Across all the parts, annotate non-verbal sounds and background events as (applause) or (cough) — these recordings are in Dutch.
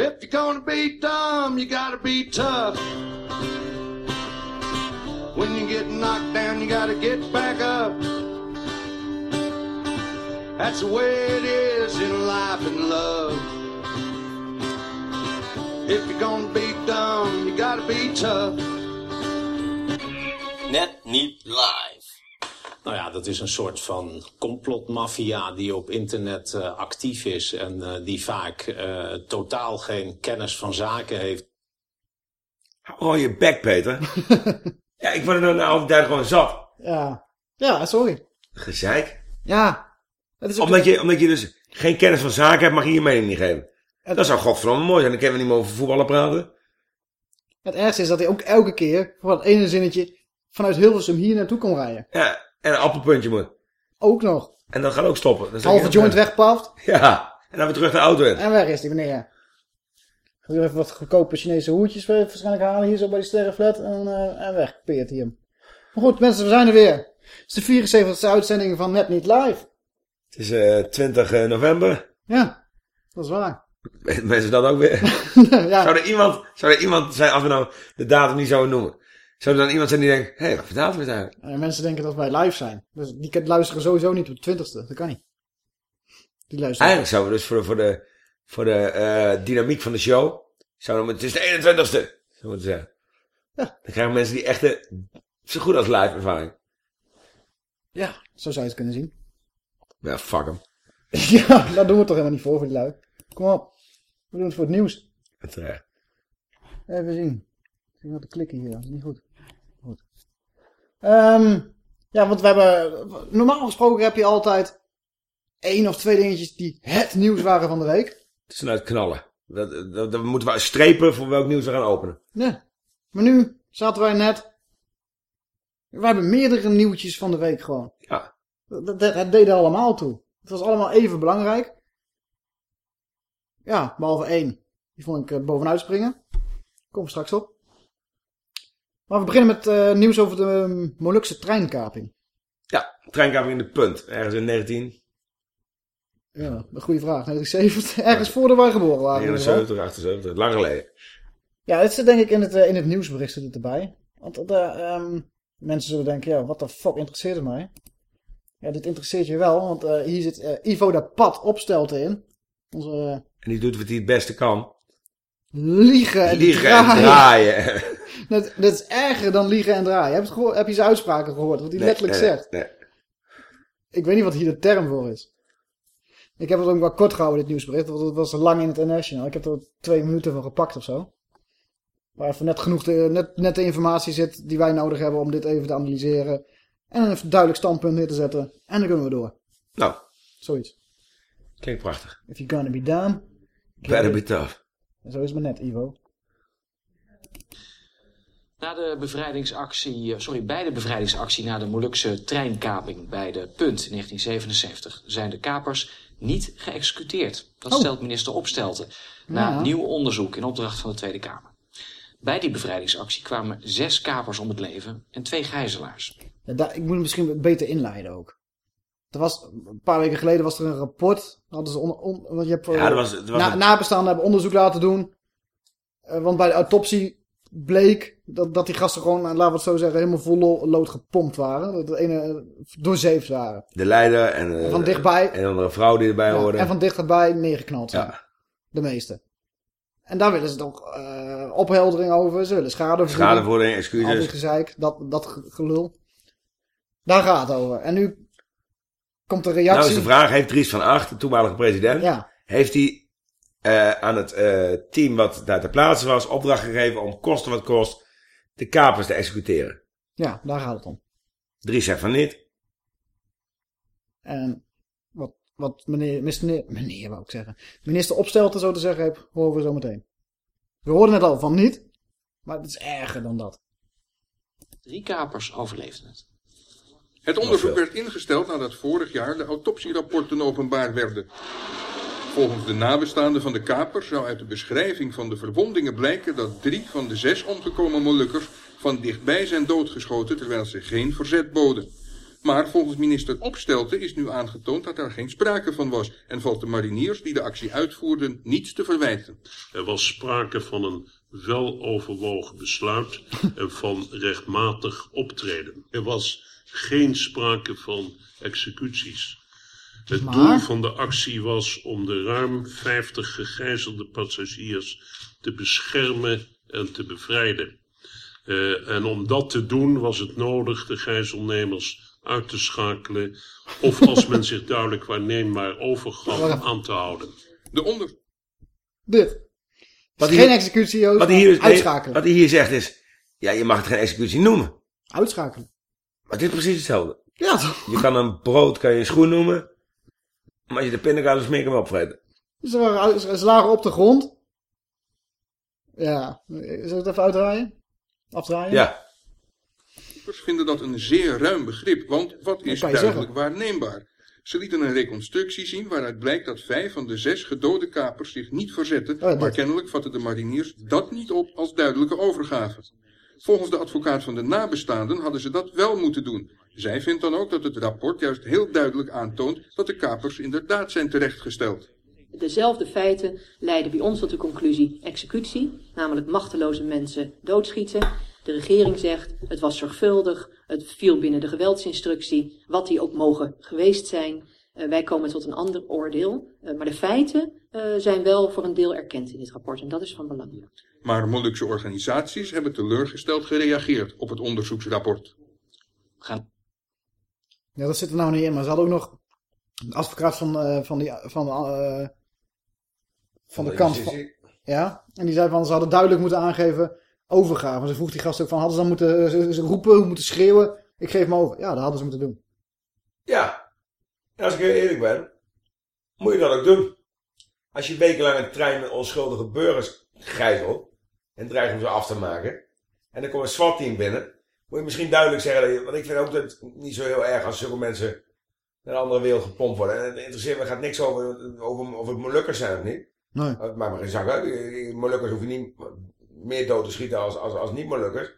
If you're gonna be dumb, you gotta be tough. When you get knocked down, you gotta get back up. That's the way it is in life and love. If you're gonna be dumb, you gotta be tough. Net niet live. Nou ja, dat is een soort van complotmafia die op internet uh, actief is en uh, die vaak uh, totaal geen kennis van zaken heeft. Hou je bek, Peter. (laughs) ja, ik word er nou daar gewoon zat. Ja, ja, sorry. Gezeik. Ja. Het is Omdat je, omdat je dus geen kennis van zaken hebt, mag je je mening niet geven. Dat zou godverdomme mooi zijn. Dan kunnen we niet meer over voetballen praten. Het ergste is dat hij ook elke keer voor dat ene zinnetje vanuit Hilversum hier naartoe kon rijden. Ja, en een appelpuntje moet. Ook nog. En dat gaat ook stoppen. Dan Halve joint wegpaft Ja, en dan weer terug de auto in. en weg is die meneer. Ga weer even wat goedkope Chinese hoertjes waarschijnlijk halen hier zo bij die sterrenflat en, eh en weg. Peert hij hem. Maar goed, mensen, we zijn er weer. Het is de 74e uitzending van Net Niet Live. Het is eh 20 november. Ja, dat is waar. Mensen dat ook weer? (laughs) ja. Zou er iemand, zou er iemand zijn, als we nou de datum niet zouden noemen. Zou er dan iemand zijn die denkt, hé, hey, wat is het eigenlijk? En mensen denken dat wij live zijn. Dus die luisteren sowieso niet op de 20ste. Dat kan niet. Die luisteren. Eigenlijk zouden we dus voor de, voor de, voor de eh, dynamiek van de show, zouden we, het is de 21ste, zo moeten zeggen. Ja. Dan krijgen mensen die echte, zo goed als live ervaring. Ja, zo zou je het kunnen zien. Ja, fuck hem. (laughs) ja, daar doen we het toch helemaal niet voor, voor die lui. Kom op. We doen het voor het nieuws. Het, eh, Even zien. Ik zit wat te klikken hier. Dat is niet. Goed. Ehm, ja, want we hebben... Normaal gesproken heb je altijd één of twee dingetjes die het nieuws waren van de week. het is vanuit knallen. Dat, dat, dat moeten we strepen voor welk nieuws we gaan openen. Nee. Maar nu zaten wij net... We hebben meerdere nieuwtjes van de week gewoon. Ja. Dat, dat, deden allemaal toe. Het was allemaal even belangrijk. Ja, behalve één. Die vond ik eh, bovenuit springen. Kom straks op. Maar we beginnen met eh, nieuws over de um, Molukse treinkaping. Ja, treinkaping in de punt. Ergens in 19, Ja, een goede vraag. 1970, (laughs) ergens voor de wij geboren waren. in ieder geval. 79, 78, lang geleden. Ja, het zit denk ik in het, eh, in het nieuwsbericht zit het erbij. Want de, ehm, mensen zullen denken, ja, wat de fuck interesseert het mij? Ja, dit interesseert je wel, want eh, hier zit eh, Ivo de Pad opstelte in. Onze eh, En die doet wat hij het beste kan. liegen en Liegen en draaien. (laughs) Dat, dat is erger dan liegen en draaien. Heb je, het gehoord, heb je zijn uitspraken gehoord? Wat hij letterlijk nee, zegt. Nee. Ik weet niet wat hier de term voor is. Ik heb het ook wel kort gehouden, dit nieuwsbericht. Want het was lang in het National. Ik heb er twee minuten van gepakt of zo. Waar even net genoeg de, net, net de informatie zit die wij nodig hebben om dit even te analyseren. En een duidelijk standpunt neer te zetten. En dan kunnen we door. Nou, Zoiets. klinkt prachtig. If you're gonna be down. Better be tough. En zo is het maar net, Ivo. Na de bevrijdingsactie, eh, sorry, bij de bevrijdingsactie na de Molukse treinkaping bij de Punt in 1977 zijn de kapers niet geëxecuteerd. Dat Oh. stelt minister Opstelten na Ja. nieuw onderzoek in opdracht van de Tweede Kamer. Bij die bevrijdingsactie kwamen zes kapers om het leven en twee gijzelaars. Ja, daar, ik moet het misschien beter inleiden ook. Er was, een paar weken geleden was er een rapport. Hadden ze onder, on- want je hebt, Ja, eh, er was, er was na, een- nabestaanden hebben onderzoek laten doen. Eh, want bij de autopsie bleek dat, dat die gasten gewoon, eh, laten we het zo zeggen, helemaal vol lo- lood gepompt waren. Dat de ene eh, doorzeefd waren. de leider en, eh, En van dichtbij, en een andere vrouw die erbij ja, hoorde. en van dichterbij neergeknald zijn. Ja. De meeste. En daar willen ze toch eh, opheldering over. Ze willen schadevergoeding. Schadevergoeding, Al excuses. gezeik, dat, dat ge- gelul. Daar gaat het over. En nu komt de reactie. Nou is de vraag, heeft Dries van Acht, de toenmalige president, Ja, heeft hij eh, aan het eh, team wat daar ter plaatse was opdracht gegeven om kosten wat kost de kapers te executeren? ja, daar gaat het om. Dries zegt van niet. En wat wat meneer, minister, meneer wou ik zeggen, minister Opstelten zo te zeggen heeft, horen we zo meteen. We hoorden het al van niet, maar het is erger dan dat. Drie kapers overleefden het. Het onderzoek werd ingesteld nadat vorig jaar de autopsierapporten openbaar werden. Volgens de nabestaanden van de kaper zou uit de beschrijving van de verwondingen blijken dat drie van de zes omgekomen Molukkers van dichtbij zijn doodgeschoten terwijl ze geen verzet boden. Maar volgens minister Opstelten is nu aangetoond dat daar geen sprake van was en valt de mariniers die de actie uitvoerden niets te verwijten. Er was sprake van een weloverwogen besluit en van rechtmatig optreden. Er was geen sprake van executies. Het Maar? doel van de actie was om de ruim 50 gegijzelde passagiers te beschermen en te bevrijden. Eh, en om dat te doen was het nodig de gijzelnemers uit te schakelen of als men zich duidelijk waarneembaar overgaf aan te houden. De onder... Dit. Wat Geen hier- executie, Joost, Wat hier, uitschakelen. wat hij hier zegt is, ja, je mag het geen executie noemen. Uitschakelen. Maar dit is precies hetzelfde. Ja, toch? Je kan een brood kan je een schoen noemen. Maar als je de pindakaas smeer kan je hem opvreten. Ze, waren, ze lagen op de grond. Ja, zal ik het even uitdraaien? Afdraaien? Ja. Experts vinden dat een zeer ruim begrip, want wat is duidelijk waarneembaar? Ze lieten een reconstructie zien waaruit blijkt dat vijf van de zes gedode kapers zich niet verzetten, Oh, maar kennelijk vatten de mariniers dat niet op als duidelijke overgave. Volgens de advocaat van de nabestaanden hadden ze dat wel moeten doen. Zij vindt dan ook dat het rapport juist heel duidelijk aantoont dat de kapers inderdaad zijn terechtgesteld. Dezelfde feiten leiden bij ons tot de conclusie executie, namelijk machteloze mensen doodschieten. De regering zegt het was zorgvuldig, het viel binnen de geweldsinstructie, wat die ook mogen geweest zijn. Eh, wij komen tot een ander oordeel, Eh, maar de feiten eh, zijn wel voor een deel erkend in dit rapport en dat is van belang. Maar Molukse organisaties hebben teleurgesteld gereageerd op het onderzoeksrapport. We gaan Ja, dat zit er nou niet in, maar ze hadden ook nog een advocaat van, eh, van, die, van, eh, van de kant van... Ja, en die zei van ze hadden duidelijk moeten aangeven overgave. Ze vroeg die gast ook van hadden ze dan moeten ze, ze roepen, moeten schreeuwen. Ik geef me over. Ja, dat hadden ze moeten doen. Ja. En als ik heel eerlijk ben, moet je dat ook doen. Als je wekenlang een trein met onschuldige burgers gijzelt en dreigt om ze af te maken, en dan komt een SWAT-team binnen, moet je misschien duidelijk zeggen, want ik vind ook dat niet zo heel erg als zulke mensen naar een andere wereld gepompt worden. En het interesseert me gaat niks over, over of het Molukkers zijn of niet. Nee. Het maakt me geen zak uit. Molukkers hoef je niet meer dood te schieten als, als, als niet-Molukkers.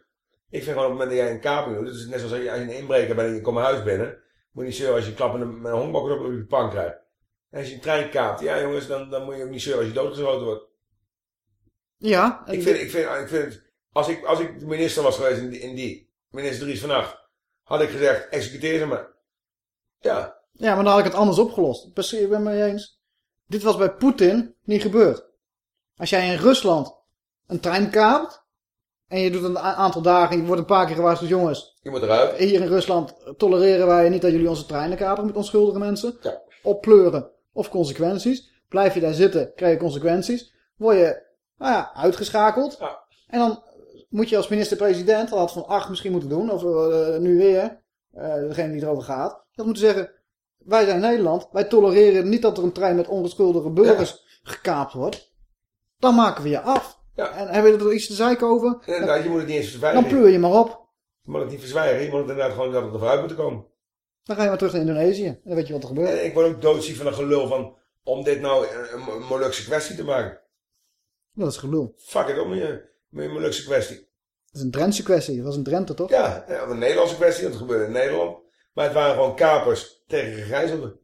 Ik vind gewoon op het moment dat jij een kaping doet, het is net zoals als je, als je een inbreker bent en je komt een huis binnen, moet je niet zeuren als je klappen met een, honkbak op je pan krijgt. En als je een trein kaapt, ja jongens, dan, dan moet je ook niet zeuren als je doodgeschoten wordt. Ja, Ik vind, ik vind, ik vind als ik, als ik de minister was geweest in die, in die minister Dries vannacht, had ik gezegd, executeer ze maar. Ja, ja, maar dan had ik het anders opgelost. Precies, ik ben het mee eens. Dit was bij Poetin niet gebeurd. Als jij in Rusland een trein kaapt en je doet een aantal dagen, je wordt een paar keer gewaarschuwd, jongens, je moet eruit. hier in Rusland tolereren wij niet dat jullie onze treinen kapen met onschuldige mensen. Ja. Oppleuren of consequenties. Blijf je daar zitten, krijg je consequenties. Word je nou ja, uitgeschakeld. Ja. En dan moet je als minister-president, dat had Van Acht misschien moeten doen, of eh, nu weer, eh, degene die erover gaat, had moeten zeggen, wij zijn Nederland, wij tolereren niet dat er een trein met onschuldige burgers gekaapt wordt. Dan maken we je af. Ja. En hebben we er iets te zeiken over? Inderdaad, je moet het niet eens Dan verzwijgen. pleur je maar op. Je moet het niet verzwijgen. Je moet het inderdaad gewoon dat het er vooruit moeten komen. Dan ga je maar terug naar Indonesië. En dan weet je wat er gebeurt. En ik word ook doodziek van een gelul van, om dit nou een, een Molukse kwestie te maken. Dat is gelul. Fuck it, om je Molukse kwestie. Dat is een Drentse kwestie. Dat was een Drenthe, toch? Ja, een Nederlandse kwestie, dat gebeurde in Nederland. Maar het waren gewoon kapers tegen gegijzelden.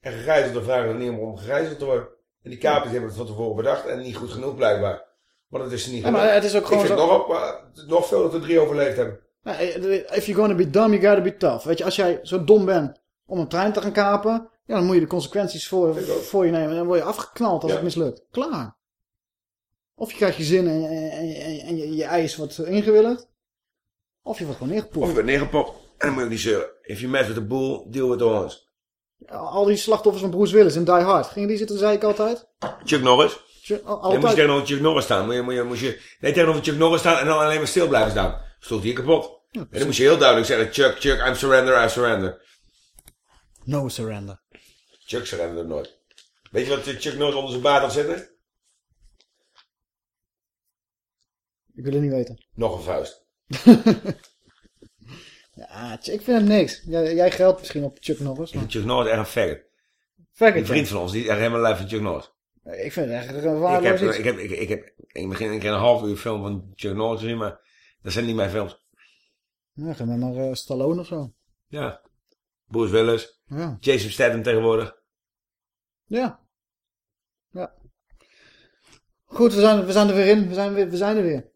En gegijzelden vragen er niet om om gegijzeld te worden. En die kapers hebben het van tevoren bedacht en niet goed genoeg blijkbaar. Maar dat is niet Ja, maar het is ook gewoon Ik vind zo- nog, op, het nog veel dat er drie overleefd hebben. Nou, if you're gonna be dumb, you gotta be tough. Weet je, als jij zo dom bent om een trein te gaan kapen, ja, dan moet je de consequenties voor, voor je nemen. En dan word je afgeknald als Ja. het mislukt. Klaar. Of je krijgt je zin en, en, en, je, je eis wordt ingewilligd. Of je wordt gewoon Of neergepoeld. je bent neergepopt. En dan moet je niet zeuren. If you mess with the bull, deal with the horns. Al die slachtoffers van Bruce Willis in Die Hard. Gingen die zitten zeiken altijd? Chuck Norris. Al- Je moet je Altijd. tegenover Chuck Norris staan. Moet je, moet je, moet je, nee, tegenover Chuck Norris staan en dan alleen maar stil blijven staan. Hij je kapot. en dan moet je heel duidelijk zeggen, Chuck, Chuck, I'm surrender, I surrender. No surrender. Chuck het nooit. Weet je wat Chuck nooit onder zijn baard had zitten? Ik wil het niet weten. (laughs) Nog een vuist. Ja, ik vind het niks. Jij, jij geldt misschien op Chuck Norris. Ik Maar... Chuck Norris echt een faggot. Faggot, Een vriend van ons, die echt helemaal lijf van Chuck Norris. Ik vind het echt een Ik heb, waardeloos iets. ik, heb, ik, ik heb in het begin een keer een half uur film van Chuck Norris gezien, maar dat zijn niet mijn films. Ja, ga maar naar eh, Stallone of zo. Ja. Bruce Willis, Ja. Jason Statham tegenwoordig. Ja. Ja. Goed, we zijn, we zijn er weer in. We zijn, we zijn er weer.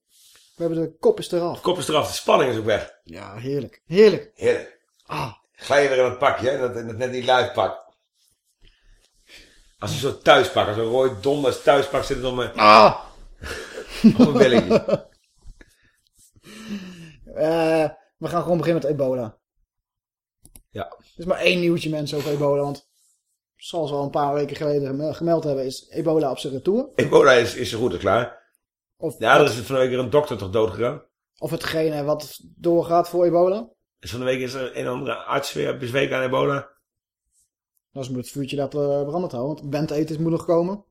We hebben de kop is eraf. Kop is eraf, de spanning is ook weg. Ja, heerlijk. Heerlijk. Heerlijk. Ah. Glij je weer in het pakje, hè? Dat, dat net die luidpak. Als een soort thuispak, als een rooi donders thuispak zit het om mijn, Ah. om mijn billetje. (laughs) Eh, we gaan gewoon beginnen met ebola. Ja. Er is maar één nieuwtje mensen over ebola, want zoals we al een paar weken geleden geme- gemeld hebben, is ebola op zijn retour. Ebola is, is zo goed als klaar. Of, Ja, er is van de week een dokter toch dood gegaan. of hetgene wat doorgaat voor ebola. Dus van de week is er een andere arts weer bezweken aan ebola. Dat is moet het vuurtje dat uh, brandend houden, want Bent Eten moet nog komen.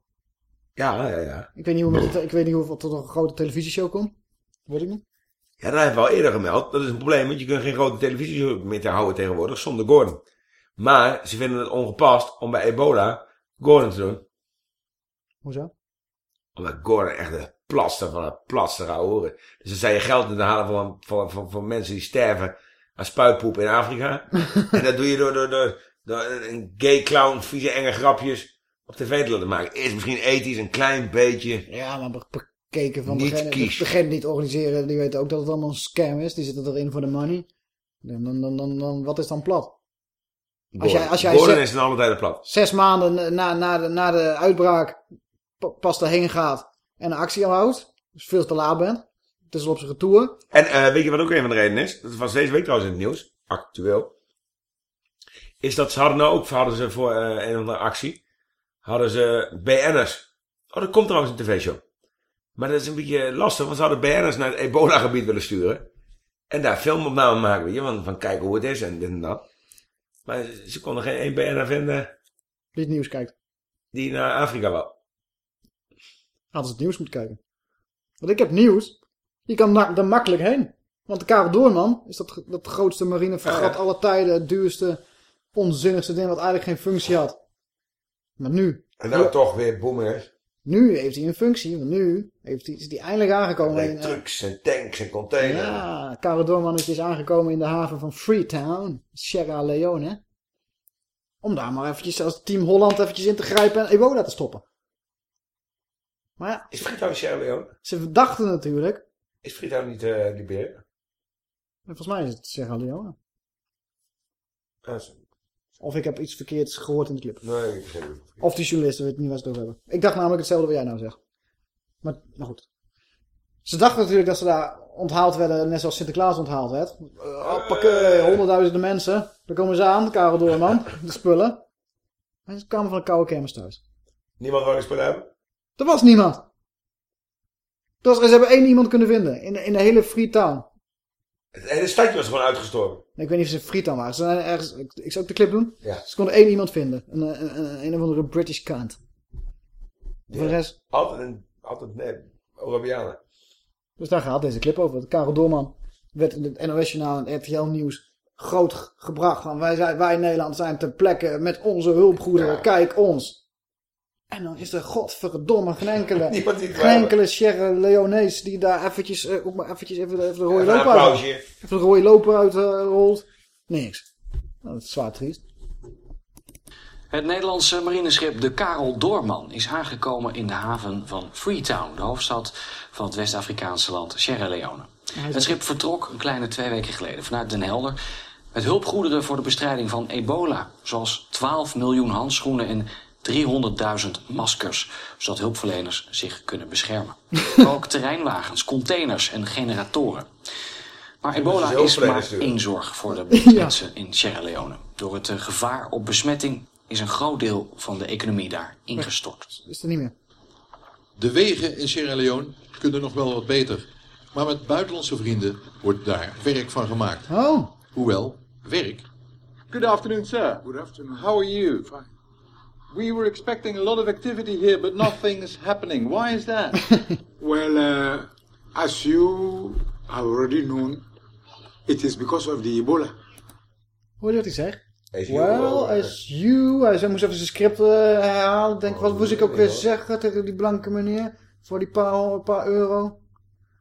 Ja, ja, ja. Ik weet niet, hoe de- ik weet niet hoeveel tot een grote televisieshow komt. Weet ik niet. Ja, dat hebben we al eerder gemeld. Dat is een probleem, want je kunt geen grote televisie meer te houden tegenwoordig zonder Gordon. Maar ze vinden het ongepast om bij ebola Gordon te doen. Hoezo? Omdat Gordon echt de plaster van het plaster horen. Dus dan zijn je geld in te halen voor, voor, voor, voor mensen die sterven aan spuitpoep in Afrika. (laughs) en dat doe je door, door, door, door een gay clown, vieze enge grapjes op tv te laten maken. Is misschien ethisch een klein beetje. Ja, maar be- bekeken van Niet degene, kies. degene die het organiseren, die weten ook dat het allemaal een scam is. Die zitten erin voor de money. Dan, dan, dan, dan, dan- wat is dan plat? Als jij, als jij is een alle tijden plat. zes maanden na, na, de, na de uitbraak pa- pas erheen gaat en een actie houdt, dus veel te laat bent. Het is al op zijn retour. En eh, weet je wat ook een van de redenen is? Dat was deze week trouwens in het nieuws. Actueel. Is dat ze hadden nou ook, hadden ze voor eh, een of andere actie, hadden ze BN'ers. Oh, dat komt trouwens een tv-show. Maar dat is een beetje lastig, want ze hadden BN'ers naar het ebola-gebied willen sturen. En daar filmopnamen maken, weet je, van, van kijken hoe het is en dit en dat. Maar ze konden geen één BN'er vinden Die het nieuws kijkt. die naar Afrika wou. Hadden ze het nieuws moeten kijken. Want ik heb nieuws. Je kan er makkelijk heen. Want de Karel Doorman is dat, dat grootste marinefregat Ja. aller tijden. Het duurste, onzinnigste ding wat eigenlijk geen functie had. Maar nu. En nou toch weer boomers. Nu heeft hij een functie. Want nu heeft hij, is hij eindelijk aangekomen. in, Met eh, trucks en tanks en containers. ja, Karel Doorman is dus aangekomen in de haven van Freetown. Sierra Leone. Om daar maar eventjes als Team Holland eventjes in te grijpen en ebola te stoppen. Maar ja, Is Freetown Sierra Leone? ze dachten natuurlijk. Is Freetown niet eh Liberia? En volgens mij is het Sierra Leone. Ah. Of ik heb iets verkeerds gehoord in de clip. Nee, ik het niet. Of die journalisten weten niet waar ze het over hebben. Ik dacht namelijk hetzelfde wat jij nou zegt. Maar, maar goed. Ze dachten natuurlijk dat ze daar onthaald werden, net zoals Sinterklaas onthaald werd. Uh, hoppakee, honderdduizenden mensen. Daar komen ze aan, Karel Doorman, (laughs) de spullen. En ze kwamen van een koude kermis thuis. Niemand wou die spullen hebben? Er was niemand. Er was, ze hebben één iemand kunnen vinden. In de, in de hele Freetown. Het hele stadje was gewoon uitgestorven. Ik weet niet of ze in Freetown waren. Ze zijn ergens, ik, ik zou ook de clip doen. Ja. Ze konden één iemand vinden. Een, een, een, een of andere British. Voor de rest... Altijd een, altijd nee, Arabianen. Dus daar gaat deze clip over. Karel Doorman werd in het NOS-journaal en RTL Nieuws groot ge- gebracht. Van wij, zijn, wij Nederland zijn ter plekke met onze hulpgoederen. Ja. Kijk ons. En dan is er godverdomme geen enkele, (laughs) geen enkele Sierra Leonees die daar eventjes, eh, ook maar eventjes even, even de rode loper uit, even de rode loper uitrolt. Niks. Nou, dat is zwaar triest. Het Nederlandse marineschip de Karel Doorman is aangekomen in de haven van Freetown, de hoofdstad van het West-Afrikaanse land Sierra Leone. Het schip vertrok een kleine twee weken geleden vanuit Den Helder met hulpgoederen voor de bestrijding van ebola, zoals 12 miljoen handschoenen en 300.000 maskers, zodat hulpverleners zich kunnen beschermen. Maar (laughs) ook terreinwagens, containers en generatoren. Maar ebola is maar één zorg voor de (laughs) mensen in Sierra Leone. Door het eh, gevaar op besmetting is een groot deel van de economie daar ingestort. Is er niet meer. De wegen in Sierra Leone kunnen nog wel wat beter. Maar met buitenlandse vrienden wordt daar werk van gemaakt. Oh, Hoewel, werk. Good afternoon, sir. Good afternoon. How are you? Fine. We were expecting a lot of activity here, but nothing is (laughs) happening. Why is that? (laughs) Well, uh, as you have already known, it is because of the Ebola. Hoor je wat hij zegt? As you well, will, as you... Hij zei, moest even zijn script eh, herhalen. Denk, wat moest ik ook weer zeggen tegen die blanke meneer? Voor die paar, paar euro.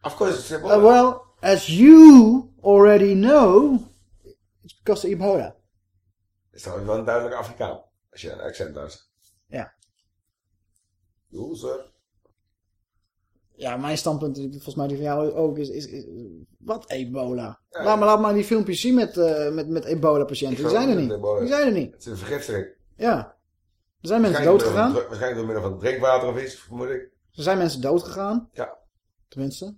Of course, it's Ebola. Uh, well, as you already know, it's because of Ebola. Dat is trouwens wel een duidelijk Afrikaan. Als je een accent had. Ja. Loser. Ja, mijn standpunt, volgens mij die van jou ook, is, is, is wat ebola? laat, maar, laat maar die filmpjes zien met, eh, met, met ebola-patiënten. Die zijn er niet. Die zijn er niet. Het is een vergiftiging. Ja. Er zijn mensen dood gegaan. Waarschijnlijk door middel van drinkwater of iets, vermoed ik. Er zijn mensen dood gegaan. Ja. Tenminste.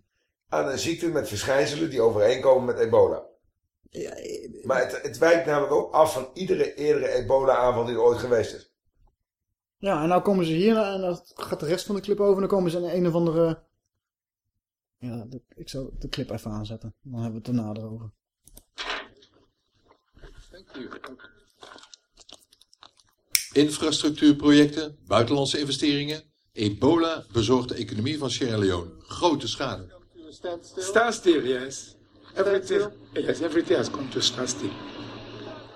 Aan een ziekte met verschijnselen die overeenkomen met ebola. Maar het, het wijkt namelijk ook af van iedere eerdere ebola-aanval die er ooit geweest is. Ja, en nou komen ze hier en dan gaat de rest van de clip over. En dan komen ze in een of andere... Ja, de- ik zal de clip even aanzetten. Dan hebben we het daarna erover. Infrastructuurprojecten, buitenlandse investeringen. Ebola bezorgt de economie van Sierra Leone grote schade. Stand still, yes. Everything, yes, everything has come to stand still.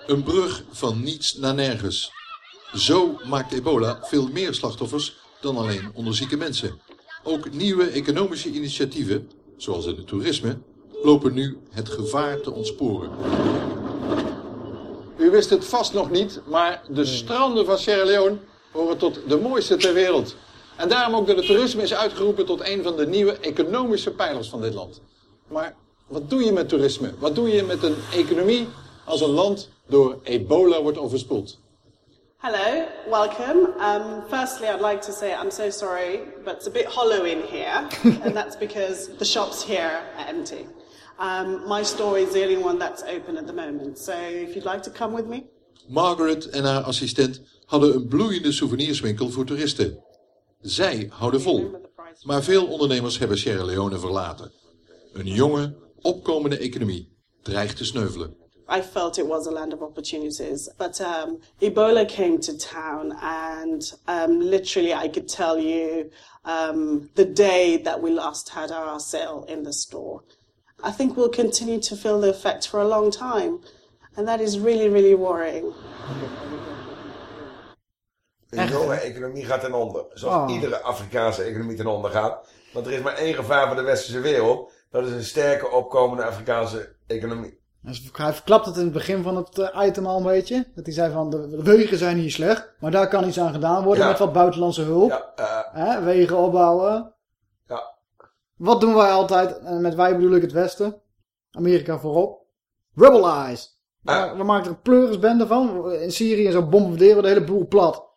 Een brug van niets naar nergens. Zo maakt ebola veel meer slachtoffers dan alleen onder zieke mensen. Ook nieuwe economische initiatieven, zoals in het toerisme, lopen nu het gevaar te ontsporen. U wist het vast nog niet, maar de stranden van Sierra Leone horen tot de mooiste ter wereld. En daarom ook dat het toerisme is uitgeroepen tot een van de nieuwe economische pijlers van dit land. Maar wat doe je met toerisme? Wat doe je met een economie als een land door ebola wordt overspoeld? Hello, welcome. Um, firstly, I'd like to say I'm so sorry, but it's a bit hollow in here, (laughs) and that's because the shops here are empty. Um, my store is the only one that's open at the moment, so if you'd like to come with me. Margaret en haar assistent hadden een bloeiende souvenirswinkel voor toeristen. Zij houden vol, maar veel ondernemers hebben Sierra Leone verlaten. Een jonge, opkomende economie dreigt te sneuvelen. I felt it was a land of opportunities, but um, Ebola came to town, and um, literally, I could tell you um, the day that we last had our sale in the store. I think we'll continue to feel the effect for a long time, and that is really, really worrying. Een jonge economie gaat ten onder. Zoals Oh. iedere Afrikaanse economie ten onder gaat. Want er is maar één gevaar voor de westerse wereld. Dat is een sterke opkomende Afrikaanse economie. Hij verklapt het in het begin van het eh, item al een beetje. Dat hij zei van, de wegen zijn hier slecht. Maar daar kan iets aan gedaan worden Ja. met wat buitenlandse hulp. Ja, eh, wegen opbouwen. Ja. Wat doen wij altijd? En met wij bedoel ik het Westen. Amerika voorop. Rebelize. We, we maken er een pleurisbende van. In Syrië en zo bombarderen we de hele boel plat.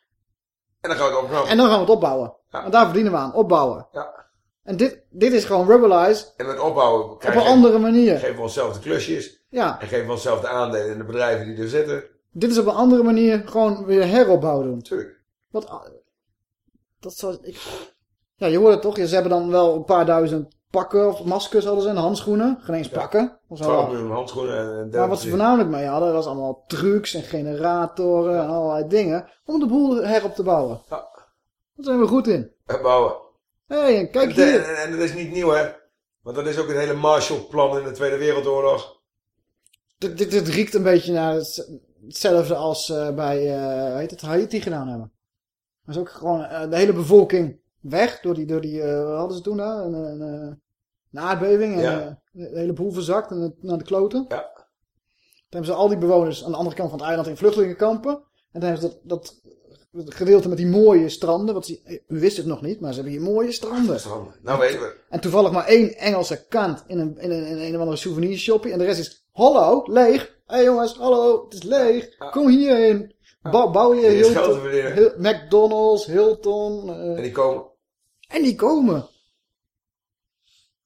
En dan gaan we het opknappen. En dan gaan we het opbouwen. En daar verdienen we aan. Opbouwen. Ja. En dit, dit is gewoon Rebelize. En met opbouwen Op een andere manier. geven we onszelf de klusjes. Ja. En geven we onszelf de aandelen in de bedrijven die er zitten. Dit is op een andere manier gewoon weer heropbouw doen. Tuurlijk. Wat, a- dat zou ik... Ja, je hoort het toch? Ja, Ze hebben dan wel een paar duizend pakken of maskers hadden ze en handschoenen. Geen eens pakken. Of zo. 12 miljoen handschoenen en een Maar wat ze voornamelijk mee hadden, was allemaal trucs en generatoren en allerlei dingen. Om de boel herop te bouwen. Ja. Daar zijn we goed in. bouwen. Hé, hey, en kijk en, hier. en, en dat is niet nieuw, hè? Want dat is ook het hele Marshallplan in de Tweede Wereldoorlog. Dit, dit, dit riekt een beetje naar het- hetzelfde als eh, bij, eh hoe heet het, Haiti gedaan hebben. Dat is ook gewoon eh, de hele bevolking weg door die, door die wat hadden ze toen daar? Een, een, een, een aardbeving en Ja. de hele boel verzakt en naar de kloten. Ja. Toen hebben ze al die bewoners aan de andere kant van het eiland in vluchtelingenkampen. En toen hebben ze dat, dat gedeelte met die mooie stranden, wat ze, u wist het nog niet, maar ze hebben hier mooie stranden. Nou weten we. En toevallig maar één Engelse kant in een, in een, in een of andere souvenirshopje. En de rest is, hallo, leeg. Hé hey jongens, hallo, het is leeg. Kom hierin. Bouw, bouw je Hilton, McDonald's, Hilton. eh, En die komen. en die komen.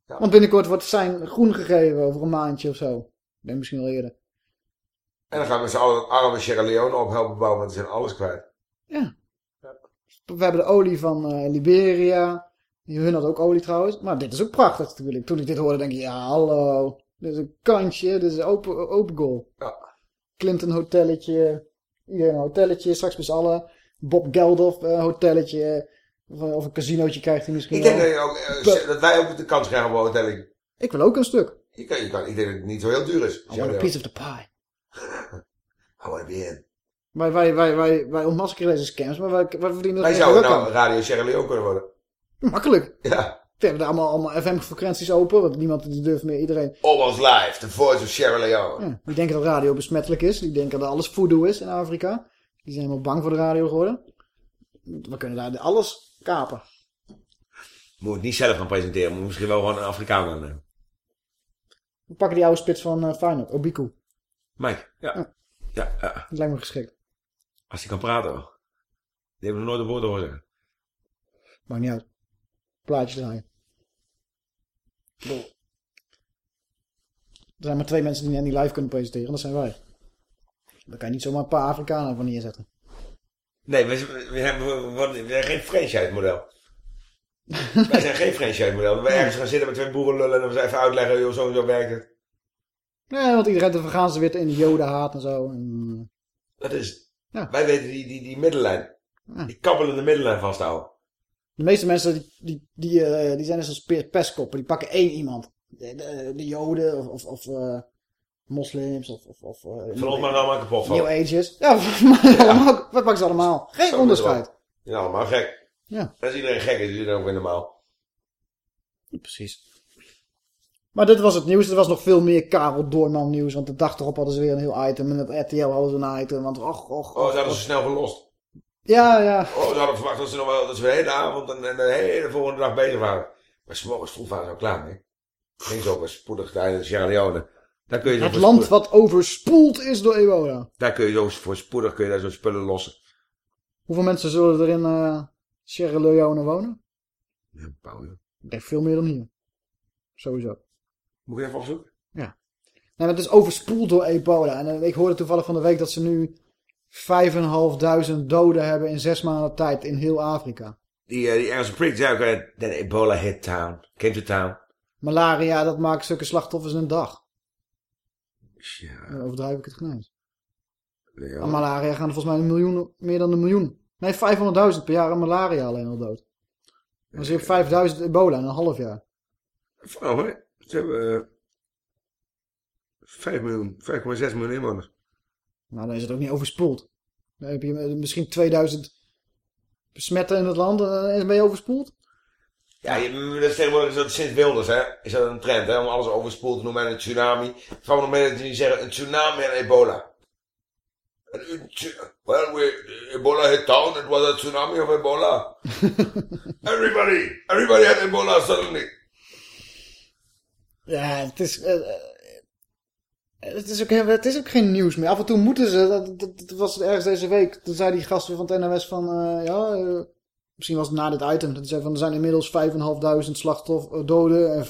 Want binnenkort wordt zijn groen gegeven over een maandje of zo. Ik denk misschien wel eerder. En dan gaan we z'n allen arme Sierra Leone op helpen bouwen, want ze zijn alles kwijt. We hebben de olie van eh, Liberia. Die hun had ook olie trouwens. Maar dit is ook prachtig natuurlijk. Toen ik dit hoorde denk ik, ja hallo. Dit is een kantje, dit is een open, open goal. Ja. Clinton hotelletje. Iedereen een hotelletje, straks met z'n allen. Bob Geldof eh, hotelletje. Of, of een casinootje krijgt hij misschien Ik denk dat, ook, eh, dat wij ook de kans krijgen op een hotel. Ik wil ook een stuk. Je kan, je kan, ik denk dat het niet zo heel duur is. I want a piece of the pie. I want to be in. Wij, wij, wij, wij, wij ontmaskeren deze scams, maar wij, wij verdienen Wij zouden nou aan. Radio Sierra Leone kunnen worden. Makkelijk. (laughs) Ja. We hebben daar allemaal, allemaal FM-frequenties open, want niemand die durft meer. Iedereen Almost live, the voice of Sierra Leone. ja, die denken dat radio besmettelijk is. Die denken dat alles voodoo is in Afrika. Die zijn helemaal bang voor de radio geworden. We kunnen daar alles kapen. Moet het niet zelf gaan presenteren, moet misschien wel gewoon een Afrikaan aannemen. We pakken die oude spits van eh Feyenoord, Obiku. Mike, ja. Ja, ja. Dat lijkt me geschikt. Als hij kan praten. Die hebben nog nooit een woord horen zeggen. Maakt niet uit. Plaatje draaien. Er zijn maar twee mensen die niet live kunnen presenteren. Dat zijn wij. Dan kan je niet zomaar een paar Afrikanen van neerzetten. Nee, we, we, we, hebben- we, we zijn geen franchise model. (laughs) Wij zijn geen franchise model. We ergens gaan zitten met twee boeren lullen en dan even uitleggen, joh, zo en zo werkt het. Nee, want iedereen dan gaan ze weer in de jodenhaat en zo. En, Dat is. Ja. Wij weten die, die, die middenlijn. Die kabbelende middenlijn vasthouden. De meeste mensen die, die, die, eh, die zijn dus als pe- pestkoppen. Die pakken één iemand. De, de, de joden of, of, of eh, moslims of... of, of Van maar allemaal kapot. New Ages. Ja, (laughs) maar allemaal, wat pakken ze allemaal? Geen Zo onderscheid. Ja, allemaal gek. Ja. Als iedereen gek is, is iedereen ook weer normaal. Precies. Maar dit was het nieuws. Er was nog veel meer Karel Doorman nieuws. Want de dag erop hadden ze weer een heel item. En op RTL hadden ze een item. Want och, och, Oh, ze hadden ze snel verlost. Ja, ja. Oh, ze hadden verwacht dat ze nog wel, dat ze de hele avond en, en de hele volgende dag bezig waren. Maar s'morgens vroeg waren ze al klaar mee. Ging zo ook spoedig in Sierra Leone. Daar kun je Het land spoedig- wat overspoeld is door ebola. Daar kun je zo voor spoedig kun je daar zo spullen lossen. Hoeveel mensen zullen er in eh Sierra Leone wonen? Ja, Paul, joh. Ik denk veel meer dan hier. Sowieso. Moet je even opzoeken? Ja. Nee, maar het is overspoeld door ebola. En eh, ik hoorde toevallig van de week dat ze nu 5.500 doden hebben in zes maanden tijd in heel Afrika. Die, eh, die Engelse prik zei ook, Ebola hit town. Came to town. Malaria, dat maakt stukken slachtoffers in een dag. Ja. Dan overdrijf ik het. Ja. Aan malaria gaan er volgens mij een miljoen, meer dan een miljoen. Nee, 500.000 per jaar aan malaria alleen al dood. Dan zie je 5000 ebola in een half jaar. Oh, hoor. Ze hebben eh 5 miljoen, 5,6 miljoen inwoners. Nou, dan is het ook niet overspoeld. Dan heb je eh, misschien 2000 besmetten in het land en dan ben je overspoeld. Ja, je, dat is tegenwoordig is dat sinds Wilders, hè, is dat een trend, hè, om alles overspoeld te noemen en een tsunami. Van nog mensen die zeggen een tsunami en ebola. Well, we, ebola hit town, it was a tsunami of ebola. (laughs) everybody, everybody had ebola suddenly. Ja, het is, eh, eh, het, is ook, het is ook geen nieuws meer. Af en toe moeten ze, dat, dat, dat was ergens deze week, toen zei die gast weer van het NOS van, eh, ja, misschien was het na dit item, dat zei van er zijn inmiddels 5.500 slachtoffer eh, doden en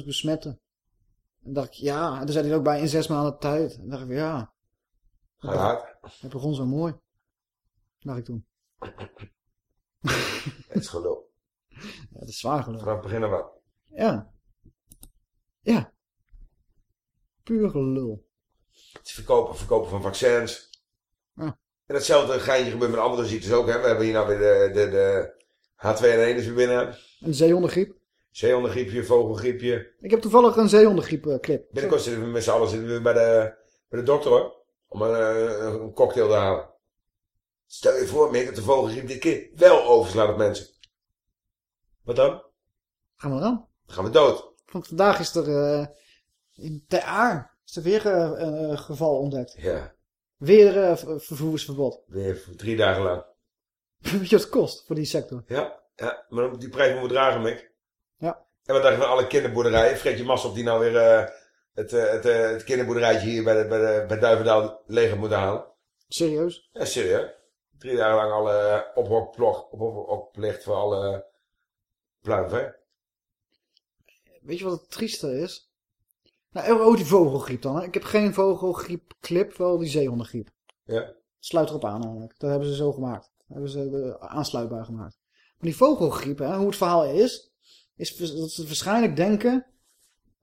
15.000 besmetten. En dacht ik, ja, en toen zei hij ook bij in zes maanden tijd. En dan dacht ik, ja, hard. het begon zo mooi. Dacht ik toen. (laughs) Het is gelul. Ja, het is zwaar geloof. Vanaf het begin af aan. Ja. Ja. Puur gelul. Het verkopen, verkopen van vaccins. Ja. En hetzelfde geintje gebeurt met andere ziektes ook, hè. We hebben hier nou weer de, de, de H2N1 is weer binnen. Een zeehondengriep. Zeehondengriepje, vogelgriepje. Ik heb toevallig een zeehondengriep eh, clip. Binnenkort zitten we met z'n allen zitten we bij de, bij de dokter hoor. Om een, eh, een cocktail te halen. Stel je voor, Mick, dat de vogelgriep dit keer wel overslaat op mensen. Wat dan? Gaan we dan? Dan gaan we dood. Want vandaag is er eh in Ter is er weer eh, een eh, geval ontdekt. Ja, Weer eh, ver- vervoersverbod. weer drie dagen lang. Weet (laughs) je wat het kost voor die sector? Ja, ja, maar die prijs moeten we dragen, Mick. Ja. En wat dacht je van alle kinderboerderijen? Fred je massa op die nou weer eh, het, eh, het, eh, het kinderboerderijtje hier bij, de, bij, de, bij Duivendaal leeg moeten halen? Serieus? Ja, serieus. Drie dagen lang alle ophokplicht op, ophokplicht voor alle pluiven. Weet je wat het trieste is? Nou, oh, die vogelgriep dan. Hè? Ik heb geen vogelgriepclip, wel die zeehondengriep. Ja. Sluit erop aan namelijk. Dat hebben ze zo gemaakt. Dat hebben ze eh, aansluitbaar gemaakt. Maar die vogelgriep, hè, hoe het verhaal is, is dat ze waarschijnlijk denken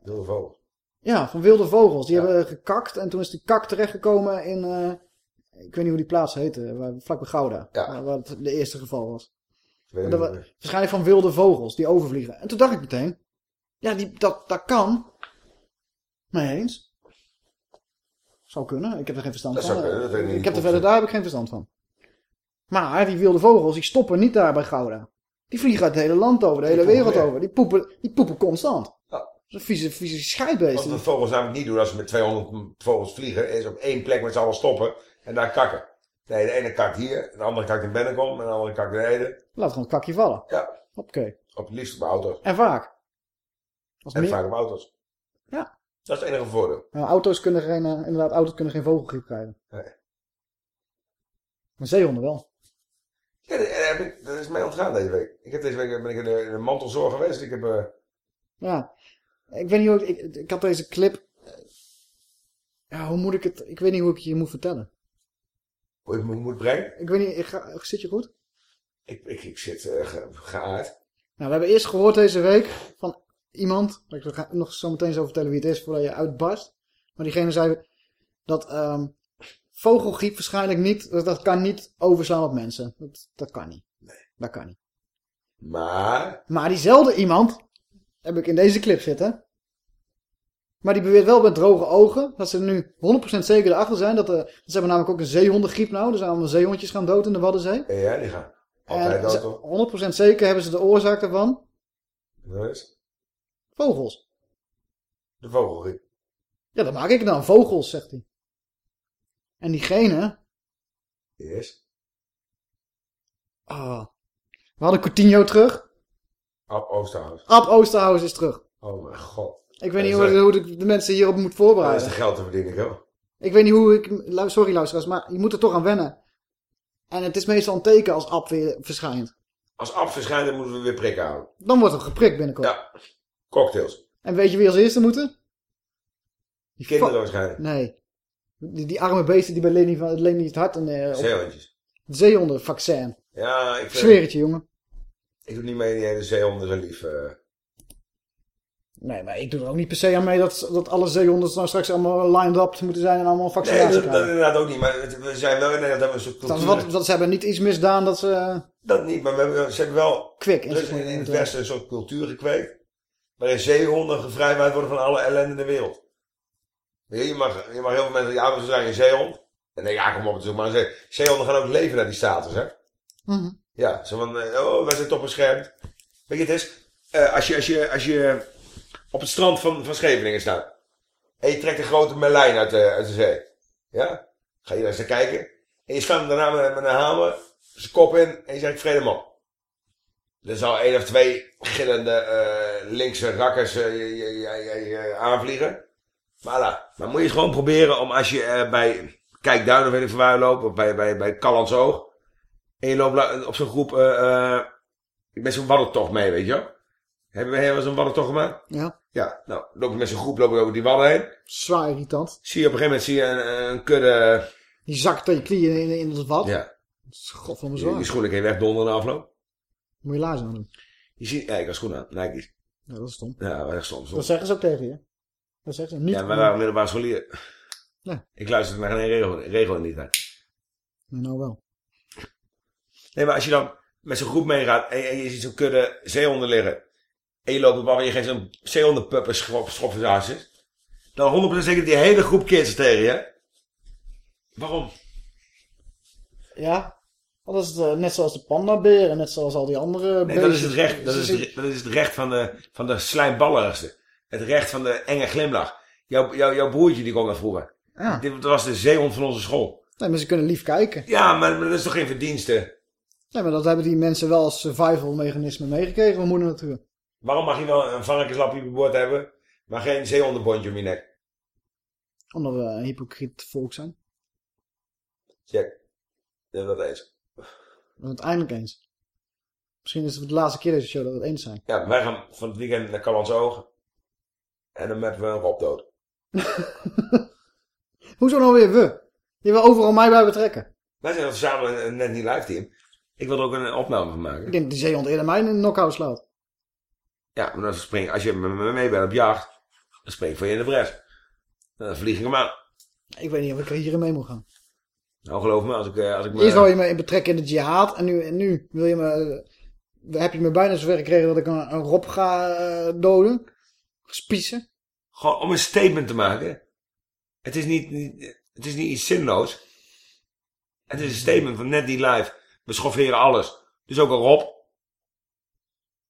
Wilde vogel. Ja, van wilde vogels. Die hebben gekakt en toen is die kak terechtgekomen in, eh, Ik weet niet hoe die plaats heette, waar, vlak bij Gouda. Waar, waar het de eerste geval was. Waarschijnlijk van wilde vogels die overvliegen. En toen dacht ik meteen, ja, die, dat, dat kan. Mee eens. Zou kunnen, ik heb er geen verstand Dat van. zou kunnen, dat weet ik niet. ik heb er verder, daar heb ik geen verstand van. Maar die wilde vogels, die stoppen niet daar bij Gouda. Die vliegen uit het hele land over, de hele wereld weer. over. Die poepen, die poepen constant. Ja. Dat is een vieze, vieze scheidbeest. Wat de vogels namelijk niet doen als ze met 200 vogels vliegen, is op één plek met z'n allen stoppen en daar kakken. Nee, de ene kakt hier, de andere kakt in Bennekom en de andere kakt beneden. Laat gewoon het kakje vallen. Ja, Oké. op het liefst op auto's. En vaak. Als En meer- vaak op auto's. Ja. Dat is het enige voordeel. Nou, auto's kunnen geen, eh, inderdaad, auto's kunnen geen vogelgriep krijgen. Nee. Maar zeehonden wel. Ja, dat, heb ik, dat is mij ontgaan deze week. Ik heb deze week ben ik in de, in de mantelzorg geweest. Ik heb, eh, Ja. Ik weet niet hoe ik, ik, ik had deze clip. eh, Ja, hoe moet ik het, ik weet niet hoe ik je moet vertellen. hoe ik me moet brengen. Ik weet niet, ik ga, zit je goed? Ik, ik, ik zit eh, ge, geaard. Nou, we hebben eerst gehoord deze week van iemand, waar ik ga- nog zo meteen zo vertellen wie het is voordat je uitbarst. Maar diegene zei dat ehm, vogelgriep waarschijnlijk niet, dat, dat kan niet overslaan op mensen. Dat, dat kan niet. Nee. Dat kan niet. Maar, Maar diezelfde iemand heb ik in deze clip zitten. Maar die beweert wel met droge ogen dat ze er nu 100% zeker erachter zijn. Dat, er, ze hebben namelijk ook een zeehondengriep nou. Er zijn allemaal zeehondjes gaan dood in de Waddenzee. ja, die gaan altijd En dood, ze- toch? 100% zeker hebben ze de oorzaak daarvan. Dat is Vogels. de vogelgriep. Ja, dat maak ik dan. Vogels, zegt hij. En diegene... Yes. Ah. We hadden Coutinho terug. Ab Oosterhuis. Ab Oosterhuis is terug. Oh mijn god. Ik weet niet hoe, hoe de, de mensen hierop moet Dat is voorbereiden. de geld te verdienen, joh. Ik weet niet hoe ik... Sorry luisteraars, maar je moet er toch aan wennen. En het is meestal een teken als Ab weer verschijnt. Als Ab verschijnt, dan moeten we weer prikken houden. Dan wordt er geprikt binnenkort. Ja. Cocktails. En weet je wie als eerste moeten? Die Kinderen waarschijnlijk. Nee. Die, die arme beesten die bij Leni, van, Leni het hart en... eh, op- Zeehondjes. Zeehondenvaccin. Ja, ik zweer het je, jongen. Ik doe niet mee in die hele zeehonden zo lief. eh. Nee, maar ik doe er ook niet per se aan mee dat, dat alle zeehonden nou straks allemaal lined up moeten zijn en allemaal Nee, vaccinatie dat, dat inderdaad ook niet. Maar het- we zijn wel in Nederland hebben we een soort Dat, cultuur. wat, dat ze hebben niet iets misdaan dat ze... Dat niet, maar we hebben, ze hebben wel... Kwik. Is in, in het Westen een soort cultuur gekweekt. Waarin zeehonden gevrijwaard worden van alle ellende in de wereld. Je mag, je mag heel veel mensen ja, ze zijn een zeehond. En dan ja, kom op, maar een zee. Zeehonden gaan ook leven naar die status, hè? Mhm. Ja, zo van, eh, oh, wij zijn toch beschermd. Weet je, het is, eh, als, je, als, je, als je op het strand van, van Scheveningen staat. En je trekt een grote melijn uit de, uit de zee. Ja? Ga je daar eens naar kijken. En je slaat hem daarna met, met een hamer, zijn kop in, en je zegt vrede man. Er zal één of twee gillende eh, linkse rakkers eh, je, aanvliegen. Maar voilà. Maar moet je het gewoon proberen om als je eh, bij Kijkduin of weet ik van waar je loopt, of bij, bij, bij Callandsoog. En je loopt op zo'n groep, eh eh, met zo'n waddentocht mee, weet je wel. Hebben we wel eens een waddentocht gemaakt? Ja. Ja, nou, loop je met zo'n groep loop over die wadden heen. Zwaar irritant. Zie je op een gegeven moment zie je een, een kudde... Die zakt tot je knieën in, in het vat. Ja. Godverdomme Je, je zwaar. schoenen kan je wegdonderen na afloop. Moet je laarzen aan doen. Je ziet, ja, ik had schoenen aan, Nike's. Ja, dat is stom. Ja, dat is soms. Dat zeggen ze ook tegen je. Dat zeggen ze niet. Ja, wij waren middelbare scholieren. Ja. Ik luisterde naar geen regel, regel in die tijd. Nou wel. Nee, maar als je dan met zo'n groep meegaat en, en je ziet zo'n kudde zeehonden liggen. En je loopt op af en je geeft zo'n zeehondenpuppen schop, schopverzaasjes. Dan 100% zeker die hele groep kids tegen je. Waarom? Ja. Dat is net zoals de pandaberen, net zoals al die andere Nee, dat is het recht, dat is het, dat is het recht van de, van de slijmballerigste. Het recht van de enge glimlach. Jouw, jouw, jouw broertje die kwam naar vroeger. Ja. Dit was de zeehond van onze school. Nee, maar ze kunnen lief kijken. Ja, maar, maar dat is toch geen verdienste? Nee, maar dat hebben die mensen wel als survival mechanisme meegekregen van moeder natuur. Waarom mag je wel een varkenslapje op je boord hebben, maar geen zeehondenbondje om je nek? Omdat we een hypocriet volk zijn. Check. Dat is. We zijn het eindelijk eens. Misschien is het de laatste keer deze show dat we het eens zijn. Ja, wij gaan van het weekend naar Callans Oog. En dan hebben we een Rob dood. (laughs) Hoezo nou weer we? Je wil overal mij bij betrekken. Wij zijn samen een net niet live team. Ik wil er ook een opname van maken. Ik denk dat die zeehond eerder mij in een knock-out slaat. Ja, maar dan spring, als je met me mee bent op jacht, dan spring ik voor je in de bres. Dan vlieg ik hem aan. Ik weet niet of ik er hierin mee moet gaan. Nou, geloof me, als ik, eh, als ik me... Eerst wou je me in betrekken in de jihad. En nu, en nu wil je me, eh, heb je me bijna zover gekregen dat ik een, een Rob ga eh, doden. Spiezen. Gewoon om een statement te maken. Het is niet, niet- het is niet iets zinloos. Het is een statement van net die live. We schofferen alles. Dus ook een Rob.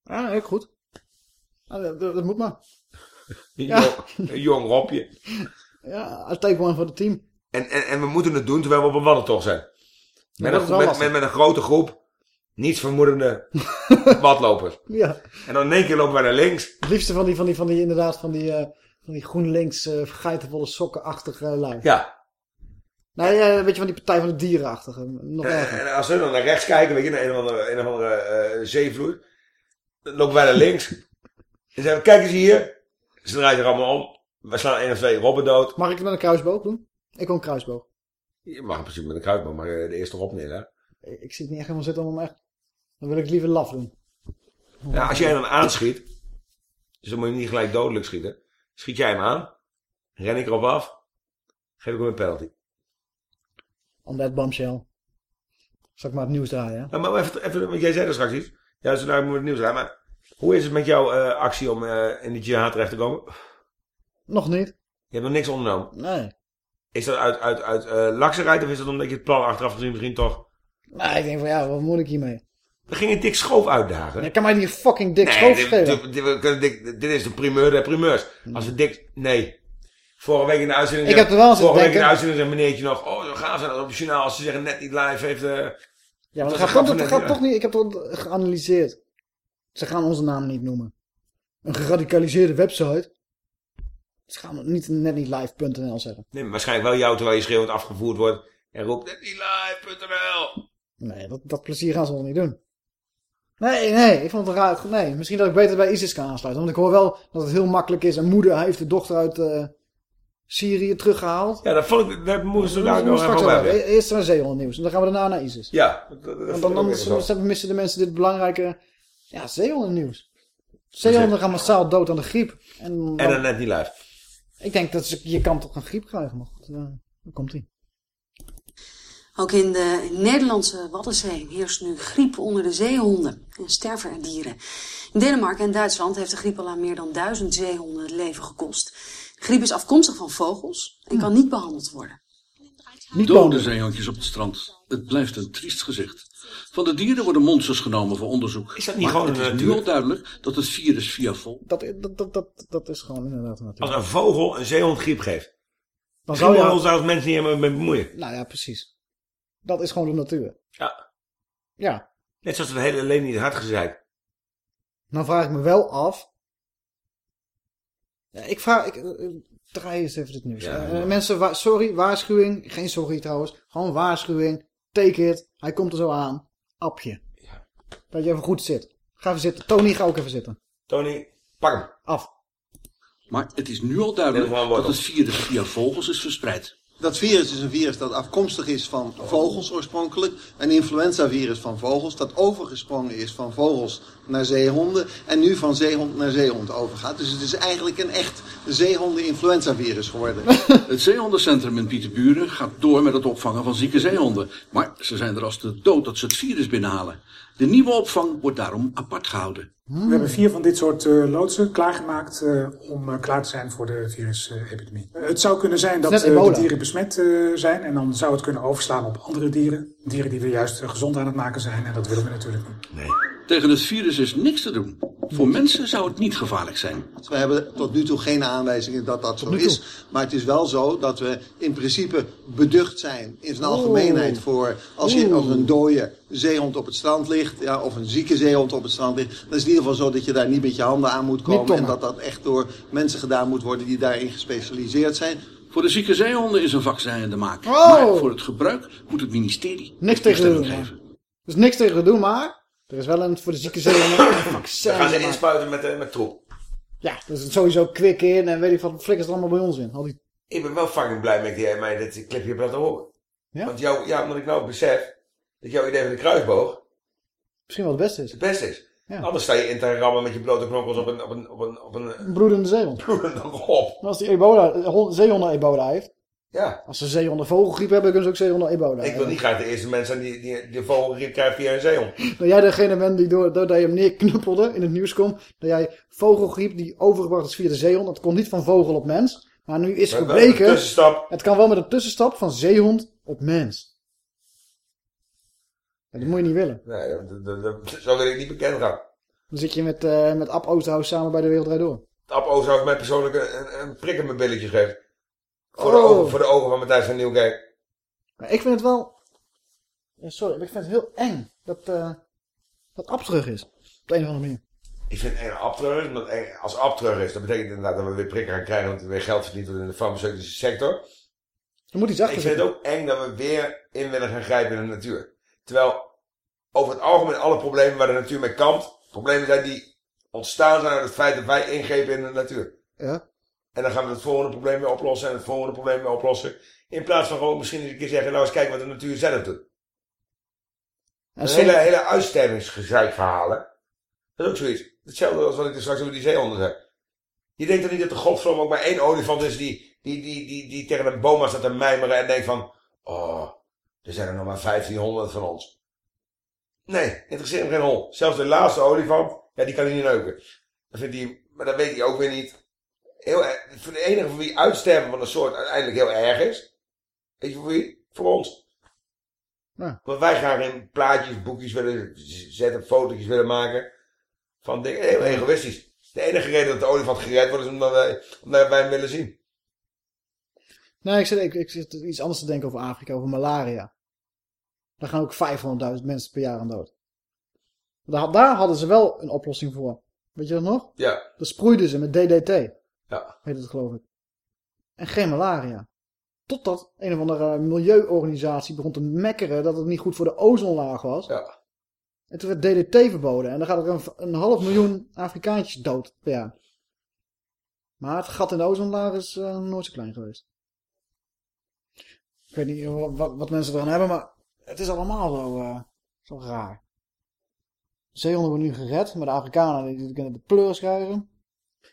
Ja, heel goed. Dat, dat- dat moet maar. Een Ja. jong, een jong Robje. Ja, I take one voor het team. En, en, en we moeten het doen terwijl we op een waddentocht zijn. Met, dat een, met, met, met een grote groep. Niets vermoedende. (laughs) Ja. En dan in één keer lopen wij naar links. Het liefste van die, van die, van die inderdaad, van die, eh, van die GroenLinks uh, geitenvolle sokkenachtige lui. Ja. Nee, eh, een beetje van die Partij van de Dierenachtige. Nog En, erger. en als we dan naar rechts kijken, weet je, naar een of andere, een of andere eh, zeevloed. Dan lopen wij naar links. En zeggen we, kijk eens hier. Ze draaien er allemaal om. We slaan één of twee robben dood. Mag ik het met een kruisboog doen? Ik wil een kruisboog. Je mag in principe met een kruidboog, maar eh, de eerste neer. Hè? Ik, het niet echt helemaal zitten om hem echt... Dan wil ik het liever laf doen. Ja, als jij dan aanschiet, dus dan moet je niet gelijk dodelijk schieten. Schiet jij hem aan, ren ik erop af, geef ik hem een penalty. On that bombshell. Zal ik maar het nieuws draaien, hè? Nou, maar even, even, want jij zei er straks iets. Ja, zo nou moet het nieuws zijn. Maar hoe is het met jouw eh, actie om eh, in de jihad terecht te komen? Nog niet. Je hebt nog niks ondernomen? Nee. Is dat uit, uit, uit eh lakserheid of is dat omdat je het plan achteraf gezien misschien toch... Nee, ik denk van ja, wat moet ik hiermee? We gingen Dick Schoof uitdagen. Je kan mij die fucking dik nee, schoof dit, schelen. dit, is de primeur der primeurs. Als we Dick... Nee. Vorige week in de uitzending... Ik zei- heb er wel eens Vorige week in de uitzending zei meneertje nog... Oh, zo gaan ze dat op het journaal. Als ze zeggen net niet live heeft... eh, Ja, maar dat gaat, een toch, dat gaat niet toch niet... Ik heb het geanalyseerd. Ze gaan onze naam niet noemen. Een geradicaliseerde website. Ze gaan niet net niet live.nl zeggen. Nee, maar waarschijnlijk wel jou terwijl je schreeuwend afgevoerd wordt. En roept net niet live.nl. Nee, dat, dat plezier gaan ze nog niet doen. Nee, nee, ik vond het raar. Nee, misschien dat ik beter bij ISIS kan aansluiten. Want ik hoor wel dat het heel makkelijk is. Een moeder heeft de dochter uit eh, Syrië teruggehaald. Ja, dat vond ik... Dat moesten we Dat daar moeten nog we hebben. hebben. Eerst naar zeehondennieuws. En dan gaan we daarna naar ISIS. Ja. dat- dat- dan, anders missen de mensen dit belangrijke... Ja, zeehondennieuws. Zeehonden gaan massaal dood aan de griep. En, dan- En dan net niet live. Ik denk dat ze, je kan toch een griep krijgen. Maar goed, eh, daar komt ie. Ook in de Nederlandse Waddenzee heerst nu griep onder de zeehonden en sterven er dieren. In Denemarken en Duitsland heeft de griep al aan meer dan duizend zeehonden het leven gekost. De griep is afkomstig van vogels en kan niet behandeld worden. Dode zeehondjes op het strand. Het blijft een triest gezicht. Van de dieren worden monsters genomen voor onderzoek. Is dat niet maar gewoon het is nu al duidelijk dat het virus via vol... Dat, dat, dat, dat, dat is gewoon inderdaad een natuur. Als een vogel een zeehond griep geeft. Dan Dan zou je... ons daar als mensen niet helemaal mee bemoeien. Nou ja, precies. Dat is gewoon de natuur. Ja. Ja. Net zoals we het hele leven niet hard gezegd. Nou vraag ik me wel af. Ja, ik vraag. Ik, eh, eh, draai eens even dit nieuws. Ja, Eh, ja. mensen, wa- sorry, waarschuwing. Geen sorry trouwens. Gewoon waarschuwing. Take it. Hij komt er zo aan. Apje. Dat je even goed zit. Ga even zitten. Tony, ga ook even zitten. Tony, pak hem. Af. Maar het is nu al duidelijk dat het virus via vogels is verspreid. Dat virus is een virus dat afkomstig is van vogels oorspronkelijk. Een influenzavirus van vogels dat overgesprongen is van vogels naar zeehonden. En nu van zeehond naar zeehond overgaat. Dus het is eigenlijk een echt zeehonden-influenzavirus geworden. (laughs) Het zeehondencentrum in Pieterburen gaat door met het opvangen van zieke zeehonden. Maar ze zijn er als de dood dat ze het virus binnenhalen. De nieuwe opvang wordt daarom apart gehouden. We hebben vier van dit soort eh, loodsen klaargemaakt eh, om eh, klaar te zijn voor de virusepidemie. Eh, het zou kunnen zijn dat de dieren besmet eh, zijn en dan zou het kunnen overslaan op andere dieren. Dieren die we juist gezond aan het maken zijn en dat willen we natuurlijk niet. Tegen het virus is niks te doen. Voor mensen zou het niet gevaarlijk zijn. Dus we hebben tot nu toe geen aanwijzingen dat dat zo is. Maar het is wel zo dat we in principe beducht zijn in zijn algemeenheid voor als, je, als een dode zeehond op het strand ligt, ja, of een zieke zeehond op het strand ligt, dan is het in ieder geval zo dat je daar niet met je handen aan moet komen en dat dat echt door mensen gedaan moet worden die daarin gespecialiseerd zijn. Voor de zieke zeehonden is een vaccin in de maak. Oh. Maar voor het gebruik moet het ministerie Niks tegen te doen. geven. is niks tegen te doen, maar. Er is wel een voor de zieke een vaccin. Dan gaan ze inspuiten met, eh, met troep. Ja, er zit sowieso kwik in en weet ik wat flikkers er allemaal bij ons in. Al die... Ik ben wel fucking blij met dat jij mij dit clipje hebt laten horen. Ja? Want jou, ja, omdat ik nou besef dat jouw idee van de kruisboog Misschien wel het beste is. het beste is. Ja. Anders sta je in te rammen met je blote knokkels op een, op een, op een, op een Een bloedende zeehond. (laughs) En als die ebola, eh, hond- zeehonden ebola heeft, Ja. Als ze zeehonden vogelgriep hebben, kunnen ze ook zeehonden ebola Ik wil niet graag de eerste mens zijn die, die de vogelgriep krijgt via een zeehond. (laughs) Dat jij degene bent die door, doordat je hem neerknuppelde in het nieuws komt, dat jij vogelgriep die overgebracht is via de zeehond, dat komt niet van vogel op mens. Maar nu is gebleken, een tussenstap. het kan wel met een tussenstap van zeehond op mens. En dat moet je niet willen. Nee, dat, dat, dat- zo wil ik niet bekend gaan. Dan zit je met, eh met Ab Oosterhuis samen bij de Wereld Door. Ab Oosterhuis mij persoonlijk een, een prik in mijn billetjes geeft. Voor, de Oh. ogen, voor de ogen van Matthijs van Nieuwkerk. Maar ik vind het wel... Sorry, maar ik vind het heel eng dat, eh dat Ab terug is. Op de een of andere manier. Ik vind het Ab terug is, omdat als Ab terug is, dat betekent inderdaad dat we weer prikken gaan krijgen, want er weer geld verdiend wordt in de farmaceutische sector. Er moet iets achter Ik vind het ook eng dat we weer in willen gaan grijpen in de natuur. Terwijl over het algemeen alle problemen waar de natuur mee kampt, problemen zijn die ontstaan zijn uit het feit dat wij ingrepen in de natuur. Ja. En dan gaan we het volgende probleem weer oplossen en het volgende probleem weer oplossen. In plaats van gewoon misschien eens een keer zeggen, nou eens kijken wat de natuur zelf doet. En Een hele, hele uitstervingsgezeikverhalen. Dat is ook zoiets. Hetzelfde als wat ik er straks over die zeehonden zei. Je denkt toch niet dat de godverdomme ook maar één olifant is die, die, die, die, die tegen een boom staat te mijmeren en denkt van... Oh, er zijn er nog maar 1500 van ons. Nee, interesseert hem geen hol. Zelfs de laatste olifant, ja, die kan hij niet neuken. Dat vindt hij, maar dat weet hij ook weer niet. Heel, erg- voor de enige voor wie uitsterven van een soort uiteindelijk heel erg is. Weet je voor wie? Voor ons. Ja. Want wij graag in plaatjes, boekjes willen zetten, fotootjes willen maken. Van dingen, heel egoïstisch. De enige reden dat de olifant gered wordt is omdat wij, omdat wij hem willen zien. Nee, ik zit, ik, ik zit iets anders te denken over Afrika, over malaria. Daar gaan ook 500.000 mensen per jaar aan dood. Daar, daar hadden ze wel een oplossing voor. Weet je dat nog? Ja. Dat sproeiden ze met DDT. Ja. Heet het geloof ik. En geen malaria. Totdat een of andere milieuorganisatie begon te mekkeren dat het niet goed voor de ozonlaag was. Ja. En toen werd DDT verboden. En dan gaat er een, een half miljoen Afrikaantjes dood per jaar. Maar het gat in de ozonlaag is eh, nooit zo klein geweest. Ik weet niet wat, wat mensen eraan hebben, maar het is allemaal zo, eh, zo raar. Zeehonden worden nu gered, maar de Afrikanen die, die kunnen de pleurs krijgen.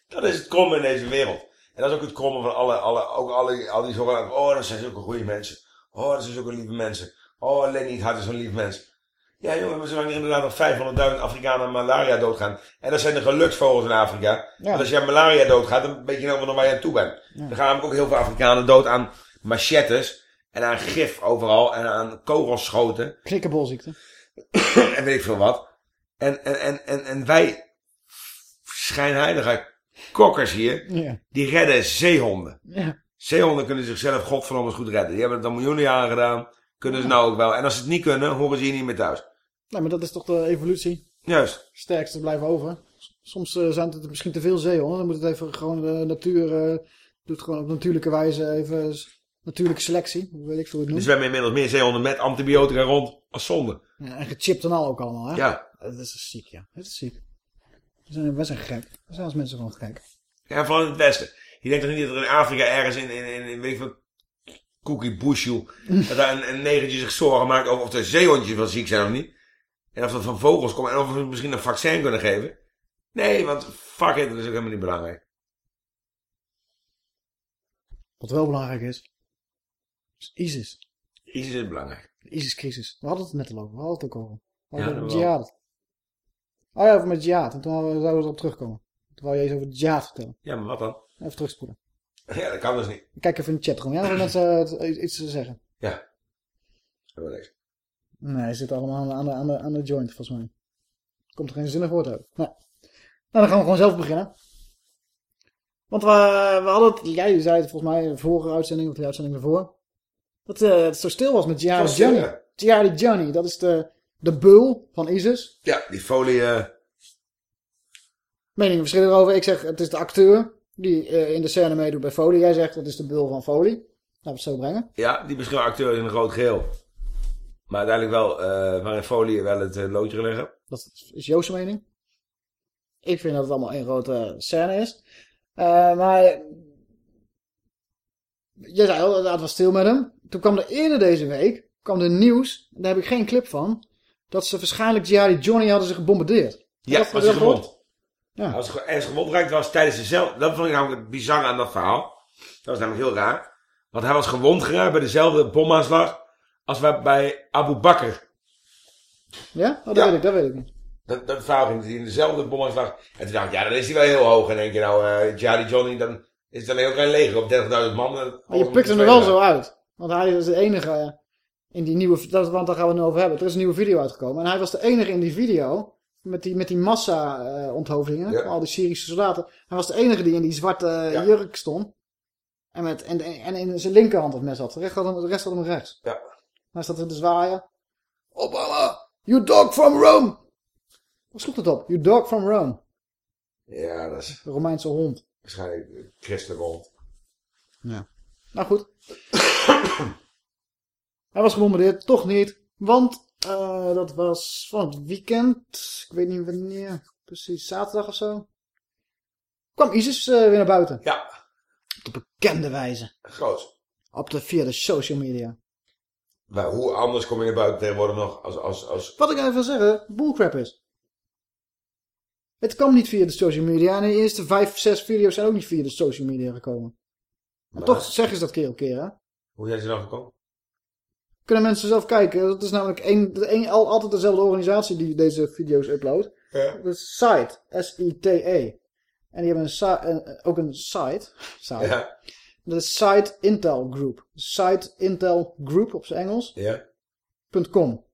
Dat is het kromme in deze wereld. En dat is ook het kromme van alle, alle, ook alle, al die zogenaamde, oh, dat zijn zulke goede mensen. Oh, dat zijn zulke lieve mensen. Oh, Lenny het Hart is zo'n lief mens. Ja, jongen, maar zolang er inderdaad nog 500.000 Afrikanen aan malaria doodgaan. En dat zijn de geluksvogels in Afrika. Want als je aan malaria doodgaat, dan weet je nou nog waar je aan toe bent. Ja. Er gaan namelijk ook heel veel Afrikanen dood aan machettes. En aan gif overal. En aan kogelschoten. Knikkerbolziekte. (coughs) en weet ik veel wat. En, en, en, en, en wij schijnheilige kokkers hier, Ja. die redden zeehonden. Ja. Zeehonden kunnen zichzelf godverdomme goed redden. Die hebben het al miljoenen jaren gedaan. Kunnen ze nou ook wel. En als ze het niet kunnen, horen ze hier niet meer thuis. Nee, maar dat is toch de evolutie. Juist. Sterkste blijven over. Soms eh, zijn het misschien te veel zeehonden. Dan moet het even gewoon de natuur... eh, doet gewoon op natuurlijke wijze even natuurlijke selectie. Hoe weet ik veel hoe het Er noemt. zwemmen inmiddels meer zeehonden met antibiotica rond als zonde. Ja, en gechipt en al ook allemaal, hè? Ja. Dat is ziek, ja. Dat is ziek. We zijn, we zijn gek. We zijn als mensen gewoon gek. Ja, vooral in het westen. Je denkt toch niet dat er in Afrika ergens in, in, in, in weet ik Cookie (laughs) dat daar een, een negertje zich zorgen maakt over of de zeehondjes wel ziek zijn of niet. En of dat van vogels komt en of we misschien een vaccin kunnen geven. Nee, want fuck it, dat is ook helemaal niet belangrijk. Wat wel belangrijk is, is ISIS. ISIS is belangrijk. De ISIS-crisis. We hadden het net al over. We hadden het ook over. Ja, jihad. Oh ja, over met jihad. En toen zouden we erop terugkomen. Toen wou je eens over de jihad vertellen. Ja, maar wat dan? Even terugspoelen. Ja, dat kan dus niet. Kijk even in de chatroom. Ja, nog mensen eh, iets te zeggen. Ja. Heel niks. Nee, ze zitten allemaal aan de, aan de, aan de, aan de joint, volgens mij. Komt er geen zinnig woord uit. Nee. Nou, dan gaan we gewoon zelf beginnen. Want we, we hadden het, jij zei het volgens mij in de vorige uitzending, of de uitzending ervoor. Dat eh, het zo stil was met Jihadi Johnny. Jihadi Johnny, dat is de, de beul van ISIS. Ja, die folie... eh, Meningen verschillen erover. Ik zeg, het is de acteur die eh, in de scène meedoet bij Folie. Jij zegt, het is de beul van Folie. Laten we het zo brengen. ja, die beschouwen acteurs in een groot geheel. Maar uiteindelijk wel, eh waarin folie wel het loodje liggen. Dat is Joost's mening. Ik vind dat het allemaal één grote scène is. Maar jij zei al, het was stil met hem. Toen kwam er eerder deze week kwam er nieuws, daar heb ik geen clip van, dat ze waarschijnlijk Jihadi Johnny hadden ze gebombardeerd. Ja, Dat- was hij gewond. Ja. Hij was ge- ergens gewond geraakt was tijdens dezelfde... Dat vond ik namelijk het bizarre aan dat verhaal. Dat was namelijk heel raar. Want hij was gewond geraakt bij dezelfde bomaanslag als bij- Abu Bakr. Ja? Oh, dat, Ja. Weet ik, dat weet ik niet. Dat, dat verhaal ging in dezelfde bomaanslag. En toen dacht ik, ja, dan is hij wel heel hoog. En denk je nou, eh Jihadi Johnny, dan is het alleen ook een leger op 30.000 man. Maar je pikt hem er wel zo uit. Want hij is de enige in die nieuwe... Dat, want daar gaan we het nu over hebben. Er is een nieuwe video uitgekomen. En hij was de enige in die video... Met die, met die massa-onthoofdingen. Ja. Al die Syrische soldaten. Hij was de enige die in die zwarte eh, jurk stond. En, met, en, en in zijn linkerhand het mes had. De rest had hem, de rest had hem rechts. Ja. Hij staat te zwaaien. Obama, you dog from Rome! Wat sloeg het op? You dog from Rome. Ja, dat is Romeinse hond. waarschijnlijk een christelijke hond. Ja. Nou goed. Hij was gebombardeerd, toch niet. Want eh, dat was van het weekend. Ik weet niet wanneer. Precies zaterdag of zo. Kwam ISIS eh, weer naar buiten. Ja. Op de bekende wijze. Groot. Op de, via de social media. Maar hoe anders kom je naar buiten tegenwoordig nog als... als, als... Wat ik even wil zeggen, bullcrap is. Het kwam niet via de social media. En de eerste vijf, zes video's zijn ook niet via de social media gekomen. Maar Maar- toch zeggen ze dat keer op keer, hè? Hoe zijn ze dan gekomen? Kunnen mensen zelf kijken. Dat is namelijk één, de één, al, altijd dezelfde organisatie die deze video's uploadt. Ja. Dat is Site. S-I-T-E. En die hebben een, si- een- ook een site. site. Ja. Dat is Site Intel Group. Site Intel Group op zijn Engels. Ja. .com.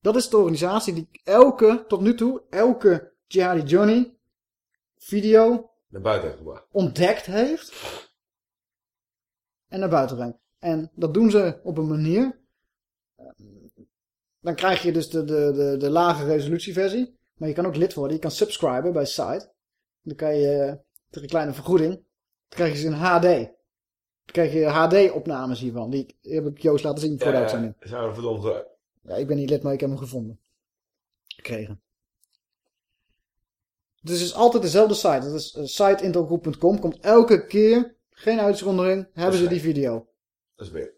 Dat is de organisatie die elke, tot nu toe, elke Jihadi Johnny video Naar buiten heeft gebracht. ontdekt heeft en naar buiten brengt. En dat doen ze op een manier. eh, Dan krijg je dus de, de, de, de lage resolutieversie. Maar je kan ook lid worden. Je kan subscriben bij site. Dan kan je eh, tegen een kleine vergoeding. Dan krijg je ze in HD. Dan krijg je HD-opnames hiervan. Die heb ik Joost laten zien voor de uitzending. ja, er verdomd. Ja, ik ben niet lid, maar ik heb hem gevonden. Gekregen. Dus het is altijd dezelfde site. Dat is uh, siteintelgroep.com. Komt elke keer, geen uitzondering, hebben ze die video. Dat is weer.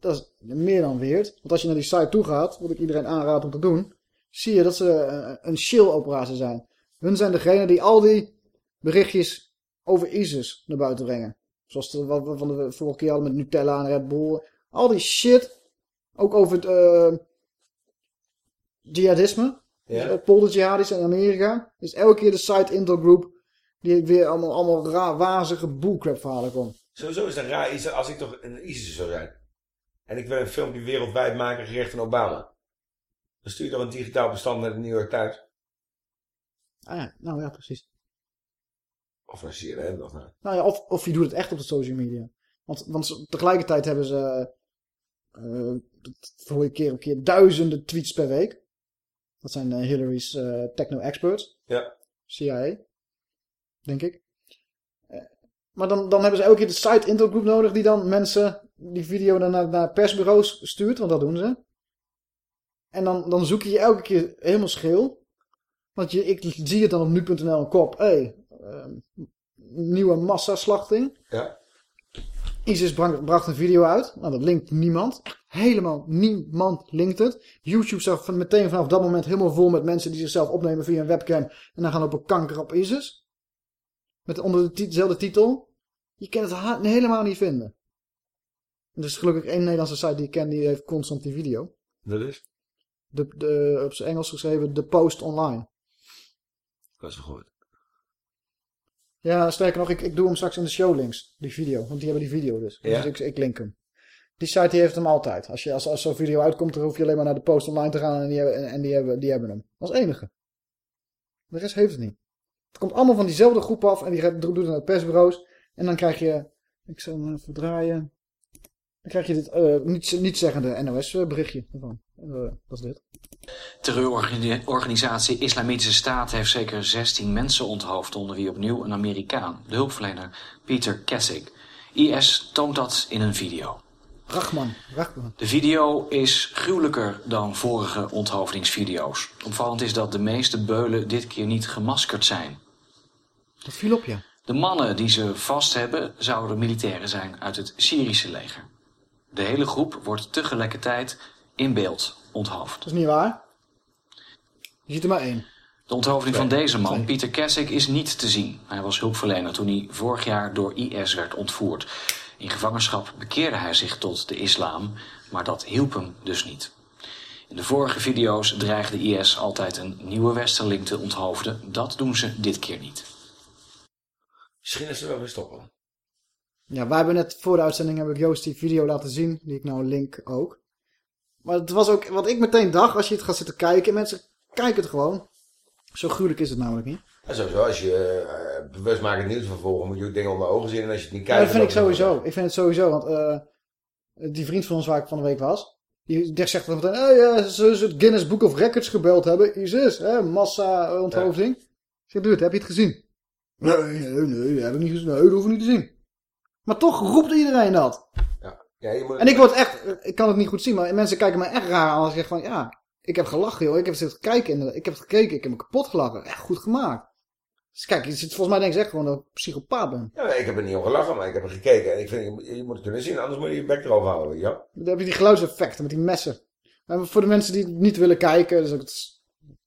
Dat is meer dan weird. Want als je naar die site toe gaat, wat ik iedereen aanraad om te doen, zie je dat ze eh, een shill-operatie zijn. Hun zijn degene die al die berichtjes over ISIS naar buiten brengen. Zoals de, wat we van de vorige keer hadden met Nutella en Red Bull. Al die shit. Ook over het eh, jihadisme. Ja. Dus, polderjihadis in Amerika. Dus elke keer de site Intel Group die weer allemaal, allemaal raar, wazige bullcrap verhalen komt. Sowieso is het raar iets als ik toch een ISIS zou zijn. En ik wil een filmpje wereldwijd maken gericht aan Obama. Dan stuur je toch een digitaal bestand naar de New York Times. Ah ja, nou ja, precies. Of naar CNN of naar... Nou ja, of, of je doet het echt op de social media. Want, want tegelijkertijd hebben ze, dat hoor je keer op keer, duizenden tweets per week. Dat zijn eh, Hillary's eh, techno-experts. Ja. CIA, denk ik. Maar dan, dan hebben ze elke keer de site Intel Group nodig die dan mensen die video dan naar, naar persbureaus stuurt, want dat doen ze. En dan, dan zoek je je elke keer helemaal scheel. Want je, ik zie het dan op nu.nl een kop. Hé, hey, ehm, nieuwe massaslachting. Ja. ISIS bracht, een video uit. Nou, dat linkt niemand. Helemaal niemand linkt het. YouTube zag van, meteen vanaf dat moment helemaal vol met mensen die zichzelf opnemen via een webcam. En dan gaan op een kanker op ISIS. Met onder dezelfde titel. Je kan het helemaal niet vinden. Er is gelukkig één Nederlandse site die ik ken, die heeft constant die video. Dat is? De, de, op zijn Engels geschreven, de Post Online. Dat is gehoord. Ja, sterker nog, ik, ik doe hem straks in de showlinks, die video. Want die hebben die video dus. Ja. Dus ik, ik link hem. Die site die heeft hem altijd. Als, je, als, als zo'n video uitkomt, dan hoef je alleen maar naar de post online te gaan en die, hebben, en die, hebben, die hebben hem. Als enige. De rest heeft het niet. Het komt allemaal van diezelfde groep af en die doet het naar de persbureaus. En dan krijg je, ik zal hem even draaien. Dan krijg je dit eh niet, niet zeggende NOS berichtje ervan. Eh, dat is dit. Terreurorganisatie Islamitische Staat heeft zeker 16 mensen onthoofd, onder wie opnieuw een Amerikaan, de hulpverlener Peter Kessig. IS toont dat in een video. Rachman. Rachman. De video is gruwelijker dan vorige onthoofdingsvideo's. Opvallend is dat de meeste beulen dit keer niet gemaskerd zijn. Dat viel op, ja. De mannen die ze vast hebben zouden militairen zijn uit het Syrische leger. De hele groep wordt tegelijkertijd in beeld onthoofd. Dat is niet waar. Je ziet er maar één. De onthoofding van deze man. Pieter Kessig, is niet te zien. Hij was hulpverlener toen hij vorig jaar door IS werd ontvoerd. In gevangenschap bekeerde hij zich tot de islam, maar dat hielp hem dus niet. In de vorige video's dreigde IS altijd een nieuwe westerling te onthoofden. Dat doen ze dit keer niet. Misschien is er wel weer stoppen. Ja, wij hebben net voor de uitzending heb ik Joost die video laten zien. Die ik nou link ook. Maar het was ook wat ik meteen dacht. Als je het gaat zitten kijken. Mensen kijken het gewoon. Zo gruwelijk is het namelijk niet. En sowieso, als je uh, bewustmakend nieuws vervolgen, moet je ook dingen onder ogen zien. En als je het niet Ja, kijkt... dat vind ik sowieso. Ik vind het sowieso. Want eh, die vriend van ons waar ik van de week was. Die zegt dan meteen. Hey, ja, ze het Guinness Book of Records gebeld hebben. ISIS, hè, massa eh, onthoofding. Ik zeg, dude, heb je het gezien? Nee, nee, nee, dat heb ik niet gezien. Nee, dat hoef ik niet te zien. Maar toch roept iedereen dat. Ja, je moet... En ik word echt, ik kan het niet goed zien, maar mensen kijken me echt raar aan als ik zeg van, ja, ik heb gelachen joh, ik heb zitten kijken, en ik heb het gekeken, ik heb me kapot gelachen, echt goed gemaakt. Dus kijk, je zit, volgens mij denk ik echt gewoon dat ik een psychopaat ben. Ja, ik heb er niet om gelachen, maar ik heb er gekeken. En ik vind, je moet, het kunnen zien, anders moet je je bek erover houden. Ja? Dan heb je die geluidseffecten met die messen. Maar voor de mensen die niet willen kijken, dus ook het,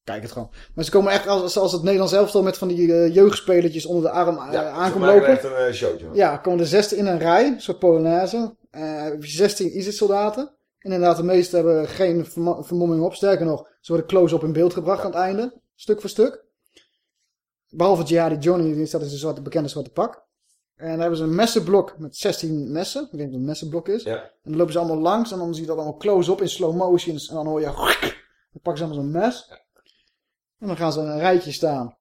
kijk het gewoon. Maar ze komen echt als, als het Nederlands elftal met van die eh, jeugdspelertjes onder de arm uh, Ja, aankomen lopen. echt een eh, showtje. van. Ja, komen er 16 in een rij, een soort Polonaise. Eh, je 16 ISIS-soldaten. En inderdaad, de meeste hebben geen vermo- vermomming op. Sterker nog, ze worden close-up in beeld gebracht aan het einde. Stuk voor stuk. Behalve Jihadi Johnny, die staat in zijn zwarte, bekende zwarte pak. En dan hebben ze een messenblok met 16 messen. Ik denk dat het een messenblok is. Ja. En dan lopen ze allemaal langs. En dan zie je dat allemaal close-up in slow motions. En dan hoor je... (laughs) Dan pakken ze allemaal zo'n mes. En dan gaan ze in een rijtje staan.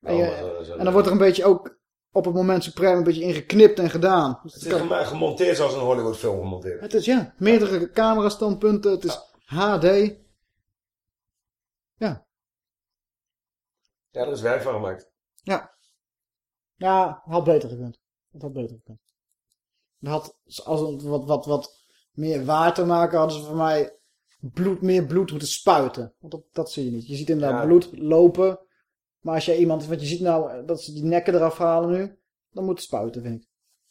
En, je- en dan wordt er een beetje ook op het moment supreme een beetje ingeknipt en gedaan. Dus Het het is kan- gemonteerd zoals een Hollywood film gemonteerd. het is ja, meerdere camerastandpunten. Het is HD. Ja, Ja, er is werk van gemaakt. ja. Ja, had beter gekund. Het had beter gekund. Het had, als het wat, wat, wat meer waar te maken, hadden ze voor mij bloed, meer bloed moeten spuiten. Want dat, dat zie je niet. Je ziet inderdaad Ja. bloed lopen. Maar als je iemand, want je ziet nou eh, dat ze die nekken eraf halen nu, dan moet het spuiten, vind ik.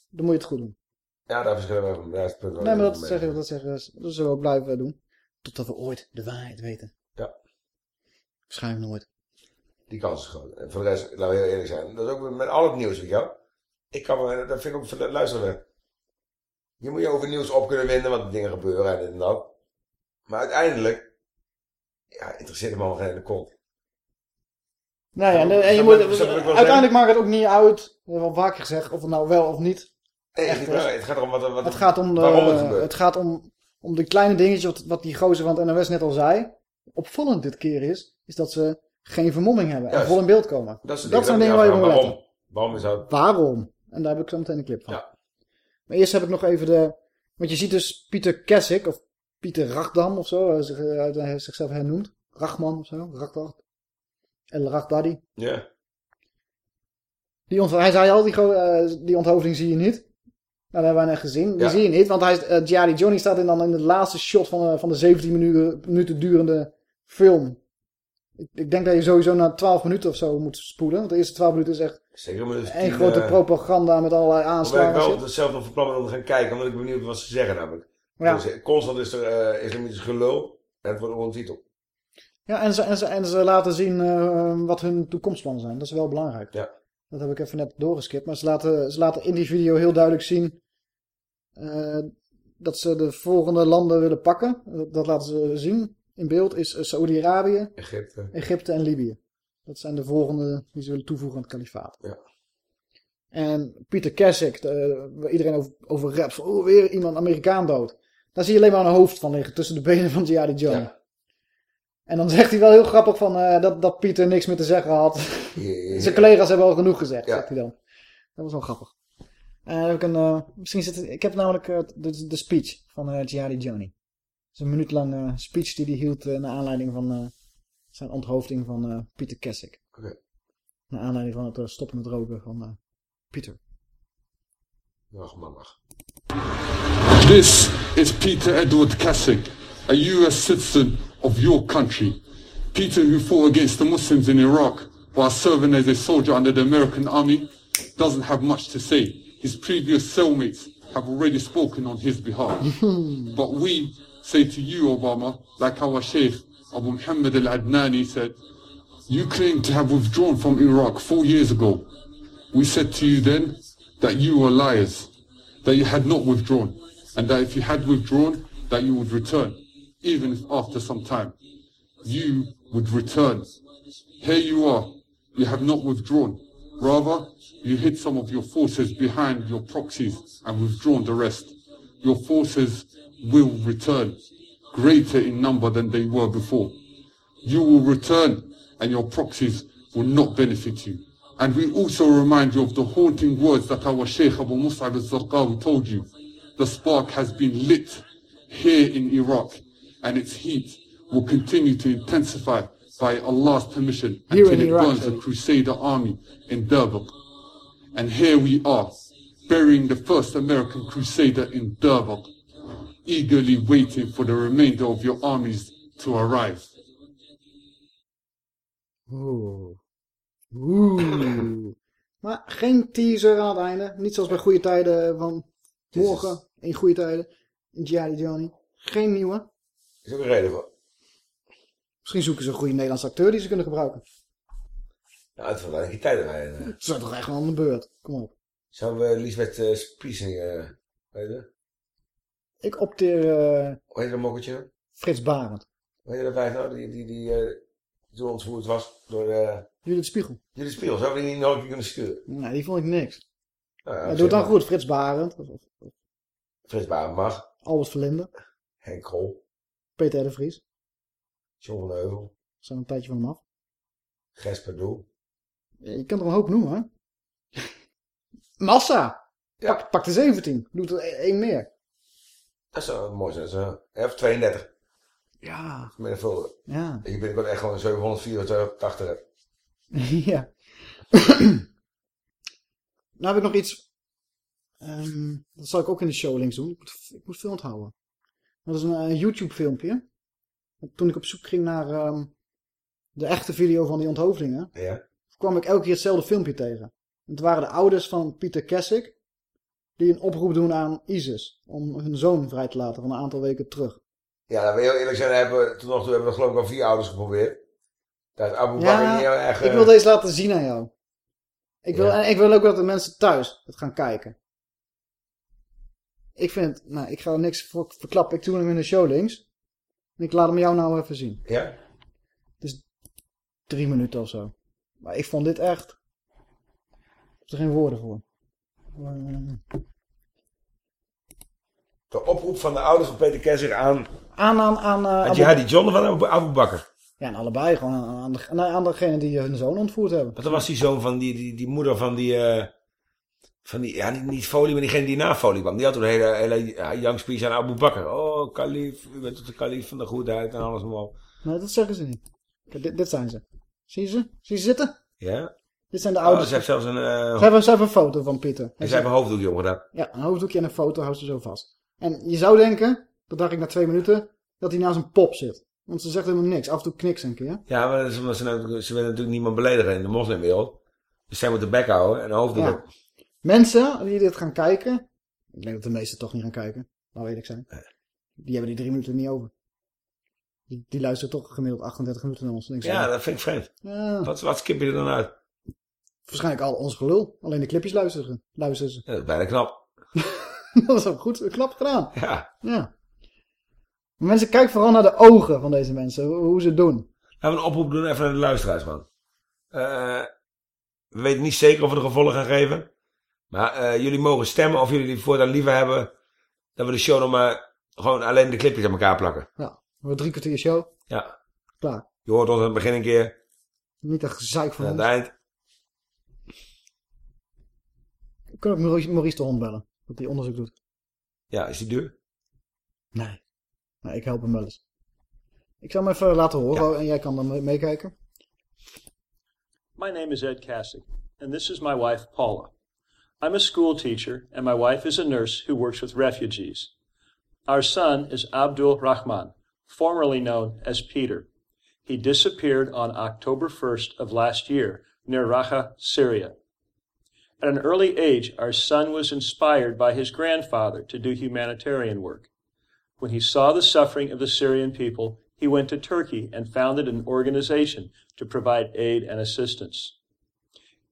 Dan moet je het goed doen. Ja, daar verschillen we van. Wel Nee, maar dat zeggen, dat zeggen ze. Dat zullen we ook blijven doen. Totdat we ooit de waarheid weten. Ja. Waarschijnlijk nooit. Die kans is groot. En voor de rest, laten we heel eerlijk zijn. Dat is ook met al het nieuws, weet je wel. Ik kan me, dat vind ik ook, luisteren. Je moet je over nieuws op kunnen winden, want dingen gebeuren en dit en dat. Maar uiteindelijk, ja, interesseert hem allemaal geen ene kont. Nee, en, en je moet, uiteindelijk maakt het ook niet uit, dat hebben we al vaker gezegd, of het nou wel of niet. Nee, echt het gaat erom wat, wat Het gaat om, de, waarom het gebeurt. het gaat om, om de kleine dingetjes, wat, wat die gozer van het NOS net al zei. Opvallend dit keer is, is dat ze geen vermomming hebben en vol in beeld komen. Dat, is zijn dingen waar je moet letten. waarom? Waarom is dat? Waarom? En daar heb ik zo meteen een clip van. Ja. Maar eerst heb ik nog even de... Want je ziet dus Pieter Kessik, of Pieter Rachdam of zo, hij zich- hij hij zichzelf hernoemt. Rachman of zo, Rachdam. El Rachdadi. Ja. Die ont- hij zei al, die, eh, die onthoofding zie je niet. Nou, dat hebben wij net gezien. Die Ja. zie je niet, want hij, eh Gianni Johnny staat in, dan in de laatste shot van, de- van de 17 minuten, minuten durende film. Ik, ik denk dat je sowieso na 12 minuten of zo moet spoelen. Want de eerste 12 minuten is echt Zeker, maar één grote eh, propaganda met allerlei Hoewel ik aanslagen. en wel hetzelfde van plan ben om te gaan kijken, omdat ik benieuwd ben wat ze zeggen namelijk. Ja. Dus, constant is er eh islamitisch gelul en gewoon een titel. Ja, en ze, en ze, en ze laten zien eh, wat hun toekomstplannen zijn. Dat is wel belangrijk. Ja. Dat heb ik even net doorgeskipt. Maar ze laten, ze laten in die video heel duidelijk zien eh, dat ze de volgende landen willen pakken. Dat, laten ze zien in beeld. Is eh, Saoedi-Arabië, Egypte. Egypte en Libië. Dat zijn de volgende die ze willen toevoegen aan het kalifaat. Ja. En Pieter Kessik, de- waar iedereen over, over rapt. Van, oh, weer iemand Amerikaan dood. Daar zie je alleen maar een hoofd van liggen tussen de benen van Jihadi Johnny. En dan zegt hij wel heel grappig van, eh, dat, dat Pieter niks meer te zeggen had. Zijn collega's hebben al genoeg gezegd, Ja. zegt hij dan. Dat was wel grappig. Dan heb ik, een, eh, misschien zit het, ik heb namelijk de, de speech van Jihadi Johnny. Het is een minuut lang eh, speech die hij hield naar aanleiding van zijn onthoofding van Pieter Kessik. Oké. Naar aanleiding van het stoppen met roken van Pieter. This is Peter Edward Kasich, a US citizen of your country. Peter, who fought against the Muslims in Iraq while serving as a soldier under the American army, doesn't have much to say. His previous cellmates have already spoken on his behalf. (laughs) but we say to you, Obama, like our Sheikh Abu Muhammad al-Adnani said, you claim to have withdrawn from Iraq four years ago. We said to you then that you were liars. that you had not withdrawn, and that if you had withdrawn, that you would return, even if after some time. You would return. Here you are. You have not withdrawn. Rather, you hid some of your forces behind your proxies and withdrawn the rest. Your forces will return, greater in number than they were before. You will return, and your proxies will not benefit you. And we also remind you of the haunting words that our Sheikh Abu Mus'ab al-Zarqawi told you. The spark has been lit here in Iraq, and its heat will continue to intensify by Allah's permission Here until it Iraq, burns the. Crusader army in Durbuk. And here we are, burying the first American Crusader in Durbuk, eagerly waiting for the remainder of your armies to arrive. Oeh. Oeh. Maar geen teaser aan het einde. Niet zoals bij goede tijden van morgen. In goede tijden. In Gianni Johnny. Geen nieuwe. is ook een reden voor. Misschien zoeken ze een goede Nederlandse acteur die ze kunnen gebruiken. Nou, uit van die tijden rijden. Het is toch echt wel aan de beurt. Kom op. Zouden we Lisbeth uh, Spiesing, eh weet je? Ik opteer eh Hoe heet dat mokketje? Frits Barend. Weet je dat wijf nou? Die, die, die eh, toen ontvoerd was door eh Judith Spiegel. Judith Spiegel. Zou we die niet een keer kunnen sturen? Nee, die vond ik niks. Nou ja, doet zich dan maar. goed. Frits Barend. Frits Baan mag. Albert Verlinde. Henk Krol. Peter de Vries. John van Heuvel. Zijn een tijdje van hem af. Gesper Doel. Je kunt er een hoop noemen, hè? (laughs) Massa! Pak, pak de 17. Doet er e- één meer. Dat zou mooi zijn. Zo. Even 32. Ja. Menigvuldig. Ja. Ik ben ook echt gewoon 784 heb. (laughs) ja. nou heb ik nog iets. Ehm, dat zal ik ook in de show links doen. Ik moet, ik moet veel onthouden. Dat is een eh, YouTube filmpje. Toen ik op zoek ging naar ehm, de echte video van die onthoofdingen. Ja. kwam ik elke keer hetzelfde filmpje tegen. Het waren de ouders van Pieter Kessick. Die een oproep doen aan ISIS. Om hun zoon vrij te laten van een aantal weken terug. Ja, dat wil heel eerlijk zijn. Hebben, we- tot nog toe hebben we geloof ik al vier ouders geprobeerd. Is Abu heel erg... ik eh, wil deze laten zien aan jou. Ik wil, Ja. En ik wil ook dat de mensen thuis het gaan kijken. Ik vind, nou, ik ga er niks voor verklappen. Ik doe hem in de show links. En ik laat hem jou nou even zien. Ja? Het is drie minuten of zo. Maar ik vond dit echt... Ik heb er geen woorden voor. De oproep van de ouders van Peter Kessig aan... Aan, aan, aan... eh, Had Abu- John aan Abu, Abu Bakr? Ja, en allebei gewoon aan, de, aan degene die hun zoon ontvoerd hebben. Want dan was die zoon van die, die, die moeder van die... eh, van die, ja, niet, niet Folie, maar diegene die na Folie kwam. Die had toen een hele, hele ja, young speech aan Abu Bakr. Oh, kalif, u bent tot de kalif van de goedheid en alles maar op. Nee, dat zeggen ze niet. Kijk, dit, dit zijn ze. Zie je ze? Zie je ze zitten? Ja? Dit zijn de Oh, ouders. ze heeft zelfs een... eh, Ze hebben, ze hebben een foto van Pieter. en ze hebben een hoofddoekje omgedaan. Ja, een hoofddoekje en een foto houdt ze zo vast. En je zou denken, dat dacht ik na twee minuten, dat hij naast een pop zit. Want ze zegt helemaal niks. Af en toe knikt ze een keer. Ja, maar dat is omdat ze, nou- ze willen natuurlijk niemand beledigen in de moslimwereld. Dus zij moeten bek houden en hoofddoek Ja. Mensen die dit gaan kijken, ik denk dat de meesten toch niet gaan kijken, laat eerlijk zijn. Die hebben die drie minuten niet over. Die, die luisteren toch gemiddeld 38 minuten naar ons. Denk ik. Ja, dat vind ik vreemd. Ja. Wat, wat skip je er dan uit? Waarschijnlijk al ons gelul. Alleen de clipjes luisteren, luisteren ze. Ja, dat is bijna knap. (laughs) dat is ook goed, knap gedaan. Ja. Ja. Maar mensen, kijk vooral naar de ogen van deze mensen, hoe, hoe ze het doen. Laten we een oproep doen even naar de luisteraars, man. Eh, we weten niet zeker of we de gevolgen gaan geven. Maar eh, jullie mogen stemmen of jullie die voortaan liever hebben... dat we de show nog maar gewoon alleen de clipjes aan elkaar plakken. Ja, we hebben drie kwartier show. Ja. Klaar. Je hoort ons aan het begin een keer. Niet dat gezeik van En aan ons. het eind. We kunnen ook Maurice, Maurice de Hond bellen. Dat hij onderzoek doet. Ja, is die duur? Nee. Nee, ik help hem wel eens. Ik zal hem even eh, laten horen en jij kan dan mee- meekijken. My name is Ed Cassick, and this is my wife, Paula. I'm a school teacher, and my wife is a nurse who works with refugees. Our son is Abdul Rahman, formerly known as Peter. He disappeared on October 1st of last year near Raqqa, Syria. At an early age, our son was inspired by his grandfather to do humanitarian work. When he saw the suffering of the Syrian people, he went to Turkey and founded an organization to provide aid and assistance.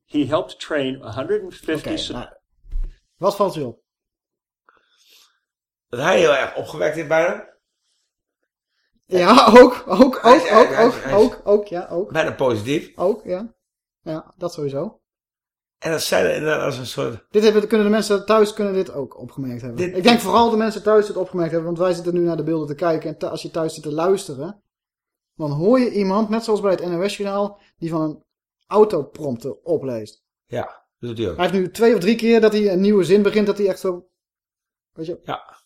He helped train 150 Oké, su- nou, wat valt u op? Dat hij heel erg opgewekt is bijna. Ja, ook, ook, Hij ook, ook, ook, ook, ook, ja, ook. Bijna positief. Ook, ja. Ja, dat sowieso. En dat er inderdaad als een soort... Dit hebben, kunnen de mensen thuis kunnen dit ook opgemerkt hebben. Dit- ik denk vooral de mensen thuis dit opgemerkt hebben, want wij zitten nu naar de beelden te kijken. En als je thuis zit te luisteren, dan hoor je iemand, net zoals bij het NOS-journaal, die van een autoprompter opleest. Ja, dat doet hij ook. Hij heeft nu twee of drie keer dat hij een nieuwe zin begint, dat hij echt zo... Weet je? Ja.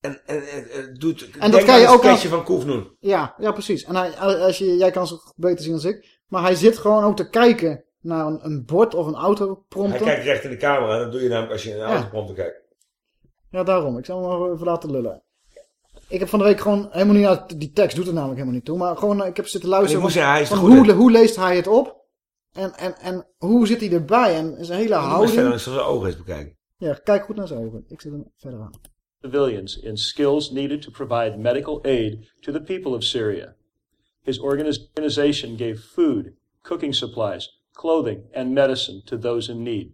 En, en, en, en doet... En dat kan je ook als... van Koefnoen. Ja, ja, precies. En hij, als je, jij kan ze beter zien dan ik. Maar hij zit gewoon ook te kijken naar een, een bord of een autoprompter. Hij kijkt recht in de camera. En dat doe je namelijk als je in een Ja. autoprompter kijkt. Ja, daarom. Ik zal hem maar even laten lullen. Ik heb van de week gewoon helemaal niet naar die tekst doet er namelijk helemaal niet toe. Maar gewoon, eh, ik heb zitten luisteren. En ik moet van- zeggen, hij is van goed, hoe, hoe leest hij het op? En, en, en hoe zit hij erbij? En zijn hele Je verder houding. eens zijn ogen eens bekijken. Ja, kijk goed naar zijn ogen. Ik zit hem verder aan. civilians in skills needed to provide medical aid to the people of Syria. His organiz- organization gave food, cooking supplies, clothing, and medicine to those in need.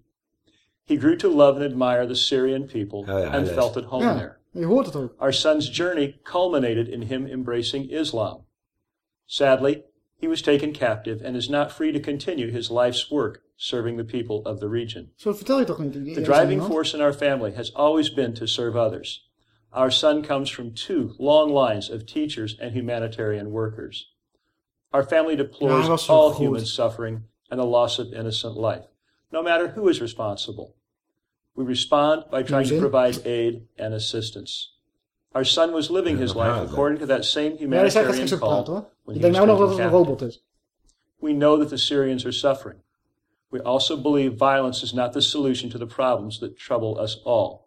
He grew to love and admire the Syrian people oh, ja, and yes. felt at home Ja, there. je hoort het ook. Our son's journey culminated in him embracing Islam. Sadly, he was taken captive and is not free to continue his life's work serving the people of the region. Zo vertel je toch niet? The driving force in our family has always been to serve others. Our son comes from two long lines of teachers and humanitarian workers. Our family deplores hij was zo all goed. human suffering and the loss of innocent life, no matter who is responsible. We respond by trying to provide aid and assistance. Our son was living his life according to that same Ja, hij zei gaat humanitarian straks ook call praten hoor. when Ik he denk was nou nog dat taken het een robot is. We know that the Syrians are suffering. We also believe violence is not the solution to the problems that trouble us all.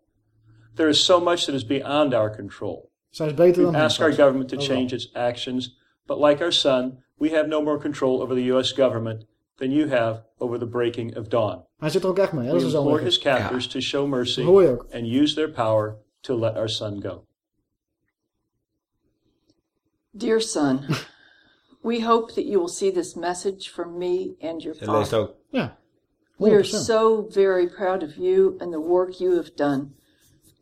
There is so much that is beyond our control. Zij is beter We ask our government to change its actions, but like our son, we have no more control over the U.S. government than you have over the breaking of dawn. Hij zit er ook echt mee. Hè? We is zo implore his captors to show mercy Dat hoor je ook. and use their power to let our son go. Dear son, we hope that you will see this message from me and your Zij leest father. ook. Ja. We are so very proud of you and the work you have done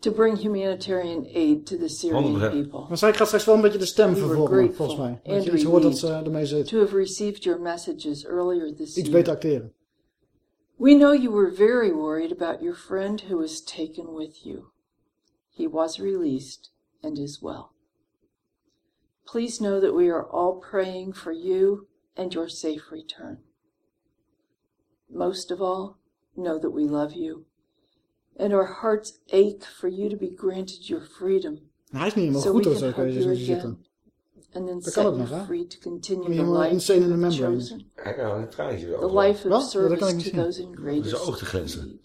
to bring humanitarian aid to the Syrian 100%. people. Maar zij gaat straks wel een beetje de stem We were vervormen, grateful volgens mij. Dat and je iets hoort dat relieved ze ermee zit. to have received your messages earlier this Iets year. beter acteren. We know you were very worried about your friend who was taken with you. He was released and is well. Please know that we are all praying for you and your safe return. Most of all, know that we love you, and our hearts ache for you to be granted your freedom. Hij is niet helemaal so goed we hoor, can zo zitten. again, and then Dat set kan ook you nog, hè? free to continue the helemaal life insane in the membrane. chosen. Hij kan wel een traantje The over. life Wel? of Ja, dat kan service ik to niet those in Zijn greatest oog te glinsteren.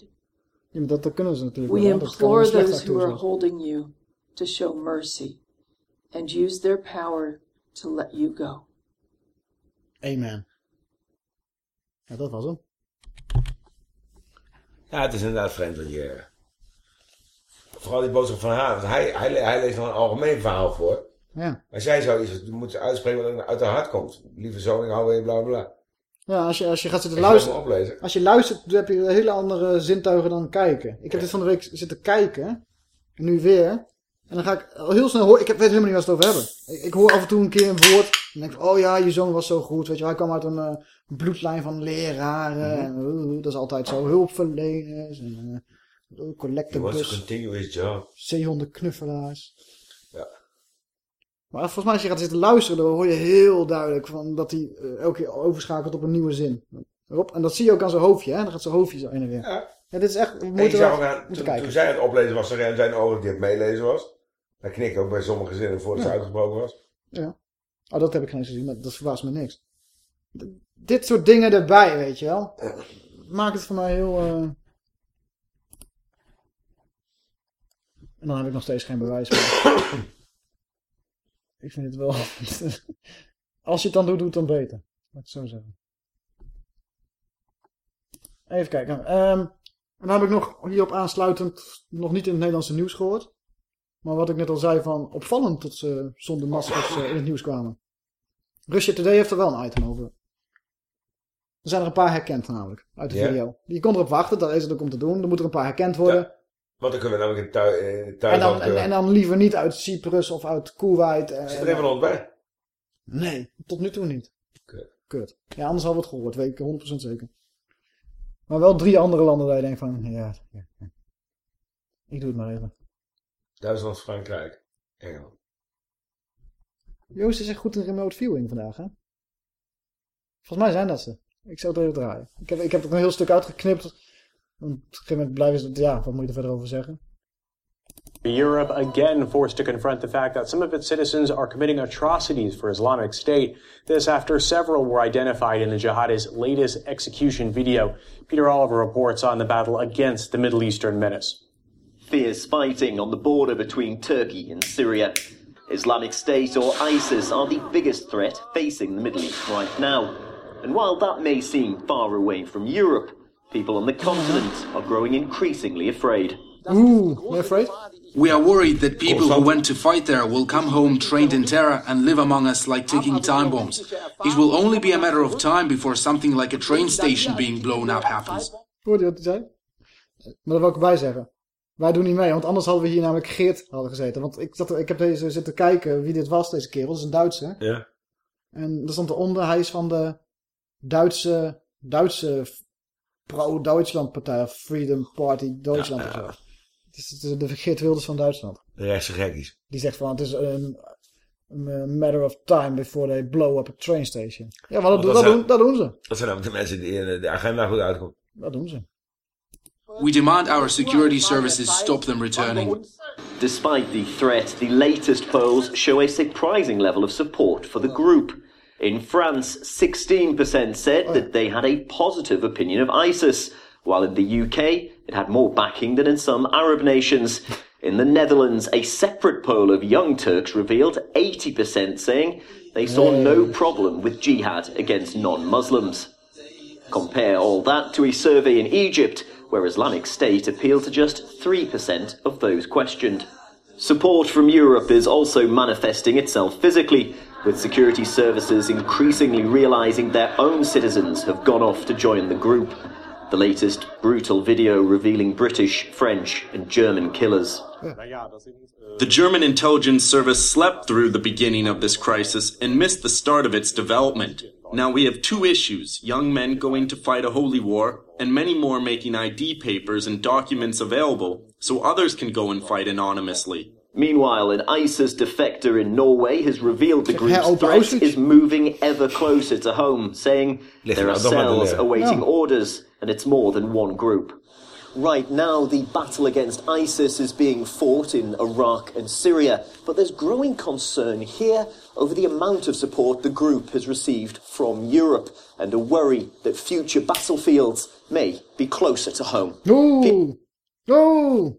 Ja, maar dat, dat kunnen ze natuurlijk We wel. implore those who are holding you to show mercy and use their power to let you go. Amen. Ja, dat was hem. Ja, het is inderdaad vreemd dat je... Vooral die boodschap van haar. Want hij, hij, hij leest nog een algemeen verhaal voor. Ja. Maar zij zou iets moeten uitspreken wat uit haar hart komt. Lieve zoon, ik hou van je, bla bla bla. Ja, als je, als je gaat zitten luisteren. Als je luistert, dan heb je hele andere zintuigen dan kijken. Ik heb dit van de week zitten kijken. Nu weer. En dan ga ik heel snel horen. Ik weet helemaal niet waar ze het over hebben. Ik, ik hoor af en toe een keer een woord. En denk ik, oh ja, je zoon was zo goed. Weet je, hij kwam uit een eh, bloedlijn van leraren. Mhm. en, dat is altijd zo. Hulpverleners. En, uh, collectebus. job. Zeehondenknuffelaars. Ja. Maar volgens mij als je gaat zitten luisteren, dan hoor je heel duidelijk van dat hij eh, elke keer overschakelt op een nieuwe zin. Rob, en dat zie je ook aan zijn hoofdje, hè? Dan gaat zijn hoofdje zo heen en weer. Ja. dit is echt, we En moeten wel aan, toen, kijken. toen zij het oplezen was, aan zijn ogen aan het meelezen was. Hij knikte ook bij sommige zinnen voordat ze Ja. uitgesproken was. Ja. Oh, dat heb ik geen gezien, maar dat verbaast me niks. Dit soort dingen erbij, weet je wel. Maakt het voor mij heel... eh, En dan heb ik nog steeds geen bewijs meer. ik vind het wel... (laughs) Als je het dan doet, doe het dan beter. Laat ik het zo zeggen. Even kijken. Ehm, en dan heb ik nog hierop aansluitend nog niet in het Nederlandse nieuws gehoord. Maar wat ik net al zei van opvallend dat ze zonder maskers eh, in het nieuws kwamen. Russia Today heeft er wel een item over. Er zijn er een paar herkend namelijk, uit de Ja. video. Je kon erop wachten, daar is het ook om te doen. Er moeten er een paar herkend worden. Want dan kunnen we namelijk in eh, En thuis dan, en, eh, en dan liever niet uit Cyprus of uit Kuwait. eh, Zit er even rond bij? Nee, tot nu toe niet. Kut. Ja, anders hadden we het gehoord, weet ik 100% zeker. Maar wel drie andere landen waar je denkt van, ja, ja, ja. ik doe het maar even. Duitsland, Frankrijk, Engeland. Joost is echt goed in remote viewing vandaag, hè? Volgens mij zijn dat ze. Ik zou het even draaien. Ik heb, ik heb er een heel stuk uitgeknipt. Want op een gegeven moment blijven ze... Ja, wat moet je er verder over zeggen? Europe again forced to confront the fact that some of its citizens are committing atrocities for Islamic State. This after several were identified in the jihadists' latest execution video. Peter Oliver reports on the battle against the Middle Eastern menace. Fierce fighting on the border between Turkey and Syria. Islamic State or ISIS are the biggest threat facing the Middle East right now. And while that may seem far away from Europe, people on the continent are growing increasingly afraid. Ooh, you afraid? We are worried that people who went to fight there will come home trained in terror and live among us like ticking time bombs. It will only be a matter of time before something like a train station being blown up happens. Hoorde je wat hij zei? Maar dat wil ik erbij zeggen. Wij doen niet mee, want anders hadden we hier namelijk Geert hadden gezeten. Want ik, zat, ik heb deze zitten kijken wie dit was, deze kerel. Dat is een Duitser. Ja. En er stond eronder, hij is van de Duitse, Duitse pro-Duitsland partij. Of Freedom Party Duitsland of zo. Het is de, de Geert Wilders van Duitsland. De rechtse gekkies. Die zegt van, het is een, een matter of time before they blow up a train station. Ja, maar dat, Want dat, zijn- doen, dat doen ze. Dat zijn namelijk de mensen die in de agenda goed uitkomen. Dat doen ze. We demand our security services stop them returning. Despite the threat, the latest polls show a surprising level of support for the group. In France, 16% said oh, that they had a positive opinion of ISIS, while in the UK, it had more backing than in some Arab nations. In the Netherlands, a separate poll of young Turks revealed 80% saying they saw no problem with jihad against non Muslims. Compare all that to a survey in Egypt, where Islamic State appealed to just 3% of those questioned. Support from Europe is also manifesting itself physically, with security services increasingly realizing their own citizens have gone off to join the group. The latest brutal video revealing British, French, and German killers. The German intelligence service slept through the beginning of this crisis and missed the start of its development. Now we have two issues young men going to fight a holy war, and many more making ID papers and documents available so others can go and fight anonymously. Meanwhile, an ISIS defector in Norway has revealed the group's threat is moving ever closer to home, saying Ligt there er are nou toch maar te cells awaiting Ja. orders, and it's more than one group. Right now, the battle against ISIS is being fought in Iraq and Syria, but there's growing concern here over the amount of support the group has received from Europe, and a worry that future battlefields may be closer to home. Oeh. Oeh.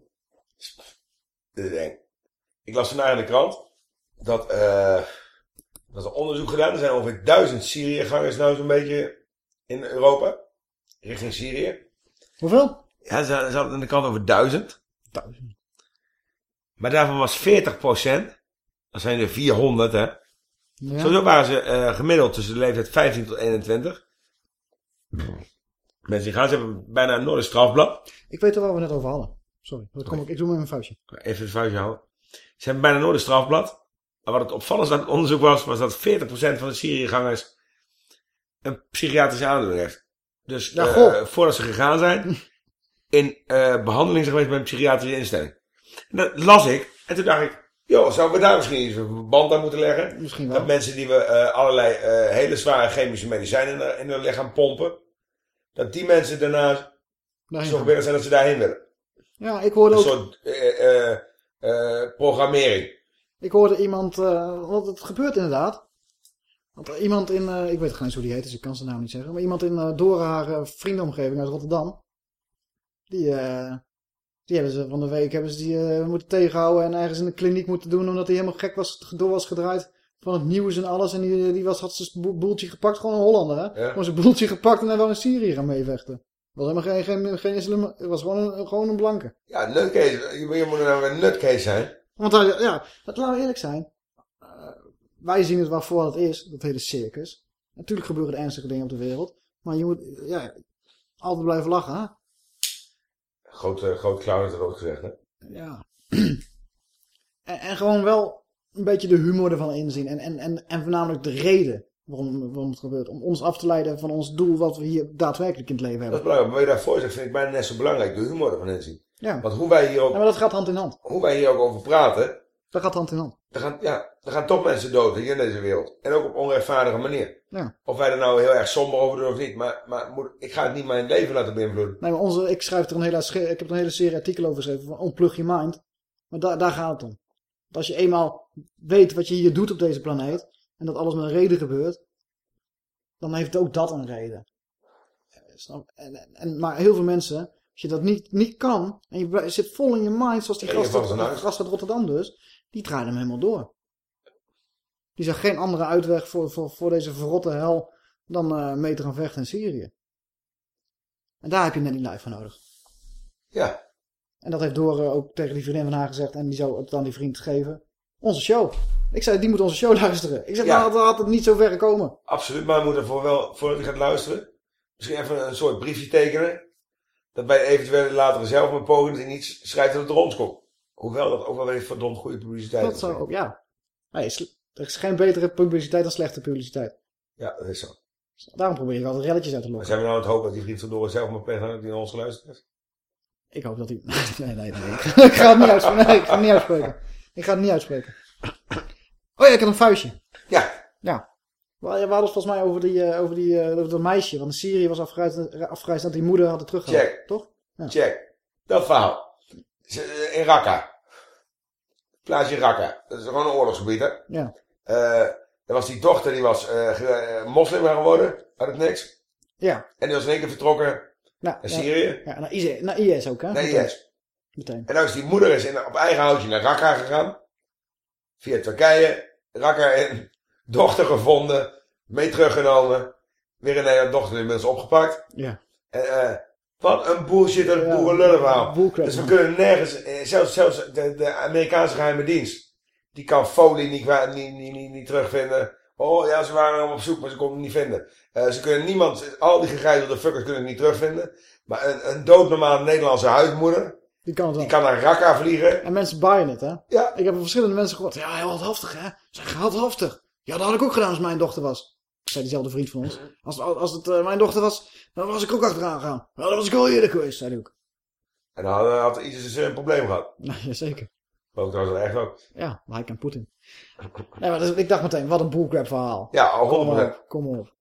Dit is eng. Ik las vandaag in de krant dat eh dat er onderzoek gedaan. Er zijn ongeveer duizend Syriëgangers nou zo'n beetje in Europa. Richting Syrië. Hoeveel? Ja, ze ze hadden in de krant over duizend. Duizend. Maar daarvan was 40% dat zijn er 400 hè. Ja. Sowieso waren ze eh, gemiddeld tussen de leeftijd 15 tot 21. Mensen die gaan, ze hebben bijna nooit een strafblad. Ik weet er waar we net over hadden. Sorry, dat kom ik, ik doe met mijn vuistje. Even het vuistje houden. Ze hebben bijna nooit een strafblad. Maar wat het opvallendste aan het onderzoek was, was dat 40% van de Syriëgangers een psychiatrische aandoening heeft. Dus Ja, eh, voordat ze gegaan zijn, in eh, behandeling zijn geweest bij een psychiatrische instelling. En dat las ik. En toen dacht ik, joh, zouden we daar misschien eens een verband aan moeten leggen? Misschien wel. Dat mensen die we eh, allerlei hele zware chemische medicijnen in, hun- lichaam pompen, dat die mensen daarna zo willen zijn dat ze daarheen willen. Ja, ik hoorde Een ook... soort eh, programmering. Ik hoorde iemand, eh, want het gebeurt inderdaad. Want er iemand in, eh, ik weet geen eens hoe die heet, dus ik kan zijn naam niet zeggen. Maar iemand in uh, door haar vriendenomgeving uit Rotterdam. Die, eh, die hebben ze van de week hebben ze die moeten tegenhouden en ergens in de kliniek moeten doen. Omdat hij helemaal gek was, door was gedraaid van het nieuws en alles. En die, die was, had zijn boel- boeltje gepakt, gewoon een Hollander hè. Ja. Gewoon zijn boeltje gepakt en hij wou in Syrië gaan meevechten. Was helemaal geen, geen, geen islam, het was gewoon een, gewoon een blanke. Ja, nutcase. Je, je moet nou een nutcase zijn. Want hij, ja, dat laten we eerlijk zijn. Eh, wij zien het waarvoor het is, dat hele circus. Natuurlijk gebeuren er ernstige dingen op de wereld. Maar je moet ja, altijd blijven lachen. Hè? Groot, uh, groot clown heeft dat ook gezegd, hè? Ja. (clears throat) en, en gewoon wel een beetje de humor ervan inzien. En, en, en, en voornamelijk de reden waarom, waarom het gebeurt. Om ons af te leiden van ons doel wat we hier daadwerkelijk in het leven Dat hebben. is belangrijk. Maar wat je daarvoor zegt, vind ik bijna net zo belangrijk. De humor ervan inzien. Ja. Want hoe wij hier ook, Ja, maar dat gaat hand in hand. hoe wij hier ook over praten, Dat gaat hand in hand. er gaan, ja, er gaan toch mensen dood hier in deze wereld. En ook op onrechtvaardige manier. Ja. Of wij er nou heel erg somber over doen of niet. Maar, maar moet, ik ga het niet mijn leven laten beïnvloeden. Nee, maar onze, ik schrijf er een hele, ik heb er een hele serie artikelen over geschreven van Unplug Your Mind. Maar daar daar gaat het om. Want als je eenmaal weet wat je hier doet op deze planeet, en dat alles met een reden gebeurt, dan heeft ook dat een reden. Snap? En, en, maar heel veel mensen, als je dat niet, niet kan, en je zit vol in je mind, zoals die gast, uit- gast Rotterdam dus, die draaien hem helemaal door. Die zag geen andere uitweg voor, voor, voor deze verrotte hel dan eh mee te gaan vechten in Syrië. En daar heb je net niet live voor nodig. Ja. En dat heeft Dore ook tegen die vriendin van haar gezegd. En die zou het aan die vriend geven. Onze show. Ik zei, die moet onze show (laughs) luisteren. Ik zeg, Ja. nou had, had het niet zo ver gekomen. Absoluut, maar we moeten voor wel, voordat je gaat luisteren, misschien even een soort briefje tekenen. Dat bij eventuele latere zelfmoordpoging dat hij niet schrijft dat het rond komt. Hoewel dat ook wel weer verdomd goede publiciteit Dat is. zou ook, ja. Nee, er is geen betere publiciteit dan slechte publiciteit. Ja, dat is zo. Daarom probeer ik altijd relletjes uit te lokken. zijn we nou het hopen dat die vriend van Doris zelf maar pleegt dat hij naar ons geluisterd heeft? Ik hoop dat hij... (laughs) Nee, nee, nee. (laughs) ik ga het niet uitspreken. Nee, ik ga het niet uitspreken. Ik ga het niet uitspreken. Oh ja, ik had een vuistje. Ja. Ja. We hadden het volgens mij over, die, eh, over, die, eh, over dat meisje. Want in Syrië was afgereisd, afgereisd dat die moeder hadden teruggehaald. Check. Toch? Ja. Check. Dat verhaal. In Raqqa. Plaatsje Raqqa. Dat is gewoon een oorlogsgebied, hè? Ja. Eh, er was die dochter, die was eh, eh, moslim geworden. Uit het niks. Ja. En die was in één keer vertrokken Nou, naar. Syrië. Ja, naar IS, naar IS ook, hè? Naar. IS. Meteen. En nou is die moeder is in, op eigen houtje naar Raqqa gegaan. Via Turkije. Raqqa in. (laughs) Dochter gevonden. Mee teruggenomen. Weer in Nederland. Dochter inmiddels opgepakt. Ja. En, eh, wat een bullshit en verhaal. bullcrap, Dus we kunnen nergens, eh, zelfs, zelfs de, de Amerikaanse geheime dienst, die kan Foley niet, niet, niet, niet, niet terugvinden. Oh ja, ze waren op zoek, maar ze konden hem niet vinden. Eh, ze kunnen niemand, al die gegijzelde fuckers kunnen het niet terugvinden. Maar een, een doodnormale Nederlandse huismoeder, Die kan het wel. die kan naar Raqqa vliegen. En mensen baaien het, hè? Ja. Ik heb van verschillende mensen gehoord. Ja, heel heldhaftig, hè? Zeg, heldhaftig. Ja, dat had ik ook gedaan als mijn dochter was. Zei diezelfde vriend van ons. Als, als het eh, mijn dochter was, dan was ik ook achteraan gegaan. Ja, dat was ik al eerder geweest, zei hij ook. En dan had, had ISIS een probleem gehad. Nou, (laughs) jazeker. Ook trouwens echt ook. Ja, maar hij kan Poetin. Nee, maar dus, ik dacht meteen, wat een bullcrap verhaal. Ja, al Kom 100%. maar op, kom op.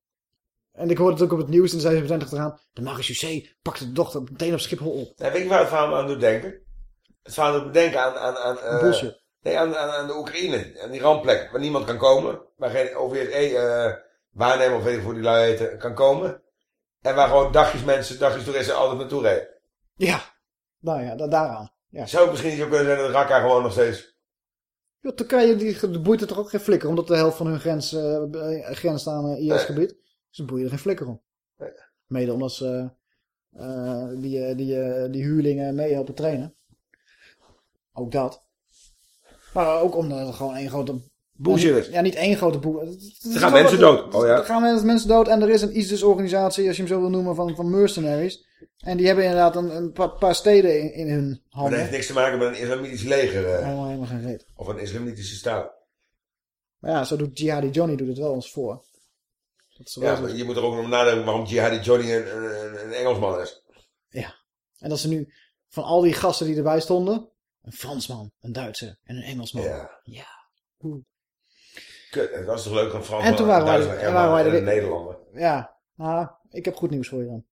En ik hoorde het ook op het nieuws en zei ze meteen achteraan. De marechaussee pakte de dochter meteen op Schiphol op. Nee, weet je waar het verhaal aan doet denken? Het verhaal doet me denken aan... aan, aan eh. Nee, aan, aan, aan de Oekraïne. Aan die rampplek waar niemand kan komen. Waar geen OVSE eh waarnemer of weet ik hoe die lui heten, kan komen. En waar gewoon dagjes mensen, dagjes toeristen altijd naartoe rijden. Ja, nou ja, da- daaraan. Ja. Zou het misschien niet zo kunnen zijn dat Raqqa gewoon nog steeds... Ja, Turkije die, die boeit er toch ook geen flikker, omdat de helft van hun grens eh, eh, grenst aan IS-gebied. Dan boeien er geen flikker om. Mede omdat ze eh, die, eh, die, eh, die huurlingen mee helpen trainen. Ook dat. Maar ook omdat er gewoon één grote... Bullshit is. Ja, niet één grote boel. Er gaan mensen dood. Oh ja. Er gaan mensen- dood en er is een ISIS-organisatie, als je hem zo wil noemen, van, van mercenaries. En die hebben inderdaad een, een paar, paar steden in, in hun Maar dat handen. heeft niks te maken met een islamitisch leger. eh, Helemaal, helemaal geen reet. of een islamitische staat. Maar ja, zo doet Jihadi Johnny doet het wel ons voor. Dat is wel Ja, maar je moet er ook nog nadenken waarom Jihadi Johnny een, een, een Engelsman is. Ja. En dat ze nu van al die gasten die erbij stonden, een Fransman, een Duitser en een Engelsman. Ja. Ja. Oeh. Kut, dat is toch leuk, een Fransman, En toen waren wij, Duitsland en waren wij en er een Nederlander. Ja, nou, ik heb goed nieuws voor je dan.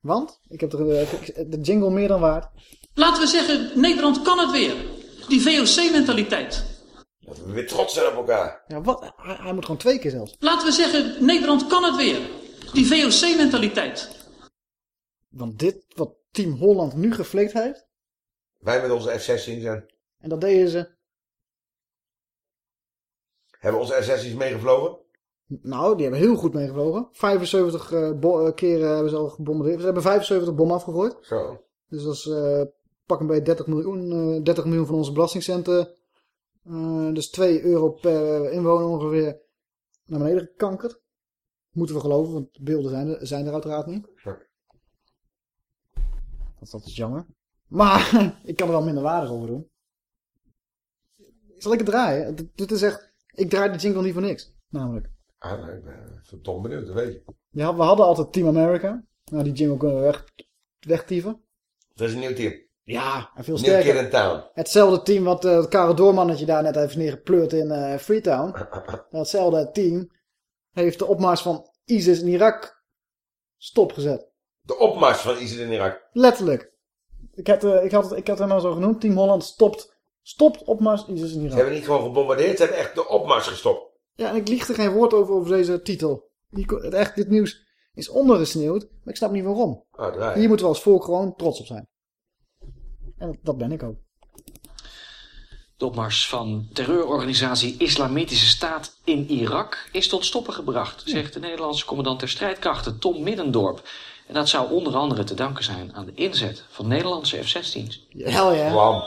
Want, ik heb de, de jingle meer dan waard. Laten we zeggen, Nederland kan het weer. Die VOC-mentaliteit. Dat we weer trots zijn op elkaar. Ja, wat? Hij, hij moet gewoon twee keer zelfs. Laten we zeggen, Nederland kan het weer. Die VOC-mentaliteit. Want dit, wat Team Holland nu geflikt heeft, Wij met onze F-16 zijn. en dat deden ze, Hebben onze F-16's meegevlogen? nou, die hebben heel goed meegevlogen. 75 eh, eh, keren hebben ze al gebombardeerd. Ze hebben 75 bommen afgegooid. Zo. Dus dat is eh, pak een beetje 30 miljoen, eh 30 miljoen van onze belastingcenten. Eh, dus 2 euro per inwoner ongeveer naar beneden gekankerd. Moeten we geloven, want de beelden zijn er, zijn er uiteraard niet. Dat, dat is jammer. Maar (laughs) ik kan er wel minder waardig over doen. Zal ik het draaien? Dit- Dit is echt... Ik draai die jingle niet voor niks. Namelijk. Ah, nee, ik ben verdomd benieuwd, dat weet je. Ja, we hadden altijd Team America. Nou, die jingle kunnen we weg, wegtieven. Dat is een nieuw team. Ja, en veel New sterker. Kid in Town. Hetzelfde team wat eh het Karel Doormannetje daar net heeft neergepleurd in eh, Freetown. (laughs) Datzelfde team heeft de opmars van ISIS in Irak stopgezet. De opmars van ISIS in Irak. Letterlijk. Ik had, eh, ik had, het, ik had het nou zo genoemd. Team Holland stopt, stopt opmars ISIS in Ze Irak. hebben niet gewoon gebombardeerd, ze hebben echt de opmars gestopt. Ja, en ik lieg er geen woord over over deze titel. Die echt, dit nieuws is ondergesneeuwd, maar ik snap niet waarom. Ah, draai. Hier moeten we als volk gewoon trots op zijn. En dat, dat ben ik ook. De opmars van terreurorganisatie Islamitische Staat in Irak is tot stoppen gebracht, zegt de Nederlandse commandant der strijdkrachten Tom Middendorp. En dat zou onder andere te danken zijn aan de inzet van Nederlandse F-16's. Hell yeah. Wam.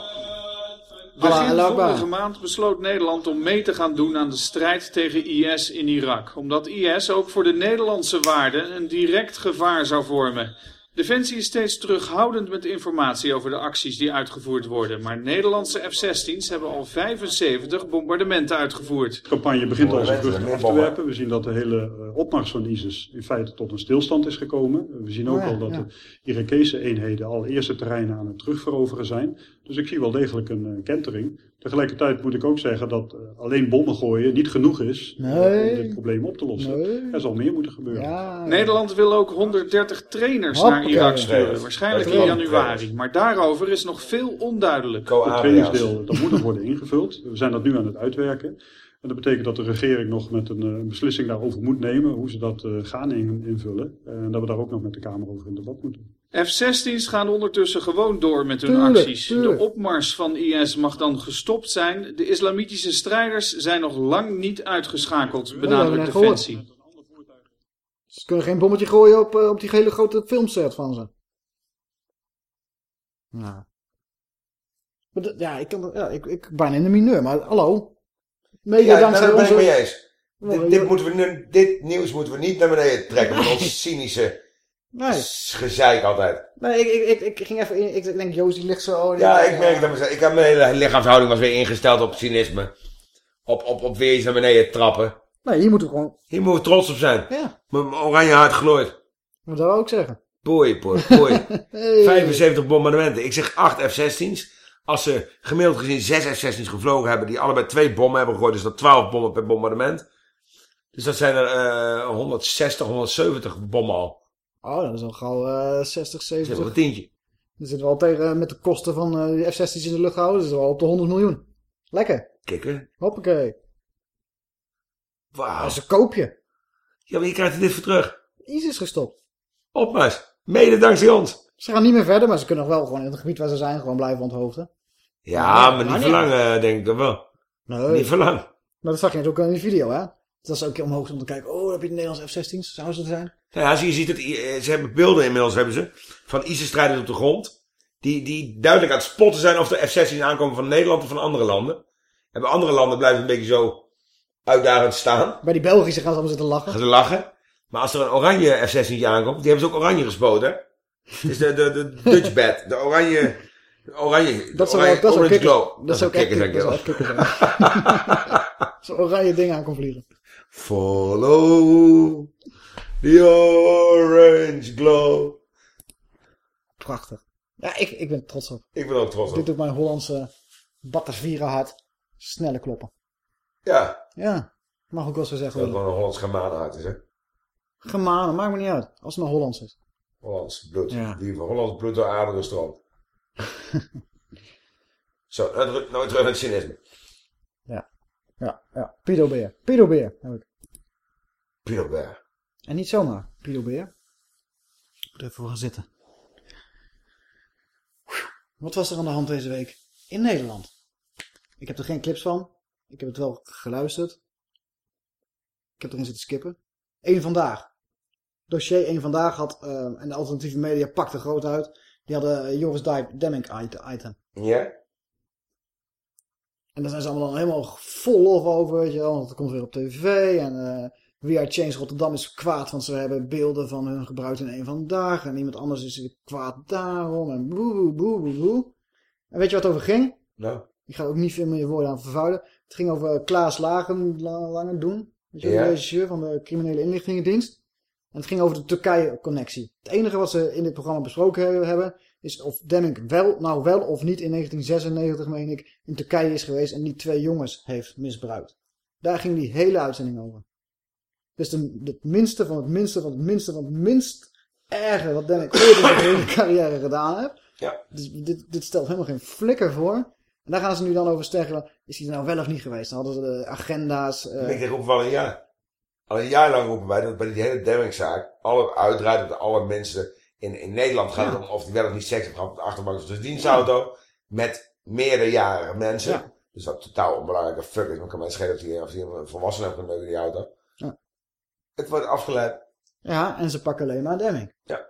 Begin vorige maand besloot Nederland om mee te gaan doen aan de strijd tegen IS in Irak. Omdat IS ook voor de Nederlandse waarden een direct gevaar zou vormen. Defensie is steeds terughoudend met informatie over de acties die uitgevoerd worden. Maar Nederlandse F-16's hebben al 75 bombardementen uitgevoerd. De campagne begint al zijn vruchten af te werpen. We zien dat de hele eh, opmars van ISIS in feite tot een stilstand is gekomen. We zien ook al dat de Irakese eenheden al eerste terreinen aan het terugveroveren zijn. Dus ik zie wel degelijk een eh, kentering. Tegelijkertijd moet ik ook zeggen dat eh, alleen bommen gooien niet genoeg is Nee. om dit probleem op te lossen. Nee. Er zal meer moeten gebeuren. Ja, Nederland wil ook 130 trainers Hoppakee. naar Irak sturen, waarschijnlijk in januari. Maar daarover is nog veel onduidelijk. Het trainingsdeel, dat moet nog worden ingevuld. We zijn dat nu aan het uitwerken. En dat betekent dat de regering nog met een, eh, een beslissing daarover moet nemen, hoe ze dat eh, gaan in- invullen. En dat we daar ook nog met de Kamer over in debat moeten. F-16's gaan ondertussen gewoon door met hun Tuurlijk, acties. tuurlijk. De opmars van IS mag dan gestopt zijn. De islamitische strijders zijn nog lang niet uitgeschakeld, benadrukt net Defensie. Ze kunnen geen bommetje gooien op, eh, op die hele grote filmset van ze. Ja. Maar dat- ja, ik kan ja, ik, ik bijna in de mineur, maar hallo. Mede Ja, dankzij ben ik onze... mee eens. Oh, Dit, moeten we nu, dit nieuws moeten we niet naar beneden trekken met (laughs) ons cynische Nee, gezeik altijd. nee ik, ik, ik, ik ging even in, ik denk, Joost die ligt zo... oh, Ja, ik merk dat mezelf. Ik heb mijn hele lichaamshouding was weer ingesteld op cynisme. Op, op, op weer eens naar beneden trappen. Nee, hier moeten we gewoon... Hier moeten we trots op zijn. Ja, Mijn oranje hart glooit. dat zou ik ook zeggen. Boei, boei, boei. (laughs) Hey. 75 bombardementen. Ik zeg 8 F-16's. Als ze gemiddeld gezien 6 F-16's gevlogen hebben, die allebei twee bommen hebben gegooid, is dat 12 bommen per bombardement. Dus dat zijn er eh 160, 170 bommen al. Oh, dat is al gauw eh 60, Dat is wel 70. een tientje. Dan zitten we al tegen, eh, met de kosten van eh, die F-16's in de lucht houden, zitten we al op de 100 miljoen. Lekker. Kikken. Hoppakee. Wauw. Dat is een koopje. Ja, maar je krijgt er dit voor terug. ISIS is gestopt. Opmars. Mede dankzij ons. Ze gaan niet meer verder, maar ze kunnen nog wel gewoon in het gebied waar ze zijn gewoon blijven onthoofden. Ja, maar maar niet niet. voor lang, eh, denk ik dan wel. Nee. Niet voor lang. Maar dat zag je net ook in die video, hè? Dat is ook omhoog om te kijken, oh, heb je de Nederlandse F-16's? Zouden ze zijn? Ja, als je ziet dat I- ze hebben beelden inmiddels hebben ze van ISIS-strijders op de grond. Die, die duidelijk aan het spotten zijn of de F-16's aankomen van Nederland of van andere landen. En bij andere landen blijven een beetje zo uitdagend staan. Bij die Belgische gaan ze allemaal zitten lachen. Gaan ze lachen. Maar als er een oranje F-16 aankomt, die hebben ze ook oranje gespoten. Het is de, de, de Dutch bat. De oranje... Oranje... Dat zou oranje, dat zou kikkers, glow. dat zou ook dat denk zou ik. Zo'n (laughs) oranje ding aan kon vliegen. Follow the orange glow. Prachtig. Ja, ik, ik ben trots op. Ik ben ook trots op. Dit doet mijn Hollandse Batavira hart sneller kloppen. Ja. Ja, mag ook wel zo zeggen. Dat het gewoon een Hollands Germaanhart is, hè? Gemanen, maakt me niet uit. Als het maar Hollands is. Hollands bloed. Ja. Die van Hollands bloed door aderen stroomt. (laughs) Zo, nou terug, nou terug naar het cynisme. Ja, ja. Pidobeer. Pidobeer heb ik. Piedelberg. En niet zomaar. Pidobeer. Ik moet even voor gaan zitten. Wat was er aan de hand deze week? In Nederland. Ik heb er geen clips van. Ik heb het wel geluisterd. Ik heb erin zitten skippen. Eén vandaag. Dossier 1 vandaag had, eh, en de alternatieve media pakte groot uit. Die hadden eh, Joris Demming ite- item. Ja? En daar zijn ze allemaal dan helemaal vol lof over, weet je wel. Want het komt weer op tv en eh, We Are Change Rotterdam is kwaad, want ze hebben beelden van hun gebruikt in een van de dagen. En iemand anders is weer kwaad daarom. En boe, boe, boe, boe, boe. En weet je wat het over ging? Nou. Ik ga ook niet veel meer woorden aan vervuilen. Het ging over Klaas Lagen, La- Langen doen. Weet je, Ja. de regisseur van de criminele inlichtingendienst. En het ging over de Turkije-connectie. Het enige wat ze in dit programma besproken hebben... is of Demming wel, nou wel of niet in 1996, meen ik... in Turkije is geweest en die twee jongens heeft misbruikt. Daar ging die hele uitzending over. Dus de, het minste van het minste van het minste van het minst erge... wat Demming ooit in zijn hele carrière gedaan heeft. Ja. Dus dit, dit stelt helemaal geen flikker voor. En daar gaan ze nu dan over sterren. Is hij er nou wel of niet geweest? Dan hadden ze de agenda's. eh, Ik we al een jaar. Al een jaar lang roepen wij dat bij die hele Demmingzaak alle uitdraait dat alle mensen in, in Nederland gaan om of die wel of niet seks hebben gehad op de achterbank van de dienstauto met meerderjarige mensen. Ja. Dus dat totaal onbelangrijke fuck is. Maar kan mij schelen of die, of die een volwassene heeft geneukt in die auto. Ja. Het wordt afgeleid. Ja, en ze pakken alleen maar Demming. Ja.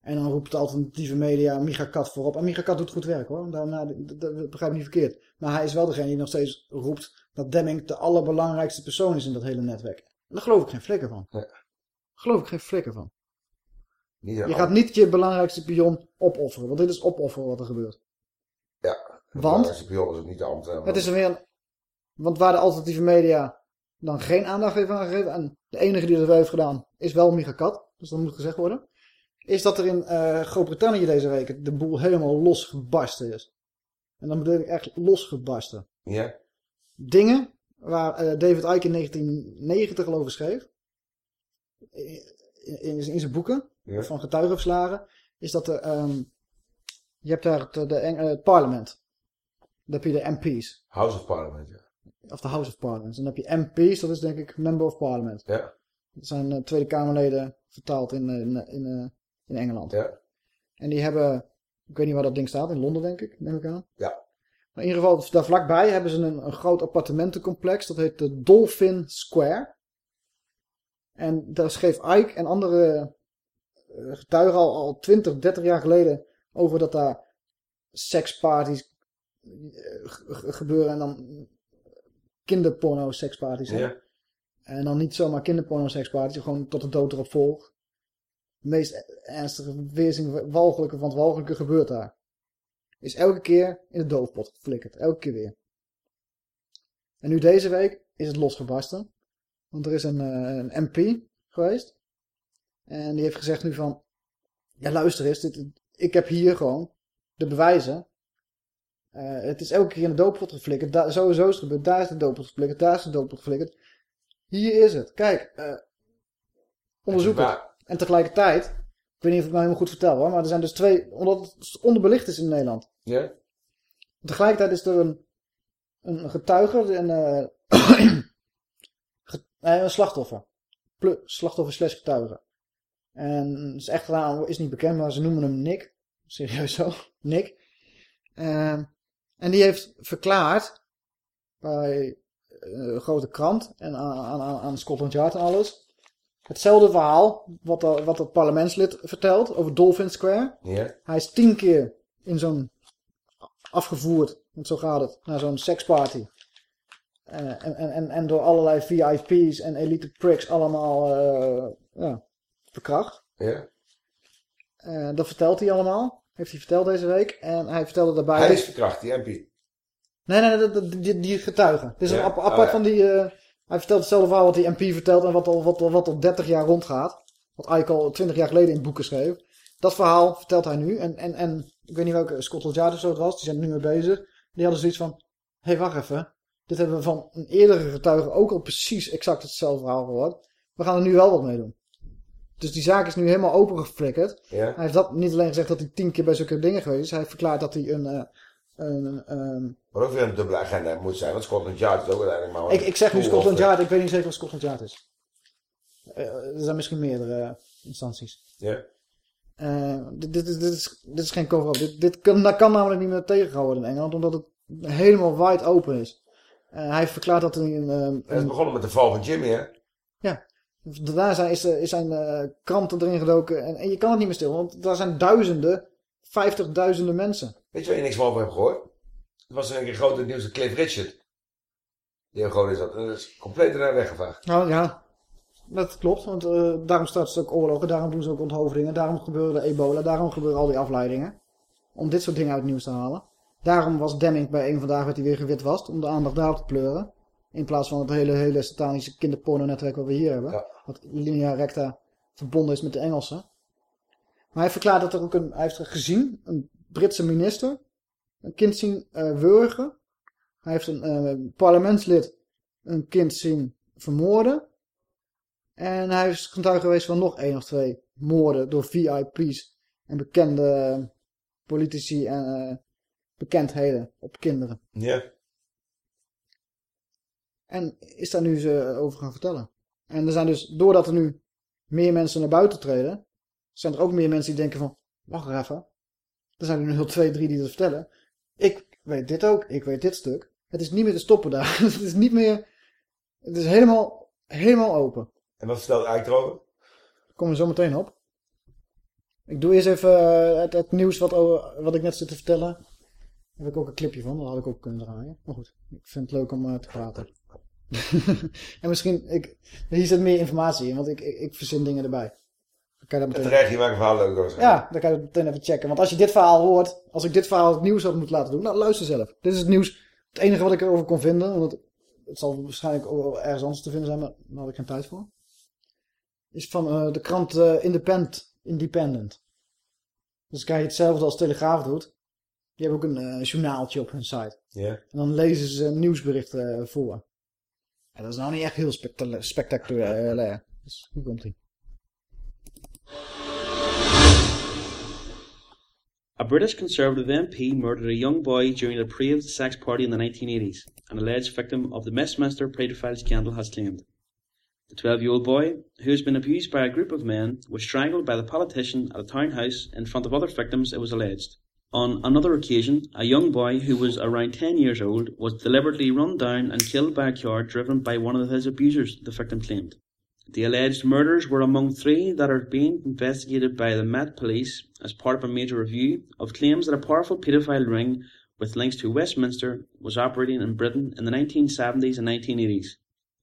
En dan roept de alternatieve media Micha Kat voorop. En Micha Kat doet goed werk hoor. Daarna, dat, dat begrijp ik niet verkeerd. Maar hij is wel degene die nog steeds roept dat Demming de allerbelangrijkste persoon is in dat hele netwerk. En daar geloof ik geen flikker van. Nee. Daar geloof ik geen flikker van. Niet Je gaat niet je belangrijkste pion opofferen. Want dit is opofferen wat er gebeurt. Ja. Want? De pion is het niet de ambtenaar. Het is er weer een... Want waar de alternatieve media dan geen aandacht heeft aan gegeven... en de enige die dat wel heeft gedaan is wel Micha Kat. Dus dat moet gezegd worden. Is dat er in eh, Groot-Brittannië deze week de boel helemaal losgebarsten is. En dan bedoel ik echt losgebarsten. Ja. Dingen waar eh, David Icke in 1990 geloof ik schreef. In, in, in zijn boeken. Ja. Van getuigenverslagen. Is dat er... ehm, je hebt daar het, de, eh, het parlement. Dan heb je de MP's. House of Parliament, ja. Of de House of Parliament. En dan heb je MP's, dat is denk ik Member of Parliament. Ja. Dat zijn eh, Tweede Kamerleden vertaald in, eh, in, in, in Engeland. Ja. En die hebben, ik weet niet waar dat ding staat, in Londen denk ik, neem ik aan. Ja. Maar in ieder geval, daar vlakbij hebben ze een, een groot appartementencomplex. Dat heet de Dolphin Square. En daar schreef Ike en andere getuigen al, al 20, 30 jaar geleden over dat daar seksparties eh, ge- ge- gebeuren. En dan kinderporno seksparties. Ja. En dan niet zomaar kinderporno seksparties, gewoon tot de dood erop volgt. Het meest ernstige weerzin, walgelijke van het walgelijke gebeurt daar. Is elke keer in de doofpot geflikkerd. Elke keer weer. En nu deze week is het losgebarsten. Want er is een, eh, een MP geweest. En die heeft gezegd nu van... Ja luister eens, dit, ik heb hier gewoon de bewijzen. Eh, het is elke keer in de doofpot geflikkerd. Daar, sowieso is het gebeurd. Daar is de doofpot geflikkerd. Daar is de doofpot geflikkerd. Hier is het. Kijk, eh, onderzoek het. En tegelijkertijd, ik weet niet of ik het nou helemaal goed vertel hoor, maar er zijn dus twee, omdat het onderbelicht is in Nederland. Ja. Tegelijkertijd is er een, een getuige, een, (coughs) eh, een slachtoffer. Plu- slachtoffer slash getuige. En zijn echte naam is niet bekend, maar ze noemen hem Nick. Serieus zo, (laughs) Nick. Ehm, en die heeft verklaard bij eh, een grote krant en aan, aan, aan Scotland Yard en alles. Hetzelfde verhaal wat, er, wat het parlementslid vertelt over Dolphin Square. Ja. Hij is tien keer in zo'n afgevoerd, want zo gaat het, naar zo'n seksparty. Eh, en, en, en, en door allerlei VIP's en elite pricks allemaal eh, ja, verkracht. Ja. Dat vertelt hij allemaal. Heeft hij verteld deze week. En hij vertelde daarbij... Hij is verkracht, die MP. Nee, nee, nee, die, die getuige. Het is Ja? een ap- Oh, apart ja. van die... eh, hij vertelt hetzelfde verhaal wat die MP vertelt en wat al, wat, wat al 30 jaar rondgaat. Wat eigenlijk al 20 jaar geleden in boeken schreef. Dat verhaal vertelt hij nu. En, en, en ik weet niet welke Scotland Yard of zo het was. Die zijn er nu mee bezig. Die hadden zoiets van... Hé, hey, wacht even. Dit hebben we van een eerdere getuige ook al precies exact hetzelfde verhaal gehoord. We gaan er nu wel wat mee doen. Dus die zaak is nu helemaal opengeflikkerd. Ja. Hij heeft dat niet alleen gezegd dat hij tien keer bij zulke dingen geweest is. Hij heeft verklaard dat hij een... eh, een ehm, Wat ook weer een dubbele agenda moet zijn, want Scotland Yard is ook uiteindelijk maar... ik, ik zeg nu Scotland of- Yard, ik weet niet zeker wat Scotland Yard is. Eh, er zijn misschien meerdere eh, instanties. Ja. Dit, dit, is- dit, is, dit is geen cover-up. Dit, dit kan, dat kan namelijk niet meer tegengehouden worden in Engeland, omdat het helemaal wide open is. Hij heeft verklaard dat hij een... Het is een begonnen met de val van Jimmy, hè? Daarna zijn, is, er- is zijn eh, kranten erin gedoken en, en je kan het niet meer stil, want daar zijn duizenden, vijftigduizenden mensen. Weet je waar je niks meer over hebt gehoord? Het was een keer het nieuws dat Cliff Richard. Die heel groot is dat. Dat is compleet ernaar weggevaagd. Nou ja, Dat klopt, want eh, daarom starten ze ook oorlogen, daarom doen ze ook onthoofdingen, daarom gebeurde ebola, daarom gebeuren al die afleidingen. Om dit soort dingen uit het nieuws te halen. Daarom was Demming bij een vandaag werd hij weer gewitwast, om de aandacht daarop te pleuren. In plaats van het hele, hele satanische kinderporno-netwerk wat we hier hebben. Wat linea recta verbonden is met de Engelsen. Maar hij verklaart dat er ook een, hij heeft gezien, een Britse minister, een kind zien eh, wurgen. Hij heeft een eh, parlementslid een kind zien vermoorden. En hij is getuige geweest van nog één of twee moorden door VIP's en bekende politici en eh, bekendheden op kinderen. Ja. En is daar nu ze over gaan vertellen. En er zijn dus, doordat er nu meer mensen naar buiten treden, zijn er ook meer mensen die denken van, wacht er even. Er zijn er nu heel twee, drie die dat vertellen. Ik weet dit ook, ik weet dit stuk. Het is niet meer te stoppen daar. (laughs) het is niet meer, het is helemaal, helemaal open. En wat vertelt Ike erover? Komen we zo meteen op. Ik doe eerst even eh, het, het nieuws wat, over- wat ik net zit te vertellen. Daar heb ik ook een clipje van, dat had ik ook kunnen draaien. Maar goed, ik vind het leuk om eh, te praten. (laughs) en misschien, ik, hier zit meer informatie in, want ik, ik, ik verzin dingen erbij. Dan kan je dat meteen... Terecht, je maakt een verhaal leuk. Ja, dan kan je het meteen even checken. Want als je dit verhaal hoort, als ik dit verhaal het nieuws had moeten laten doen, nou luister zelf. Dit is het nieuws, het enige wat ik erover kon vinden, want het, het zal waarschijnlijk ook ergens anders te vinden zijn, maar daar had ik geen tijd voor. Is van eh, de krant eh, Independent. Independent. Dus kijk je hetzelfde als Telegraaf doet. Die hebben ook een eh, journaaltje op hun site. Ja. En dan lezen ze nieuwsberichten voor. En dat is (laughs) nou niet echt heel spectaculair. Dus hoe komt? A British Conservative MP murdered a young boy during a depraved sex party in the 1980s, an alleged victim of the Westminster pedophile scandal has claimed. The 12 year old boy, who has been abused by a group of men, was strangled by the politician at a townhouse in front of other victims, it was alleged. On another occasion, a young boy who was around 10 years old was deliberately run down and killed by a car driven by one of his abusers, the victim claimed. The alleged murders were among three that are being investigated by the Met Police as part of a major review of claims that a powerful paedophile ring with links to Westminster was operating in Britain in the 1970s and 1980s.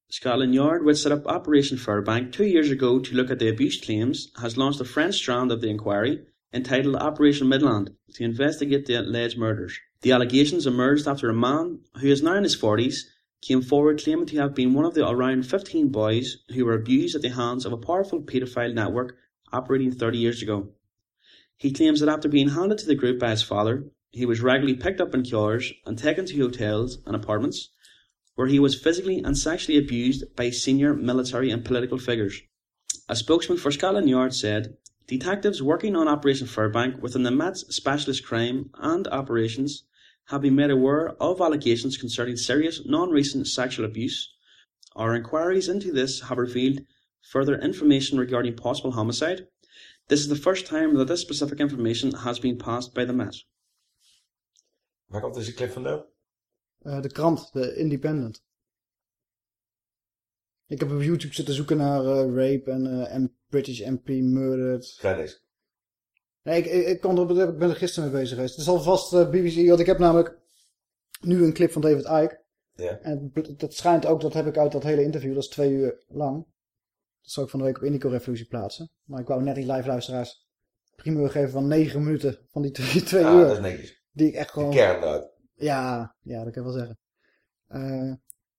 Scotland Yard, which set up Operation Fairbank two years ago to look at the abuse claims, has launched a French strand of the inquiry entitled Operation Midland to investigate the alleged murders. The allegations emerged after a man, who is now in his 40s, came forward claiming to have been one of the around 15 boys who were abused at the hands of a powerful paedophile network operating 30 years ago. He claims that after being handed to the group by his father, he was regularly picked up in cars and taken to hotels and apartments where he was physically and sexually abused by senior military and political figures. A spokesman for Scotland Yard said, Detectives working on Operation Fairbank within the Met's Specialist Crime and Operations have been made aware of allegations concerning serious non-recent sexual abuse. Our inquiries into this have revealed further information regarding possible homicide. This is the first time that this specific information has been passed by the Met. Waar komt deze clip vandaan? Eh, de krant, de Independent. Ik heb op YouTube zitten zoeken naar eh, rape en eh, British MP murdered. Krijg niks. Nee, ik, ik, ik, kon er, ik ben er gisteren mee bezig geweest. Het is alvast eh, BBC, want ik heb namelijk nu een clip van David Icke. Ja. En het- dat schijnt ook, dat heb ik uit dat hele interview, dat is twee uur lang. Dat zal ik van de week op Indico Revolutie plaatsen. Maar ik wou net die live luisteraars primeur geven van negen minuten van die twee, twee Ja, uur. dat is netjes. Die ik echt gewoon... De kern eruit. Ja, ja, dat kan ik wel zeggen. Eh,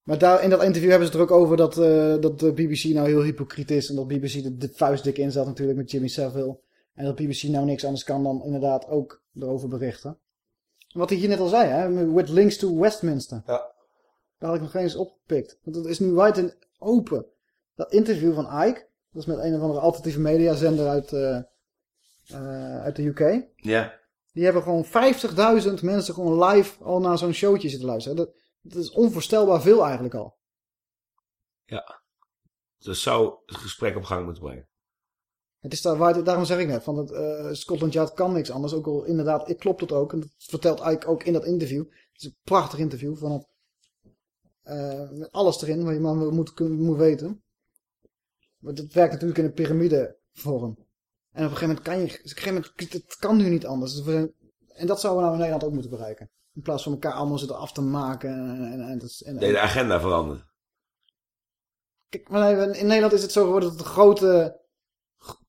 maar daar, in dat interview hebben ze het er ook over dat, eh, dat de BBC nou heel hypocriet is. En dat BBC de, de vuist dik in zat natuurlijk met Jimmy Savile. En dat BBC nou niks anders kan dan inderdaad ook erover berichten. En wat hij hier net al zei, hè, with links to Westminster. Ja. Daar had ik nog eens opgepikt. Want dat is nu wijd en open. Dat interview van Ike, dat is met een of andere alternatieve mediazender uit, eh, eh, uit de UK. Ja. Die hebben gewoon 50.000 mensen gewoon live al naar zo'n showtje zitten luisteren. Dat, dat is onvoorstelbaar veel eigenlijk al. Ja. Dus zou het gesprek op gang moeten brengen. Het is daar, waar- daarom zeg ik net, van het, eh, Scotland Yard kan niks anders. Ook al inderdaad, ik klopt het ook. En dat vertelt eigenlijk ook in dat interview. Het is een prachtig interview van het, eh, met alles erin, wat je maar moet, weten. Maar het werkt natuurlijk in een piramidevorm. En op een gegeven moment kan je, op een gegeven moment, het kan nu niet anders. Dus en dat zouden we nou in Nederland ook moeten bereiken. In plaats van elkaar allemaal zitten af te maken. En, en, en, en, de agenda verandert. Kijk, maar nee, in Nederland is het zo geworden dat de grote,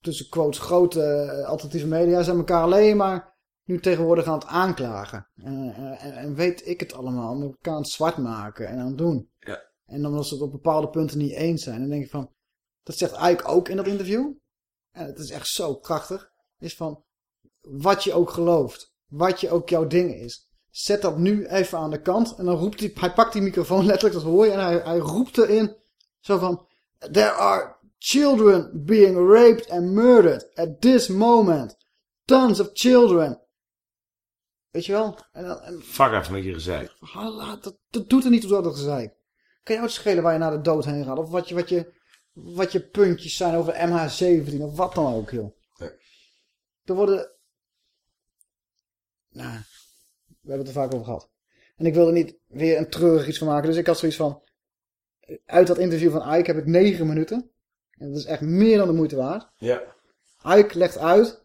tussen quotes, grote eh, alternatieve media zijn elkaar alleen maar nu tegenwoordig aan het aanklagen. En, en, en weet ik het allemaal, om elkaar aan het zwart maken en aan het doen. Ja. En dan als ze het op bepaalde punten niet eens zijn, dan denk ik van, dat zegt Ike ook in dat interview. En het is echt zo krachtig. Is van, wat je ook gelooft, wat je ook jouw ding is. Zet dat nu even aan de kant. En dan roept hij, hij pakt die microfoon (laughs) letterlijk, dat hoor je. En hij, hij roept erin, zo van, there are children being raped and murdered at this moment. Tons of children. Weet je wel? En, dan- en, Fuck af met je gezeik. Dat, dat doet er niet toe dat gezeik. Kan jou het schelen waar je naar de dood heen gaat? Of wat je, wat je, wat je puntjes zijn over MH17 of wat dan ook, joh. Er worden... Nou, we hebben het er vaak over gehad. En ik wilde niet weer een treurig iets van maken. Dus ik had zoiets van... Uit dat interview van Ike heb ik negen minuten. En dat is echt meer dan de moeite waard. Ja. Ike legt uit.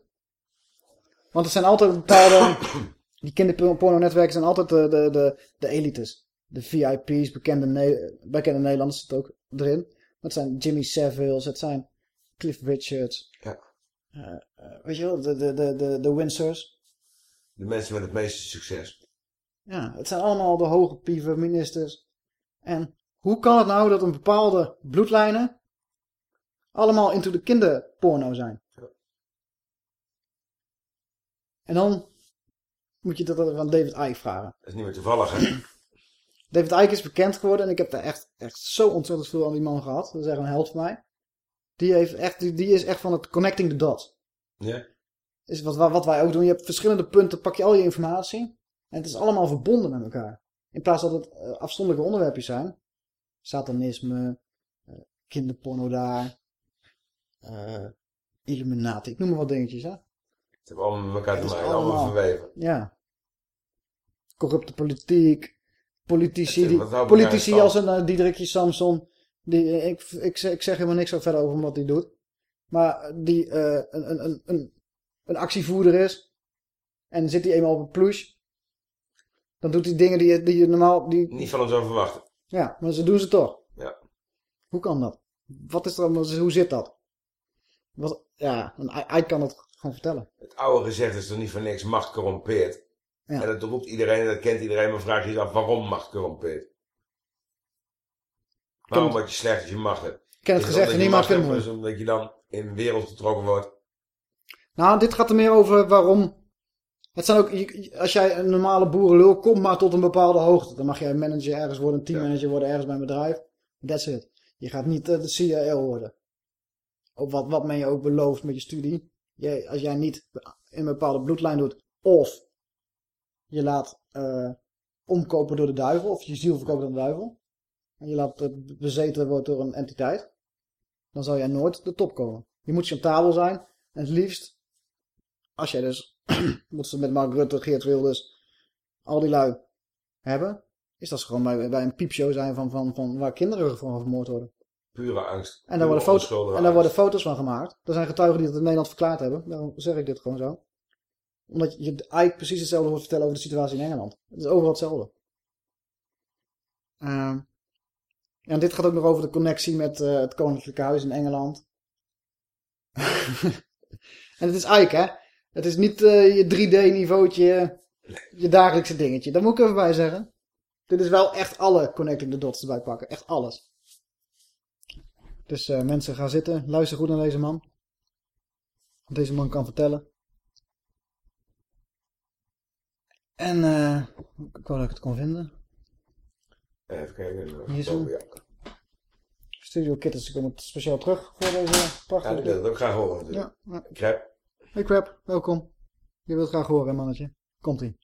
Want het zijn altijd bepaalde... (coughs) die kinderporno-netwerken zijn altijd de, de, de, de elites. De VIP's, bekende, Ne- bekende Nederlanders zit ook erin. Dat zijn Jimmy Savile's, het zijn Cliff Richards. Ja. Eh, eh, weet je wel, de, de, de, de, de Windsors. De mensen met het meeste succes. Ja, het zijn allemaal de hoge pieven, ministers. En hoe kan het nou dat een bepaalde bloedlijnen allemaal into de kinderporno zijn? En dan moet je dat aan David Icke vragen. Dat is niet meer toevallig, hè? (clears throat) David Icke is bekend geworden en ik heb daar echt, echt zo ontzettend veel aan die man gehad. Dat is echt een held voor mij. Die, heeft echt, die, die is echt van het connecting the dots. Ja. Is wat, wat wij ook doen. Je hebt verschillende punten, pak je al je informatie. En het is allemaal verbonden met elkaar. In plaats dat het eh, afzonderlijke onderwerpjes zijn. Satanisme, eh, kinderporno daar, eh, Illuminati. Ik noem maar wat dingetjes, hè. Het heeft allemaal met elkaar te maken. Allemaal allemaal- verweven. Ja. Corrupte politiek. Politici, die, politici als een uh, Diederikje Samson. Die, ik, ik, zeg- ik zeg helemaal niks verder over wat hij doet. Maar die een, een, een, een, actievoerder is. En zit hij eenmaal op een plush. Dan doet hij dingen die, je- die je normaal... Die, Niet van hem zou verwachten. ja, maar ze doen ze toch. Ja. Hoe kan dat? Wat is er allemaal, hoe zit dat? Wat, ja, hij kan het gewoon vertellen. Het oude gezegd is toch niet voor niks macht corrompeert. Ja. En dat roept iedereen en dat kent iedereen, maar vraag je je af waarom macht corrompeert. Waarom word je slecht als je macht hebt? Ik ken het gezegd niemand macht hebt, is omdat je dan in een wereld getrokken wordt. Nou, dit gaat er meer over waarom... Het zijn ook, als jij een normale boerenlul komt maar tot een bepaalde hoogte. Dan mag jij manager ergens worden, een teammanager worden ergens bij een bedrijf. That's it. Je gaat niet eh, de CIO worden. Of wat, wat men je ook belooft met je studie. Jij, als jij niet in een bepaalde bloedlijn doet. Of je laat eh, omkopen door de duivel. Of je ziel verkopen door de duivel. En je laat het bezeten worden door een entiteit. Dan zal jij nooit de top komen. Je moet chantabel zijn. En het liefst als jij dus, (clears throat) wat ze met Mark Rutte, Geert Wilders, al die lui hebben, is dat ze gewoon bij, bij een piepshow zijn van, van, van waar kinderen van vermoord worden. Pure angst. En daar, worden foto's, en daar worden foto's van gemaakt. Er zijn getuigen die dat in Nederland verklaard hebben. Daarom zeg ik dit gewoon zo. Omdat je eigenlijk precies hetzelfde hoort vertellen over de situatie in Engeland. Het is overal hetzelfde. Ehm, en dit gaat ook nog over de connectie met eh, het Koninklijke Huis in Engeland. (laughs) en het is Ike, hè? Het is niet eh, je 3D-niveautje, je dagelijkse dingetje. Daar moet ik even bij zeggen. Dit is wel echt alle connecting the dots erbij pakken. Echt alles. Dus eh, mensen, gaan zitten. Luister goed naar deze man. Wat deze man kan vertellen. En eh ik wou dat ik het kon vinden. Even kijken. Hier zo. Ja, Studio Kittens komt speciaal terug voor deze Ja, prachtige... ik wil het ook graag horen. Ja, ja. Hey Crap, welkom. Je wilt graag horen, mannetje. Komt-ie.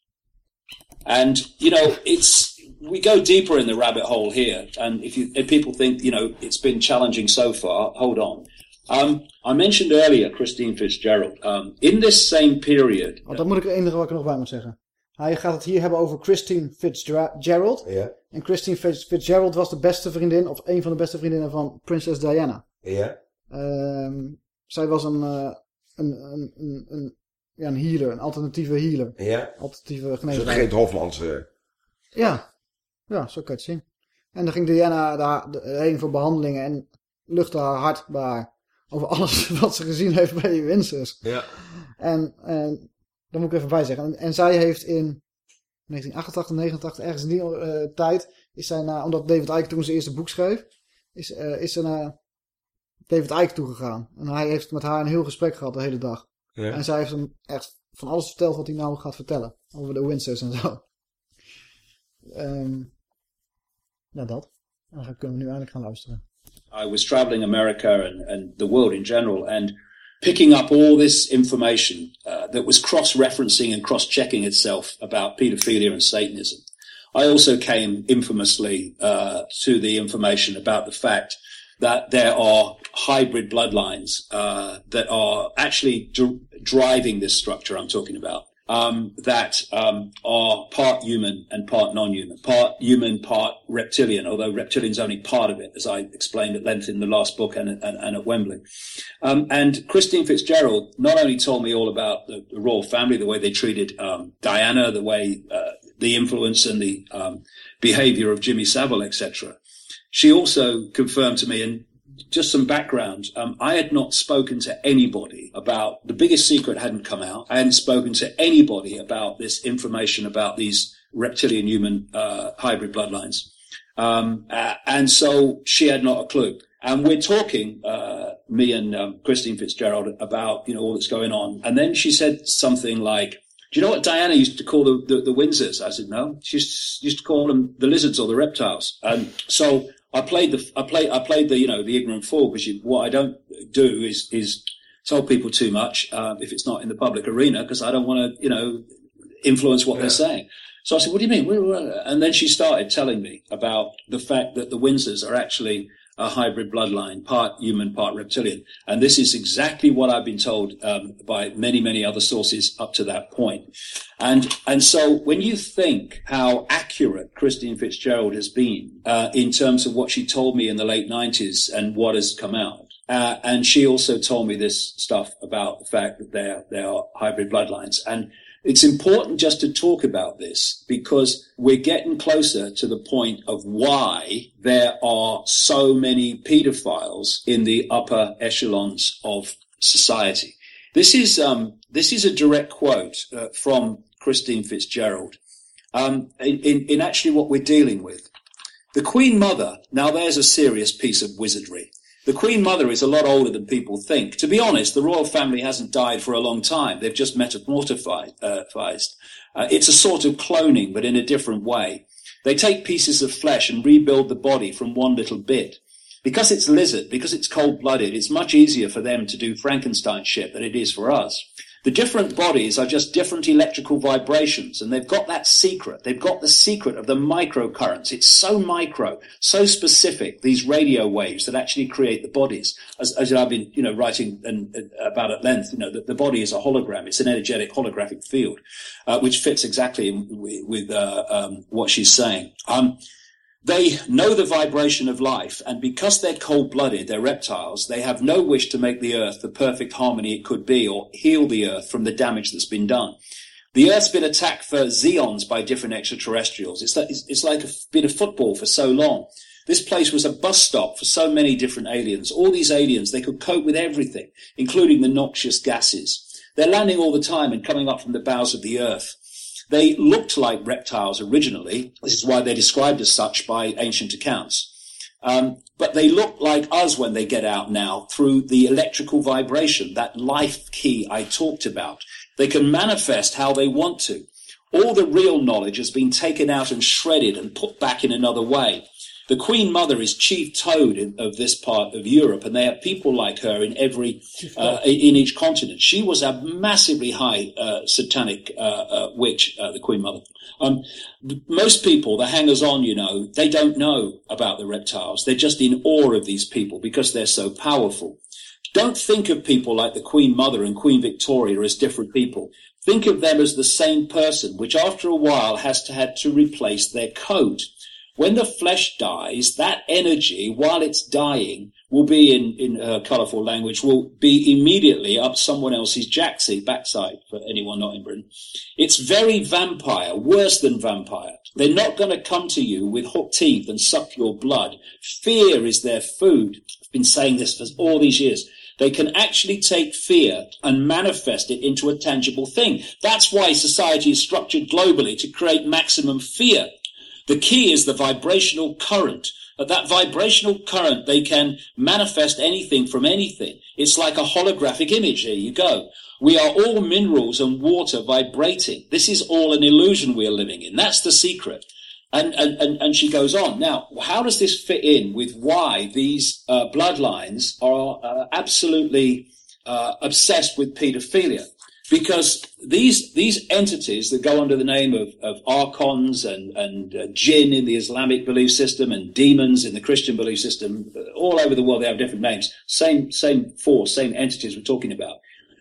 And you know, it's we go deeper in the rabbit hole here. And if you if people think you know it's been challenging so far, hold on. Um, I mentioned earlier Christine Fitzgerald. Um, in this same period, Want dat moet ik het enige wat ik er nog bij moet zeggen. Hij gaat het hier hebben over Christine Fitzgerald. Ja. En Christine Fitz- Fitzgerald was de beste vriendin, of een van de beste vriendinnen van prinses Diana. Ja. Ehm, zij was een, eh, een, een, een, een, ja, een healer, een alternatieve healer. Ja. Alternatieve geneeswijze. Geert Hofmans. eh, Ja, ja, zo kan je het zien. En dan ging Diana daarheen voor behandelingen. En luchtte haar hart bij haar. Over alles (laughs) wat ze gezien heeft bij Windsors. Ja. En, en daar moet ik even bij zeggen. En, en zij heeft in 1988, 89, ergens in die eh, tijd, is zij naar, omdat David Icke toen zijn eerste boek schreef, is, eh, is ze naar David Icke toegegaan. En hij heeft met haar een heel gesprek gehad de hele dag. Ja. En zij heeft hem echt van alles verteld wat hij nou gaat vertellen. Over de Windsors en zo. Ehm ja, dat. En dan kunnen we nu eindelijk gaan luisteren. I was traveling America and, and the world in general and picking up all this information uh, that was cross-referencing and cross-checking itself about pedophilia and Satanism. I also came infamously uh, to the information about the fact that there are hybrid bloodlines uh, that are actually dr- driving this structure I'm talking about. Um, that um, are part human and part non-human, part human, part reptilian. Although reptilian's only part of it, as I explained at length in the last book and, and, and at Wembley. Um, and Christine Fitzgerald not only told me all about the, the royal family, the way they treated um, Diana, the way uh, the influence and the um, behaviour of Jimmy Savile, etc. She also confirmed to me, and just some background. Um, I had not spoken to anybody about the biggest secret hadn't come out. I hadn't spoken to anybody about this information about these reptilian human uh, hybrid bloodlines. Um, uh, and so she had not a clue. And we're talking, uh, me and um, Christine Fitzgerald, about you know all that's going on. And then she said something like, "Do you know what Diana used to call the, the, the Windsors?" I said, "No." She used, to call them the lizards or the reptiles. And so I played the I played I played the you know the ignorant fool because what I don't do is is tell people too much uh, if it's not in the public arena because I don't want to you know influence what they're saying. So I said, "What do you mean?" And then she started telling me about the fact that the Windsors are actually a hybrid bloodline, part human, part reptilian, and this is exactly what I've been told um, by many many other sources up to that point. And and so when you think how accurate Christine Fitzgerald has been uh, in terms of what she told me in the late nineties and what has come out. Uh, and she also told me this stuff about the fact that they are, they are hybrid bloodlines. And it's important just to talk about this because we're getting closer to the point of why there are so many pedophiles in the upper echelons of society. This is um, this is a direct quote uh, from Christine Fitzgerald. Um, in, in, in actually what we're dealing with, the Queen Mother. Now, there's a serious piece of wizardry. The Queen Mother is a lot older than people think. To be honest, the royal family hasn't died for a long time. They've just metamorphized. Uh, uh, it's a sort of cloning, but in a different way. They take pieces of flesh and rebuild the body from one little bit. Because it's lizard, because it's cold blooded, it's much easier for them to do Frankenstein shit than it is for us. The different bodies are just different electrical vibrations, and they've got that secret. They've got the secret of the microcurrents. It's so micro, so specific, these radio waves that actually create the bodies. As, as I've been, you know, writing and, uh, about at length, you know, the, the body is a hologram. It's an energetic holographic field, uh, which fits exactly in, with, with uh, um, what she's saying. Um, they know the vibration of life, and because they're cold blooded, they're reptiles, they have no wish to make the earth the perfect harmony it could be or heal the earth from the damage that's been done. The earth's been attacked for zeons by different extraterrestrials. It's like, it's like a bit of football for so long. This place was a bus stop for so many different aliens. All these aliens, they could cope with everything, including the noxious gases. They're landing all the time and coming up from the bowels of the earth. They looked like reptiles originally. This is why they're described as such by ancient accounts. Um, but they look like us when they get out now through the electrical vibration, that life key I talked about. They can manifest how they want to. All the real knowledge has been taken out and shredded and put back in another way. The Queen Mother is chief toad in, of this part of Europe, and they have people like her in every uh, in each continent. She was a massively high uh, satanic uh, uh witch, uh, the Queen Mother. Um, most people, the hangers-on, you know, they don't know about the reptiles. They're just in awe of these people because they're so powerful. Don't think of people like the Queen Mother and Queen Victoria as different people. Think of them as the same person, which after a while has to had to replace their coat when the flesh dies, that energy, while it's dying, will be in, in colourful language, will be immediately up someone else's jacksie, backside, for anyone not in Britain. It's very vampire, worse than vampire. They're not going to come to you with hooked teeth and suck your blood. Fear is their food. I've been saying this for all these years. They can actually take fear and manifest it into a tangible thing. That's why society is structured globally to create maximum fear. The key is the vibrational current. At that vibrational current, they can manifest anything from anything. It's like a holographic image. Here you go. We are all minerals and water vibrating. This is all an illusion we are living in. That's the secret. And, and, and, and she goes on. Now, how does this fit in with why these uh, bloodlines are uh, absolutely uh, obsessed with paedophilia? Because these these entities that go under the name of, of archons and and uh, jinn in the Islamic belief system and demons in the Christian belief system, uh, all over the world they have different names. Same same force, same entities we're talking about.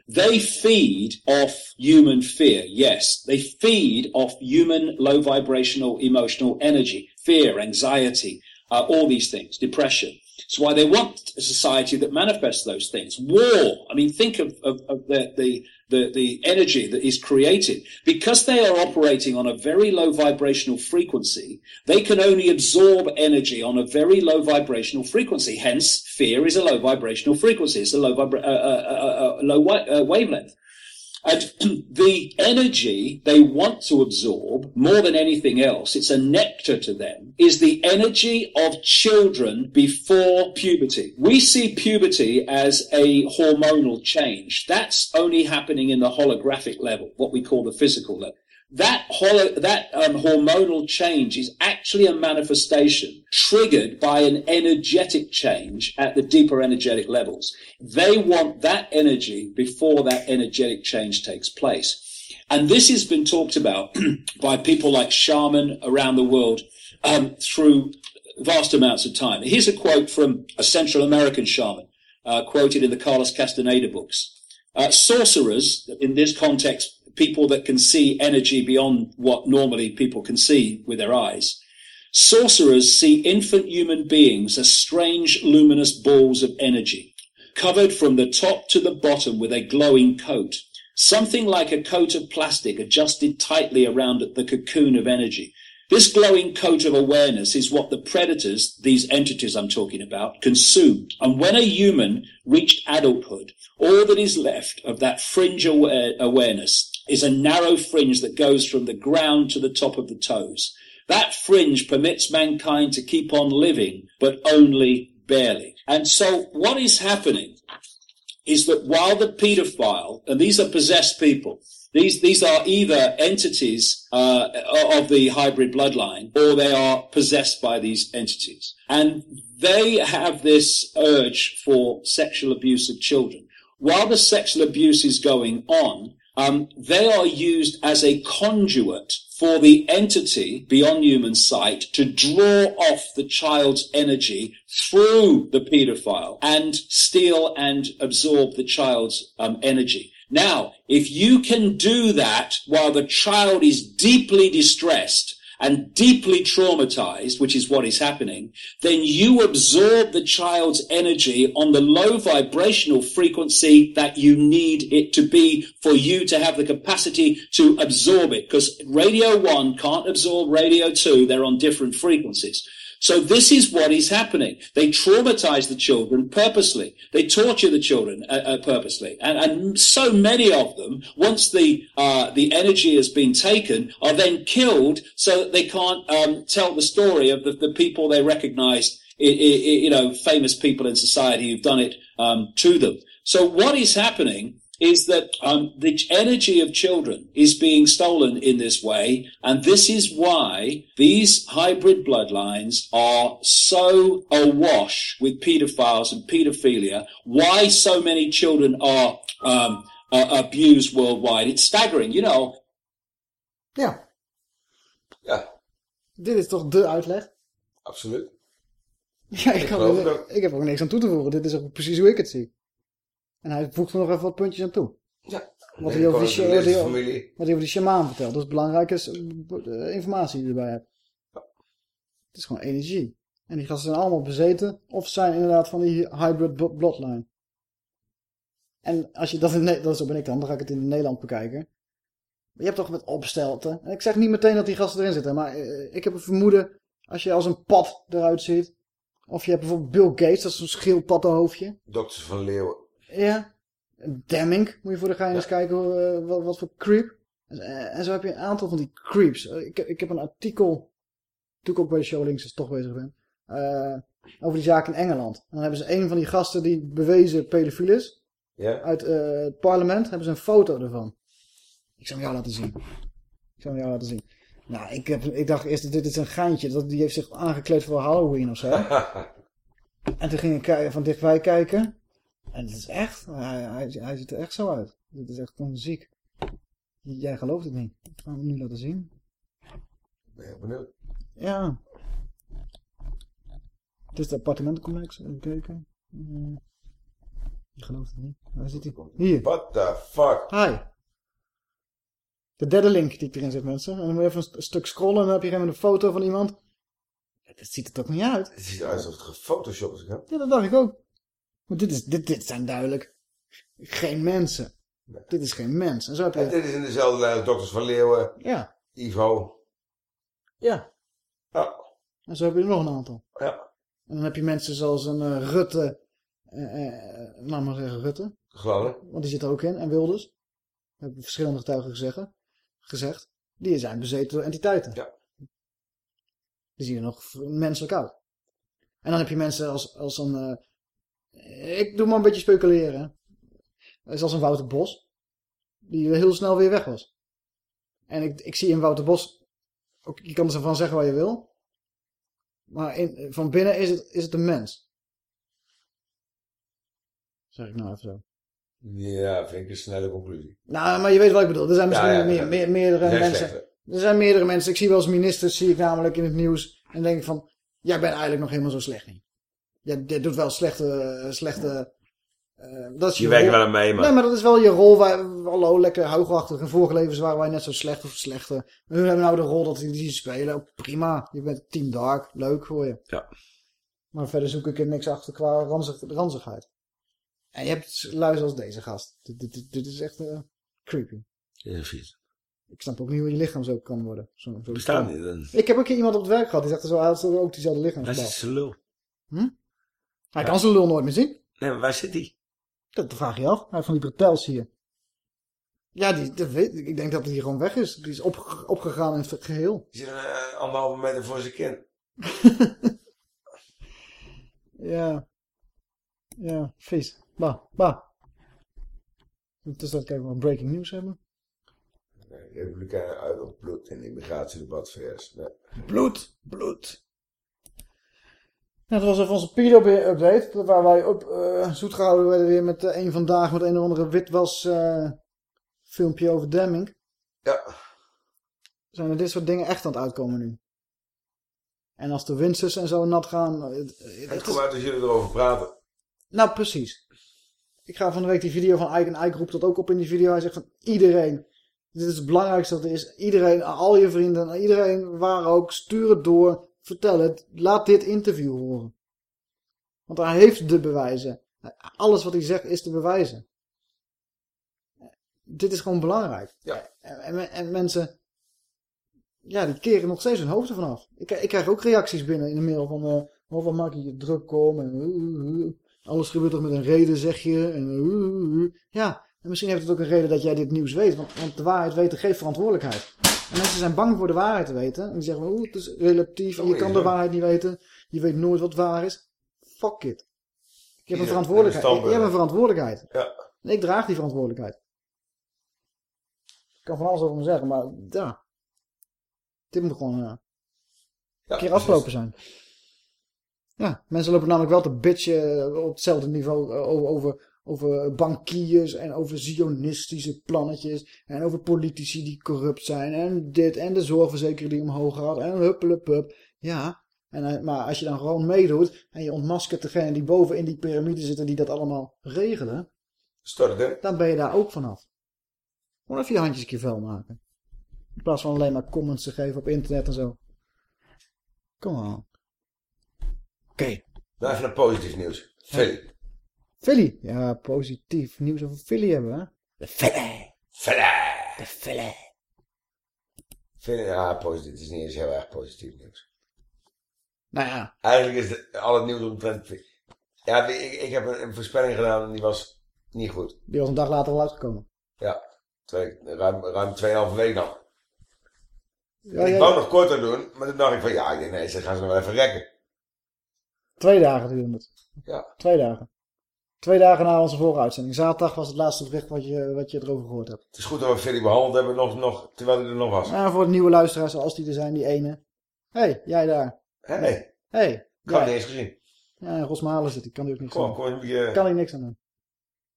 They feed off human fear. Yes, they feed off human low vibrational emotional energy, fear, anxiety, uh, all these things, depression. It's why they want a society that manifests those things. War. I mean, think of, of, of the, the, the, the energy that is created. Because they are operating on a very low vibrational frequency, they can only absorb energy on a very low vibrational frequency. Hence, fear is a low vibrational frequency. It's a low, vibra- uh, uh, uh, low wa- uh, wavelength. And (clears throat) the energy they want to absorb more than anything else, it's a nectar to them, is the energy of children before puberty. We see puberty as a hormonal change. That's only happening in the holographic level, what we call the physical level. That, that um, hormonal change is actually a manifestation triggered by an energetic change at the deeper energetic levels. They want that energy before that energetic change takes place. And this has been talked about (clears throat) by people like shaman around the world um, through vast amounts of time. Here's a quote from a Central American shaman, uh, quoted in the Carlos Castaneda books. Uh, sorcerers, in this context, people that can see energy beyond what normally people can see with their eyes. Sorcerers see infant human beings as strange luminous balls of energy, covered from the top to the bottom with a glowing coat, something like a coat of plastic adjusted tightly around the cocoon of energy. This glowing coat of awareness is what the predators, these entities I'm talking about, consume. And when a human reached adulthood, all that is left of that fringe aware- awareness is a narrow fringe that goes from the ground to the top of the toes. That fringe permits mankind to keep on living, but only barely. And so what is happening is that while the paedophile, and these are possessed people, these, these are either entities uh, of the hybrid bloodline or they are possessed by these entities. And they have this urge for sexual abuse of children. While the sexual abuse is going on, um, they are used as a conduit for the entity beyond human sight to draw off the child's energy through the paedophile and steal and absorb the child's um, energy. Now, if you can do that while the child is deeply distressed and deeply traumatized, which is what is happening, then you absorb the child's energy on the low vibrational frequency that you need it to be for you to have the capacity to absorb it. Because radio one can't absorb radio two. They're on different frequencies. So this is what is happening. They traumatize the children purposely. They torture the children uh, uh, purposely, and, and so many of them, once the uh, the energy has been taken, are then killed so that they can't um, tell the story of the, the people they recognize. You know, famous people in society who've done it um, to them. So what is happening is that um, the energy of children is being stolen in this way, and this is why these hybrid bloodlines are so awash with paedophiles and paedophilia. Why so many children are um, uh, abused worldwide? It's staggering, you know. Ja. Ja. Dit is toch de uitleg? Absoluut. Ja, ik, Ik kan geloof er- het ik heb er ook niks aan toe te voegen. Dit is ook precies hoe ik het zie. En hij voegt er nog even wat puntjes aan toe. Ja. Wat hij over die, wat hij- wat hij over die shamaan vertelt. Dat is belangrijk is eh, informatie die je erbij hebt. Het is gewoon energie. En die gasten zijn allemaal bezeten. Of zijn inderdaad van die hybrid blo- bloodline. En als je dat in Ne- dat is zo ben ik dan. Dan ga ik het in Nederland bekijken. Maar je hebt toch met opstelten. En ik zeg niet meteen dat die gasten erin zitten. Maar eh, ik heb een vermoeden. Als je als een pad eruit ziet. Of je hebt bijvoorbeeld Bill Gates, dat is zo'n schildpaddenhoofdje. Dokters van Leeuwen. Ja. Demming, moet je voor de gein eens kijken eh, wat, wat voor creep. En, eh, en zo heb je een aantal van die creeps. Eh, Ik, ik heb een artikel, toen ik ook bij de show links dus toch bezig ben, over die zaak in Engeland. En dan hebben ze een van die gasten die bewezen pedofiel is. Ja. Uit het parlement hebben ze een foto ervan. Ik zal hem jou laten zien. Ik zal hem jou laten zien. Nou, ik, heb, ik dacht eerst, dit is een geintje. Dat, die heeft zich aangekleed voor Halloween of zo. (laughs) en toen ging ik van dichtbij kijken. En het is echt, hij, hij, hij ziet er echt zo uit. Dit is echt gewoon ziek. Jij gelooft het niet. Ik ga hem nu laten zien. Ben je benieuwd? Ja. Het is het appartementencomplex. Even kijken. Eh, Je gelooft het niet. Waar zit hij? Hier. What the fuck? Hi. De derde link die ik erin zet, mensen. En dan moet je even een st- stuk scrollen en dan heb je een foto van iemand. Dit ziet er toch niet uit? Het ziet eruit alsof het gefotoshopt is. Hè? Ja, dat dacht ik ook. Maar dit, is, dit, dit zijn duidelijk geen mensen. Dit is geen mens. En zo heb je... En dit is in dezelfde lijn als Dokters van Leeuwen. Ja. Ivo. Ja. Ja. En zo heb je er nog een aantal. Ja. En dan heb je mensen zoals een eh, Rutte. eh, eh, laat maar zeggen Rutte. Geloof ik. Want die zit er ook in. En Wilders. Dat hebben verschillende getuigen gezegd. gezegd. Die zijn bezeten door entiteiten. Ja. Die zien er nog menselijk uit. En dan heb je mensen als, als een... ik doe maar een beetje speculeren. hè. Zoals een Wouter Bos. Die heel snel weer weg was. En ik, ik zie in Wouter Bos... Ook, je kan ervan zeggen wat je wil. Maar in, van binnen is het, is het een mens. Zeg ik nou even zo. Ja, vind ik een snelle conclusie. Nou, maar je weet wat ik bedoel. Er zijn misschien Ja, ja, meer, ja. meer- meerdere Er mensen. Er zijn meerdere mensen. Ik zie wel eens ministers, zie ik namelijk in het nieuws. En denk ik van, jij bent eigenlijk nog helemaal zo slecht niet. Jij, jij doet wel slechte, slechte... eh, dat is Je werkt rol. wel aan mee, maar- Nee, maar dat is wel je rol. Wij, hallo, lekker hoogachtig. In vorige levens waren wij net zo slecht of slechte. En hun hebben nou de rol dat die, die spelen. Ook prima. Je bent Team Dark. Leuk voor je. Ja. Maar verder zoek ik er niks achter qua ranzig, ranzigheid. En je hebt lui als deze gast. Dit, dit, dit, dit is echt eh, creepy. Ja, vies. Ik snap ook niet hoe je lichaam zo kan worden. Zo, zo Bestaat niet, dan. Ik heb ook een keer iemand op het werk gehad. Die zegt zo, hij had ook diezelfde Waar lichaamsbouw. zit zijn lul? Hm? Hij kan zijn lul nooit meer zien. Nee, maar waar zit die? Dat vraag je af. Hij heeft van die bretels hier. Ja, die, dat weet, ik denk dat hij gewoon weg is. Die is op, opgegaan in het geheel. Die zit uh, anderhalve meter voor zijn kin. (laughs) Ja. Ja, vies. Bah, bah. Tussen dat kijken we wat breaking news hebben. De Republikeinen uit op bloed in immigratiedebat VS. Nee. Bloed, bloed. Nou, dat was even onze pedo-update. Waar wij op eh, zoet gehouden werden weer met eh, een vandaag met een of andere witwas eh, filmpje over Demming. Ja. Zijn er dit soort dingen echt aan het uitkomen nu? En als de winsters en zo nat gaan... het- het Het is- komt uit als jullie erover praten. Nou, precies. Ik ga van de week die video van Ike en Ike roept dat ook op in die video. Hij zegt van iedereen, dit is het belangrijkste dat er is. Iedereen, al je vrienden, iedereen waar ook, stuur het door. Vertel het. Laat dit interview horen. Want hij heeft de bewijzen. Alles wat hij zegt is te bewijzen. Dit is gewoon belangrijk. Ja. En, en, en mensen, ja, die keren nog steeds hun hoofd ervan af. Ik, ik krijg ook reacties binnen in de mail van, eh, oh, wat maak je je druk om? En, uh, uh, alles gebeurt toch met een reden, zeg je? En, uh, uh. Ja, en misschien heeft het ook een reden dat jij dit nieuws weet. Want, want de waarheid weten geeft verantwoordelijkheid. En mensen zijn bang voor de waarheid te weten. En die zeggen, oeh, het is relatief. Je kan de waarheid niet weten. Je weet nooit wat waar is. Fuck it. Je hebt een verantwoordelijkheid. Je, je hebt een verantwoordelijkheid. Ja. En ik draag die verantwoordelijkheid. Ik kan van alles over me zeggen, maar ja. Dit moet gewoon eh, een keer afgelopen zijn. Ja, mensen lopen namelijk wel te bitchen op hetzelfde niveau eh, over, over, over bankiers en over zionistische plannetjes en over politici die corrupt zijn en dit en de zorgverzekering die omhoog gaat en huppelepup. Ja, en, eh, maar als je dan gewoon meedoet en je ontmaskert degene die boven in die piramide zitten die dat allemaal regelen, Stort het, hè? dan ben je daar ook vanaf. Gewoon even je handjes een keer vuil maken. In plaats van alleen maar comments te geven op internet en zo. Kom on. Oké. Nou, even naar positief nieuws. Philly. Philly. Ja, positief nieuws over Philly hebben we. hè? De Philly. Philly. De Philly. Philly, ja, positief. Het is niet eens heel erg positief nieuws. Nou ja. Eigenlijk is het, al het nieuws omtrent... Ja, ik, ik heb een, een voorspelling gedaan en die was niet goed. Die was een dag later al uitgekomen. Ja, twee, ruim, ruim 2,5 week dan. Ja, ik ja, wou ja. nog korter doen, maar toen dacht ik van ja, ik denk, nee, ze gaan ze nog wel even rekken. Twee dagen duurde het. Ja. Twee dagen. Twee dagen na onze vorige uitzending. Zaterdag was het laatste bericht wat je, wat je erover gehoord hebt. Het is goed dat we Philly behandeld hebben, nog, nog, terwijl hij er nog was. Ja, voor de nieuwe luisteraars, als die er zijn, die ene. Hé, hey, jij daar. Hé, hey. Hey, ik had het niet eens gezien. Ja, Rosmalen zit, die kan die ook niks Kom, aan. Kan hij niks aan doen.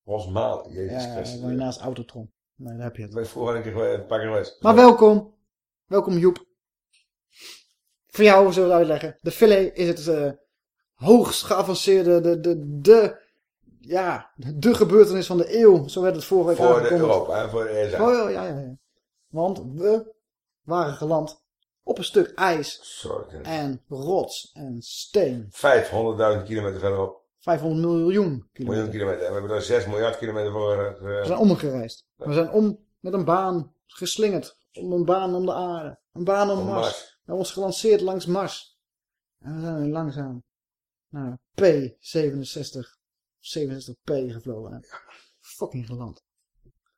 Rosmalen, jezus Ja, Christus. naast Autotron. Nee, daar heb je het. Ik ben vroeger een, keer een paar keer geweest. Maar welkom. Welkom Joep. Voor jou zullen we het uitleggen. De filet is het eh, hoogst geavanceerde, de, de, de, ja, de gebeurtenis van de eeuw. Zo werd het vorige week Voor de. Europa, hè, voor de ESA. Oh, ja, ja, ja, ja. Want we waren geland op een stuk ijs Sorry. en rots en steen. 500.000 kilometer verderop. 500 miljoen Miljoen kilometer. kilometer. En we hebben daar 6 miljard kilometer voor. eh, We zijn omgereisd. We zijn om met een baan geslingerd. Om een baan om de aarde. Een baan om Om Mars. Mars. We hebben ons gelanceerd langs Mars. En we zijn nu langzaam naar P67. 67P gevlogen. En Fucking geland.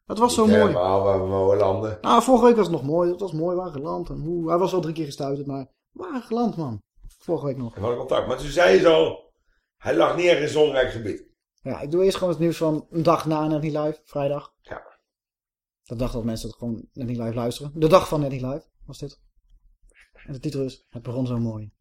Het was zo mooi. helemaal waar we mogen landen. Nou, vorige week was het nog mooi. Het was mooi, waren geland. En hoe, hij was wel drie keer gestuiterd, maar waren geland, man. Vorige week nog. We hadden contact. Maar toen zei je zo, hij lag niet ergens in zonrijk gebied. Ja, ik doe eerst gewoon het nieuws van een dag na Net Niet Live, vrijdag. Ja. De dag dat mensen het gewoon Net Niet Live luisteren. De dag van Net Niet Live was dit. En de titel is, het begon zo mooi.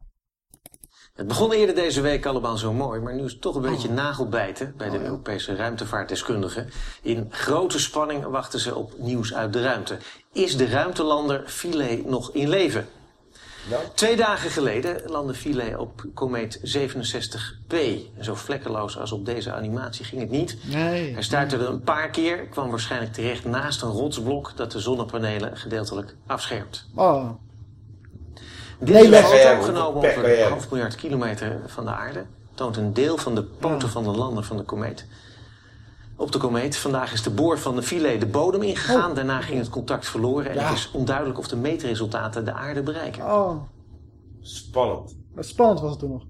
Het begon eerder deze week allemaal zo mooi, maar nu is het toch een Oh. beetje nagelbijten bij de Europese ruimtevaartdeskundigen. In grote spanning wachten ze op nieuws uit de ruimte. Is de ruimtelander Philae nog in leven? Twee dagen geleden landde Philae op komeet 67P. Zo vlekkeloos als op deze animatie ging het niet. Nee. Hij stuiterde een paar keer, kwam waarschijnlijk terecht naast een rotsblok dat de zonnepanelen gedeeltelijk afschermt. Oh. Dit Nee, is opgenomen ben een half miljard kilometer van de aarde. Toont een deel van de poten van de lander van de komeet. Op de komeet. Vandaag is de boor van de Philae de bodem ingegaan. Daarna ging het contact verloren. En Ja. het is onduidelijk of de meetresultaten de aarde bereiken. Oh, Spannend. spannend was het toen nog.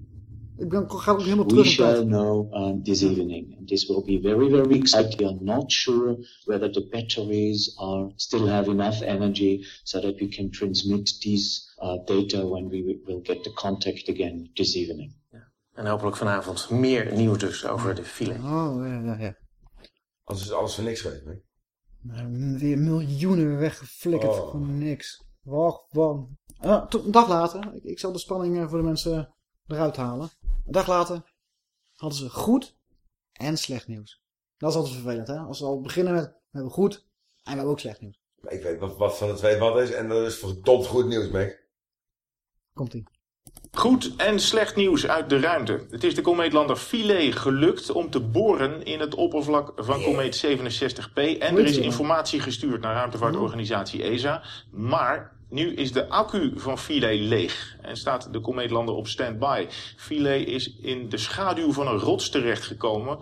Ik ben, ga ook helemaal We terug in shall know um, this evening. And this will be very, very exciting. We are not sure whether the batteries are still have enough energy so that we can transmit these uh, data when we wi- will get the contact again this evening. En hopelijk vanavond meer nieuws dus over de Philae. Oh, ja, ja, ja. Anders is alles voor niks geweest. hè? Maar weer miljoenen weggeflikkerd Oh. voor niks. Wacht, wat? Ah, een dag later, ik, ik zal de spanning eh, voor de mensen eruit halen. Een dag later hadden ze goed en slecht nieuws. Dat is altijd vervelend, hè? Als we al beginnen met, we hebben goed en we hebben ook slecht nieuws. Ik weet wat, wat van de twee wat is. En dat is verdomd goed nieuws, Mick. Komt-ie. Goed en slecht nieuws uit de ruimte. Het is de komeetlander Philae gelukt om te boren in het oppervlak van komeet 67P. En er is informatie gestuurd naar ruimtevaartorganisatie ESA. Maar nu is de accu van Philae leeg en staat de komeetlander op standby. Philae is in de schaduw van een rots terechtgekomen.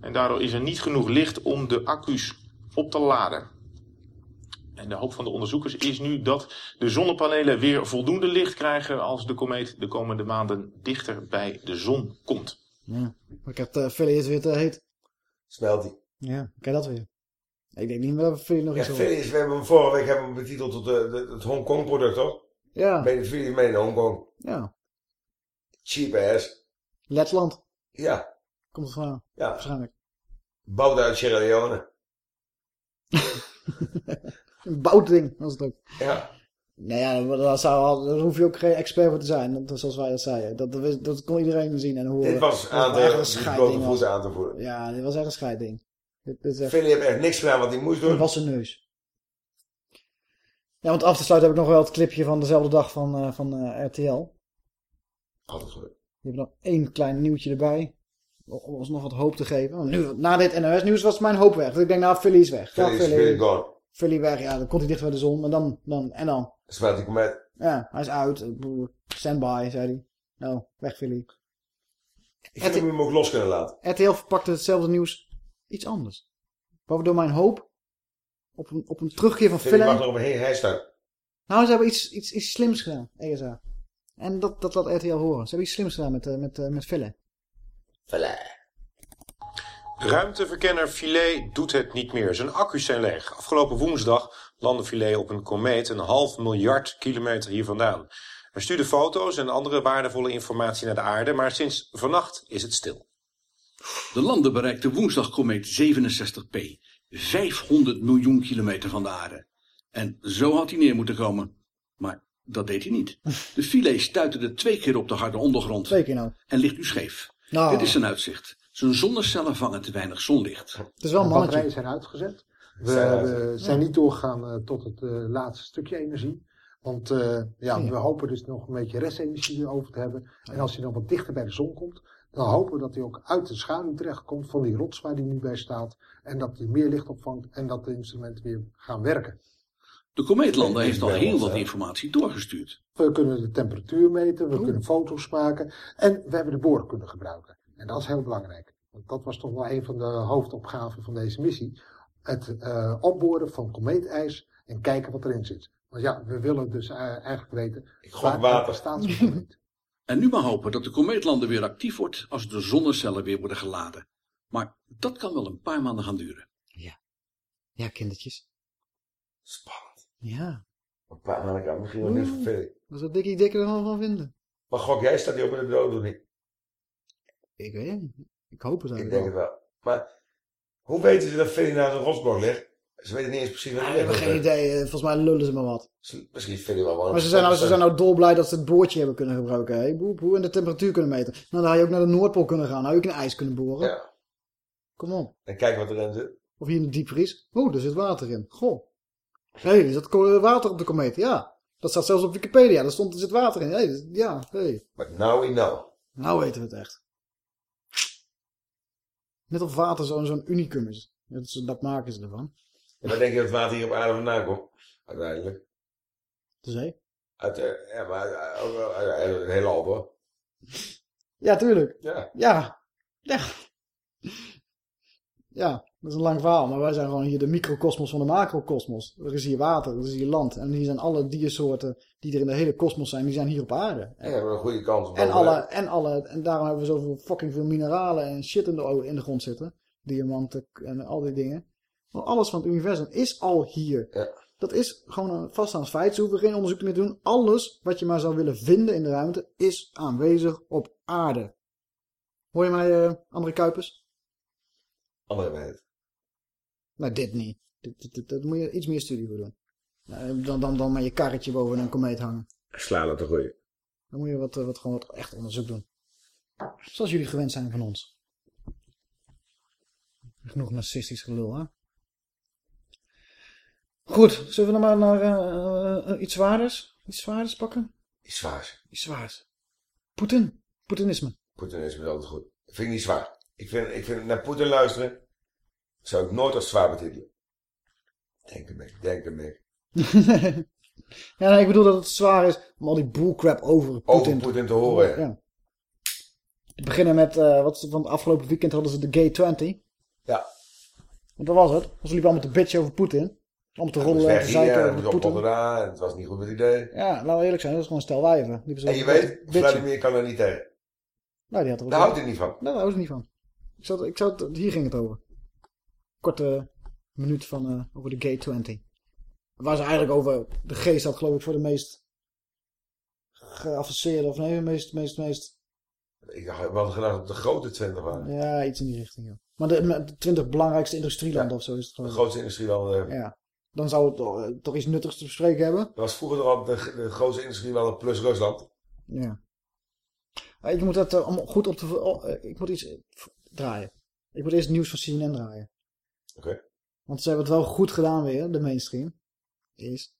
En daardoor is er niet genoeg licht om de accu's op te laden. En de hoop van de onderzoekers is nu dat de zonnepanelen weer voldoende licht krijgen als de komeet de komende maanden dichter bij de zon komt. Ja. Maar ik heb uh, Philly is weer te heet. Smelt hij. Ja, kijk dat weer. Ik denk niet meer dat Philly nog Ja, iets Philly is, we hebben hem vorige week hebben we hem betiteld tot de, de, het Hongkong product, hoor. Ja. Made in Philly, made in Hongkong. Ja. Cheap ass. Letland. Ja. Komt het vandaan. Ja. Waarschijnlijk. Bouwd uit Sierra Leone. (laughs) Een boutding was het ook. Ja. Nou ja, daar, zou, daar hoef je ook geen expert voor te zijn. Dat, zoals wij dat zeiden. Dat, dat, kon iedereen zien en horen. Dit was aan een blote was. voeten aan te voeren. Ja, dit was echt een scheidding. Dit, dit is echt... Philly heeft echt niks gedaan wat hij moest doen. Dat was zijn neus. Ja, want af te sluiten heb ik nog wel het clipje van dezelfde dag van, eh, van eh, RTL. Altijd goed. Die hebben nog één klein nieuwtje erbij. Om ons nog wat hoop te geven. Nu, na dit NOS-nieuws was mijn hoop weg. Dus ik denk, nou, Philly is weg. Ja, Philly is Philly gone. Philly weg, ja, dan komt hij dichter bij de zon. Maar dan, dan, en dan? Smelt die komet. Ja, hij is uit. Ik bedoel, Standby, zei hij. Nou, weg Philly. Ik we hem ook los kunnen laten. RTL verpakte hetzelfde nieuws iets anders. Waardoor mijn hoop op een, op een terugkeer van Philly Philly... mag nog op een heen hij staan. Nou, ze hebben iets, iets, iets slims gedaan, ESA. En dat, dat laat RTL horen. Ze hebben iets slims gedaan met, uh, met, uh, met Villa. Villa. Ruimteverkenner Philae doet het niet meer. Zijn accu's zijn leeg. Afgelopen woensdag landde Philae op een komeet een half miljard kilometer hier vandaan. Hij stuurde foto's en andere waardevolle informatie naar de aarde, maar sinds vannacht is het stil. De lander bereikte woensdag komeet 67P, 500 miljoen kilometer van de aarde. En zo had hij neer moeten komen. Maar dat deed hij niet. De filet stuiterde twee keer op de harde ondergrond. Twee keer nou. En ligt nu scheef. Nou. Dit is zijn uitzicht. Zijn zonnecellen vangen te weinig zonlicht. Het is wel een De mannetje. batterijen zijn uitgezet. We, Zijn we uitgezet. zijn niet doorgegaan eh, tot het eh, laatste stukje energie. Want eh, ja, Ja. we hopen dus nog een beetje restenergie over te hebben. En als hij dan wat dichter bij de zon komt, dan hopen we dat hij ook uit de schaduw terechtkomt van die rots waar hij nu bij staat. En dat hij meer licht opvangt en dat de instrumenten weer gaan werken. De komeetlander heeft al heel wat informatie doorgestuurd. We kunnen de temperatuur meten, we kunnen foto's maken en we hebben de boorkunde gebruiken. En dat is heel belangrijk. Want dat was toch wel een van de hoofdopgaven van deze missie. Het eh, opboren van komeetijs en kijken wat erin zit. Want ja, we willen dus eh, eigenlijk weten... Ik gok water. staat zo'n. En nu maar hopen dat de komeetlander weer actief wordt als de zonnecellen weer worden geladen. Maar dat kan wel een paar maanden gaan duren. Ja, kindertjes. Spannend. Ja. Een paar maanden kan misschien wel voor Philly. Daar zou Dikkie Dikker er wel van vinden. Maar gok, jij staat hier op in de dood of niet? Ik weet het niet. Ik hoop het Ik eigenlijk denk het wel. Maar hoe weten ze dat Philly naast een rotsblok ligt? Ze weten niet eens precies waar Ja, ik heb ligt. geen idee. eh, Volgens mij lullen ze maar wat. Misschien is Philly wel gewoon... Maar ze zijn, nou, ze zijn nou dolblij dat ze het boordje hebben kunnen gebruiken. Hè? Boe, boe, en de temperatuur kunnen meten. Nou, dan had je ook naar de Noordpool kunnen gaan. Nou, je in ijs kunnen boren. Ja. Kom op. En kijk wat erin zit. Of hier in de diepvries. Oeh, er zit water in. Goh. Hé, hey, er zit ko- water op de komeet. Ja. Dat staat zelfs op Wikipedia. Daar stond er zit water in. Hey, ja, hey. But now we know. Nou weten we het echt. Net of water zo'n zo'n unicum is. Dat, is- dat maken ze ervan. En waar denk je dat het water hier op aarde vandaan komt? Uiteindelijk. De zee? Uit, de ja, maar uit, ook wel uit, het hele. Ja, tuurlijk. Ja. Ja. Ja. Ja, dat is een lang verhaal. Maar wij zijn gewoon hier de microcosmos van de macrocosmos. Er is hier water, er is hier land. En hier zijn alle diersoorten die er in de hele kosmos zijn, die zijn hier op aarde. En we hebben een goede kans op En alle, en alle, en daarom hebben we zoveel fucking veel mineralen en shit in de, in de grond zitten. Diamanten en al die dingen. Want alles van het universum is al hier. Dat is gewoon een vaststaand feit. Ze hoeven geen onderzoek meer te doen. Alles wat je maar zou willen vinden in de ruimte is aanwezig op aarde. Hoor je mij, eh André Kuipers? Andere weet. Nou, dit niet. Daar moet je iets meer studie voor doen. Nou, dan, dan, dan met je karretje boven een komeet hangen. Het te goeie. Dan moet je wat, eh, wat, gewoon wat echt onderzoek doen. Zoals jullie gewend zijn van ons. Genoeg narcistisch gelul, hè? Goed, zullen we dan maar naar eh, eh, iets zwaarders? Iets zwaarders pakken? Iets zwaars. Iets zwaars. Poetin. Poetinisme. Poetinisme is altijd goed. Dat vind ik niet zwaar. Ik vind, ik vind naar Poetin luisteren zou ik nooit als zwaar betitelen. Denk ermee, denk ermee. (laughs) ja, ik bedoel dat het zwaar is om al die bullcrap over Poetin, Over Poetin te horen, ja. Ja. We beginnen met, eh, wat, van het afgelopen weekend hadden ze de Gay 20. Ja. Want dat was het. Ze liepen allemaal te bitchen over Poetin. Allemaal te rollen en zeiken op Poetin. En het was niet goed met het idee. Ja, laten we eerlijk zijn, dat is gewoon een stel wijven. En je weet. Vladimir kan er niet tegen. Nou, die had er ook Daar houdt hij niet van. Nee, daar houdt hij niet van. Ik het- ik het, hier ging het over. Korte minuut van, eh, over de Gay 20. Waar ze eigenlijk over de geest had, geloof ik, voor de meest geavanceerde, of nee, de meest, meest, meest, Ik hadden gedacht dat de grote 20 waren. ja, iets in die richting, ja. Maar de, met de 20 belangrijkste industrielanden of zo is het De geloof ik. grootste industrielanden. Ja. Dan zou het toch, eh, toch iets nuttigs te bespreken hebben. Dat was vroeger al de, de grootste industrielanden plus Rusland. Ja. Maar ik moet dat eh, om goed op te... oh, eh, ik moet iets draaien. Ik moet eerst het nieuws van CNN draaien. Oké. Want ze hebben het wel goed gedaan weer, de mainstream. Is,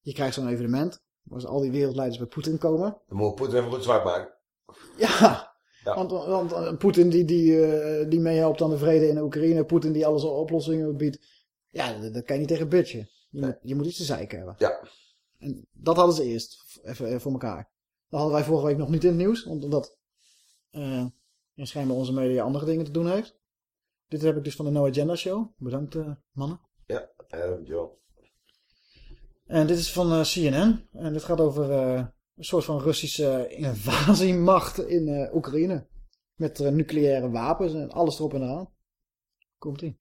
je krijgt zo'n evenement, waar al die wereldleiders bij Poetin komen. Dan moet Poetin even goed zwart maken. Ja, want, want Poetin die, die, die meehelpt aan de vrede in Oekraïne, Poetin die alles oplossingen biedt. Ja, dat, dat kan je niet tegen bitchen. Je, moet, je moet iets te zeiken hebben. Ja. En dat hadden ze eerst even, even voor elkaar. Dat hadden wij vorige week nog niet in het nieuws, omdat eh en schijnbaar onze media andere dingen te doen heeft. Dit heb ik dus van de No Agenda Show. Bedankt eh, mannen. Ja, eh, dankjewel. En dit is van eh, CNN. En dit gaat over eh, een soort van Russische invasiemacht in eh, Oekraïne. Met eh, nucleaire wapens en alles erop en eraan. Komt-ie.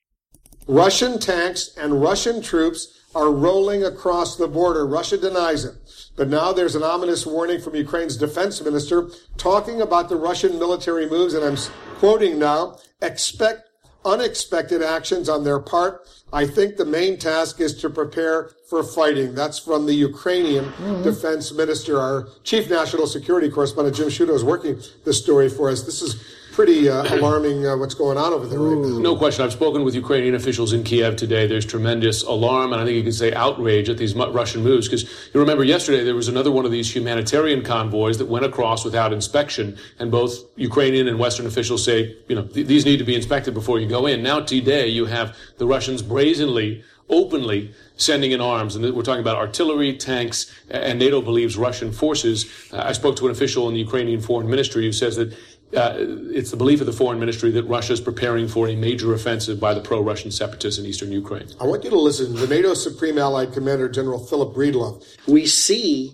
Russian tanks and Russian troops are rolling across the border. Russia denies it. But now there's an ominous warning from Ukraine's defense minister talking about the Russian military moves, and I'm quoting now expect unexpected actions on their part. I think the main task is to prepare for fighting. That's from the Ukrainian mm-hmm. defense minister. Our chief national security correspondent, Jim Shudo, is working this story for us. This is pretty uh, alarming uh, what's going on over there right now. No question. I've spoken with Ukrainian officials in Kiev today. There's tremendous alarm, and I think you can say outrage at these Russian moves. Because you remember yesterday there was another one of these humanitarian convoys that went across without inspection, and both Ukrainian and Western officials say, you know, th- these need to be inspected before you go in. Now today you have the Russians brazenly, openly sending in arms, and we're talking about artillery, tanks, and NATO believes Russian forces. Uh, I spoke to an official in the Ukrainian Foreign Ministry who says that uh, it's the belief of the foreign ministry that Russia is preparing for a major offensive by the pro-Russian separatists in eastern Ukraine. I want you to listen. The NATO Supreme Allied Commander General Philip Breedlove. We see,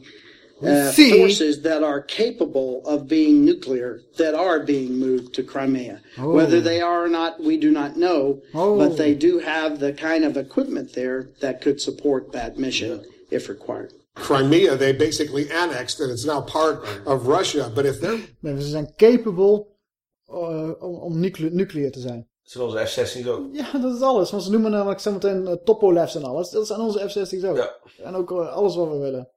uh, see- forces that are capable of being nuclear that are being moved to Crimea. Oh. Whether they are or not, we do not know, Oh. but they do have the kind of equipment there that could support that mission if required. Crimea, they basically annexed, and it's now part of Russia. But if they're Nee, ze zijn capable uh, om, om nucle- nuclear te zijn. Zoals de F-16's ook. Ja, dat is alles. Want ze noemen namelijk zometeen uh, Topolevs en alles. Dat zijn onze F-16's ook. En ook uh, alles wat we willen.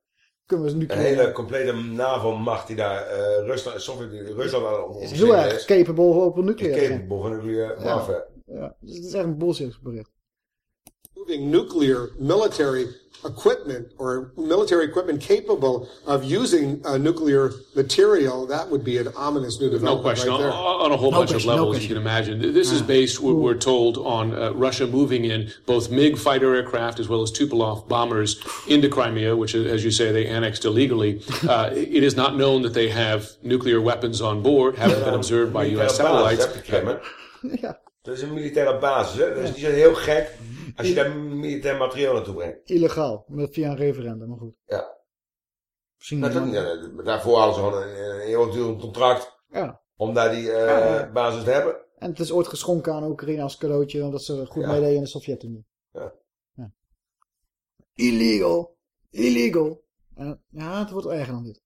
Kunnen we Een nuclear. hele complete NAVO-macht die daar eh, Rusland, Sovjet, Rusland aan om is heel erg capable op een nuclear te Is zijn. capable van nuclear Ja. warfare. Ja, dus het is echt een bullshit bericht. moving nuclear military equipment or military equipment capable of using uh, nuclear material, that would be an ominous new development. No development question. right there. on, on a whole No bunch question, of no levels, you can imagine. This is based, we're, we're told, on uh, Russia moving in both MiG fighter aircraft as well as Tupolev bombers into Crimea, which, uh, as you say, they annexed illegally. (laughs) Uh, it is not known that they have nuclear weapons on board, haven't been observed by U.S. Militaire basis, (laughs) satellites. hè, op de Krim, hè? Ja. Dat is een militaire basis, hè? Dus die zijn heel gek als je daar militair materieel naartoe brengt. Illegaal. Via een referendum, maar goed. Ja. Misschien Nou, niet, dat, maar- ja, daarvoor hadden ze gewoon een, een eeuwigdurend contract Ja. om daar die eh, Ja. basis te hebben. En het is ooit geschonken aan Oekraïne als cadeautje, omdat ze goed meededen in de Sovjet-Unie. Ja. Ja. Illegal. Illegal. En, ja, het wordt erger dan dit.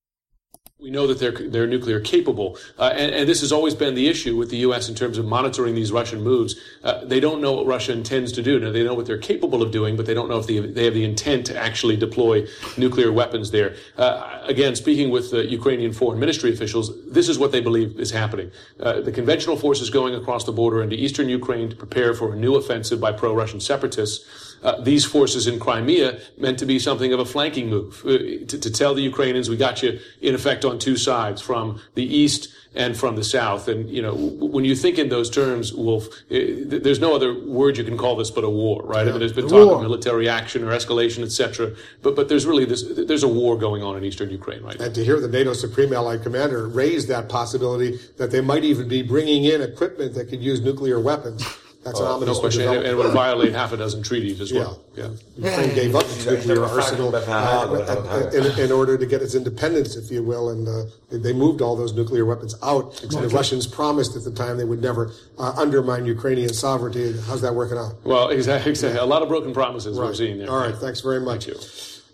We know that they're they're nuclear capable, uh, and, and this has always been the issue with the U.S. in terms of monitoring these Russian moves. Uh, they don't know what Russia intends to do. Now they know what they're capable of doing, but they don't know if they they have the intent to actually deploy nuclear weapons there. Uh, again, speaking with the Ukrainian foreign ministry officials, this is what they believe is happening. Uh, the conventional forces going across the border into eastern Ukraine to prepare for a new offensive by pro-Russian separatists. Uh, these forces in Crimea meant to be something of a flanking move uh, to, to tell the Ukrainians we got you in effect on two sides from the east and from the south. And you know w- when you think in those terms, Wolf, uh, th- there's no other word you can call this but a war, right? I mean, there's been talk War. of military action or escalation, etc. But but there's really this there's a war going on in eastern Ukraine right now. And to hear the NATO Supreme Allied Commander raise that possibility that they might even be bringing in equipment that could use nuclear weapons, that's an Uh, ominous no question, and, and it would violate half a dozen treaties as well. Yeah. Ukraine gave up its nuclear arsenal uh, in, in order to get its independence, if you will, and uh, they- they moved all those nuclear weapons out. And the Russians promised at the time they would never uh, undermine Ukrainian sovereignty. How's that working out? Well, exactly, exactly. A lot of broken promises we're seeing there. All right, thanks very much. You.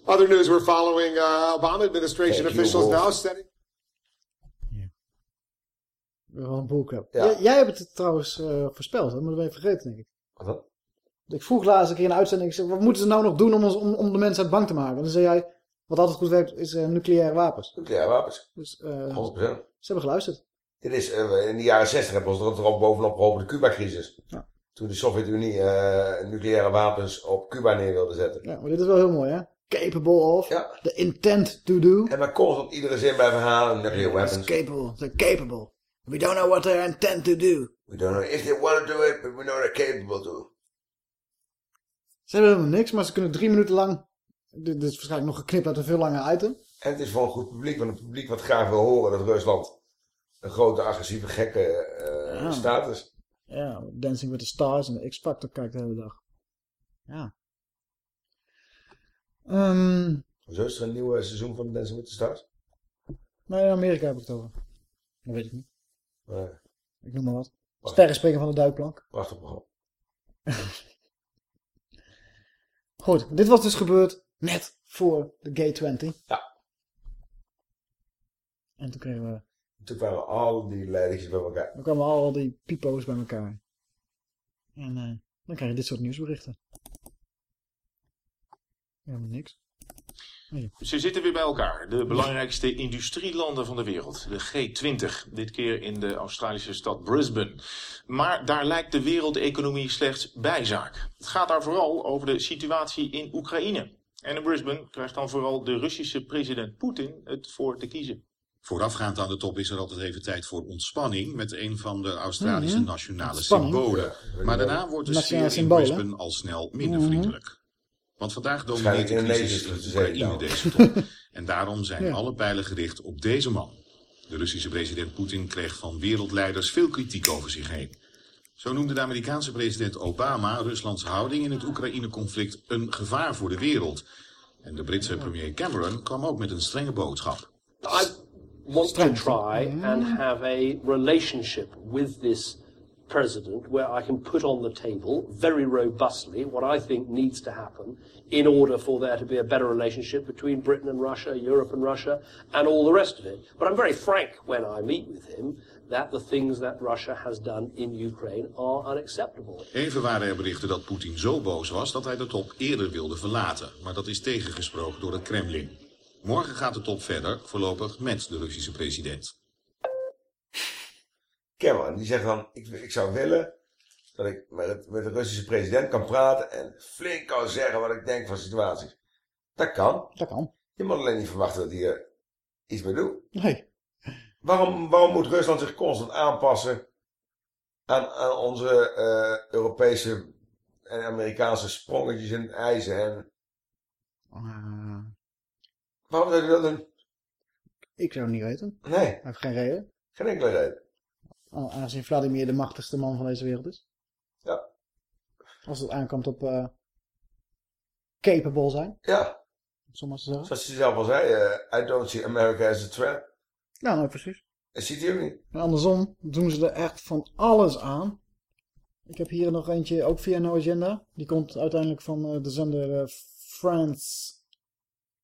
Other news we're following uh, Obama administration Thank officials now setting. Wel een. Ja. Jij, jij hebt het trouwens eh, voorspeld, hè? maar dat ben je vergeten, denk ik. Wat dan? Ik vroeg laatst een keer in een uitzending, ik zei, wat moeten ze nou nog doen om, ons, om, om de mensheid bang te maken? En dan zei jij, wat altijd goed werkt, is eh, nucleaire wapens. Nucleaire wapens. Dus, eh, 100%. ze hebben geluisterd. Dit is, eh, in de jaren 60 hebben we ons er ook bovenop geholpen de Cuba-crisis. Ja. Toen de Sovjet-Unie eh, nucleaire wapens op Cuba neer wilde zetten. Ja, maar dit is wel heel mooi, hè? Capable of, the intent to do. En maar constant iedere zin bij verhalen, nuclear It's weapons. capable, they're capable. We don't know what they intend to do. We don't know if they want to do it, but we know they're capable to. Ze hebben helemaal niks, maar ze kunnen drie minuten lang... Dit, is waarschijnlijk nog geknipt uit een veel langer item. En het is voor een goed publiek, want het publiek wat graag wil horen dat Rusland een grote, agressieve, gekke eh, Ja. staat is. Ja, Dancing with the Stars en de X-Factor kijkt de hele dag. Ja. Ehm, Zo is er een nieuw seizoen van Dancing with the Stars. Nee, in Amerika heb ik het over. Dat weet ik niet. Nee. Ik noem maar wat. Sterren springen van de duikplank. Prachtig (laughs) programma. Goed, dit was dus gebeurd net voor de Gay 20. Ja. En toen kregen we... Toen kwamen al die leiders bij elkaar. Dan kwamen al die pipo's bij elkaar. En eh, dan krijg je dit soort nieuwsberichten. Helemaal niks. Ze zitten weer bij elkaar. De belangrijkste industrielanden van de wereld. De G20. Dit keer in de Australische stad Brisbane. Maar daar lijkt de wereldeconomie slechts bijzaak. Het gaat daar vooral over de situatie in Oekraïne. En in Brisbane krijgt dan vooral de Russische president Poetin het voor te kiezen. Voorafgaand aan de top is er altijd even tijd voor ontspanning met een van de Australische nationale symbolen. Maar daarna wordt de sfeer in. Brisbane al snel minder Mhm. vriendelijk. Want vandaag domineert de crisis in Oekraïne deze top. (laughs) En daarom zijn Ja. alle pijlen gericht op deze man. De Russische president Poetin kreeg van wereldleiders veel kritiek over zich heen. Zo noemde de Amerikaanse president Obama Ruslands houding in het Oekraïne-conflict een gevaar voor de wereld. En de Britse premier Cameron kwam ook met een strenge boodschap. I want to try and have a relationship with this president where I can put on the table very robustly what I think needs to happen in order for there to be a better relationship between Britain and Russia, Europe and Russia, and all the rest of it. But I'm very frank when I meet with him that the things that Russia has done in Ukraine are unacceptable. Even waren er berichten dat Poetin zo boos was dat hij de top eerder wilde verlaten. Maar dat is tegengesproken door het Kremlin. Morgen gaat de top verder, voorlopig met de Russische president. Cameron, die zegt dan, ik, ik zou willen dat ik met, het- met de Russische president kan praten en flink kan zeggen wat ik denk van situaties. Dat kan. Dat kan. Je moet alleen niet verwachten dat hij er iets mee doet. Nee. Waarom, waarom moet Rusland zich constant aanpassen aan, aan onze eh, Europese en Amerikaanse sprongetjes in het ijzer? En waarom zou hij dat doen? Ik zou het niet weten. Nee. Hij heeft geen reden. Geen enkele reden. Aangezien Vladimir de machtigste man van deze wereld is. Ja. Als het aankomt op eh, capable zijn. Ja. Maar te zeggen. Zoals hij zelf al zei, eh, I don't see America as a threat. Ja, nou precies. Dat ziet hij ook niet. En andersom doen ze er echt van alles aan. Ik heb hier nog eentje, ook via No Agenda. Die komt uiteindelijk van eh, de zender France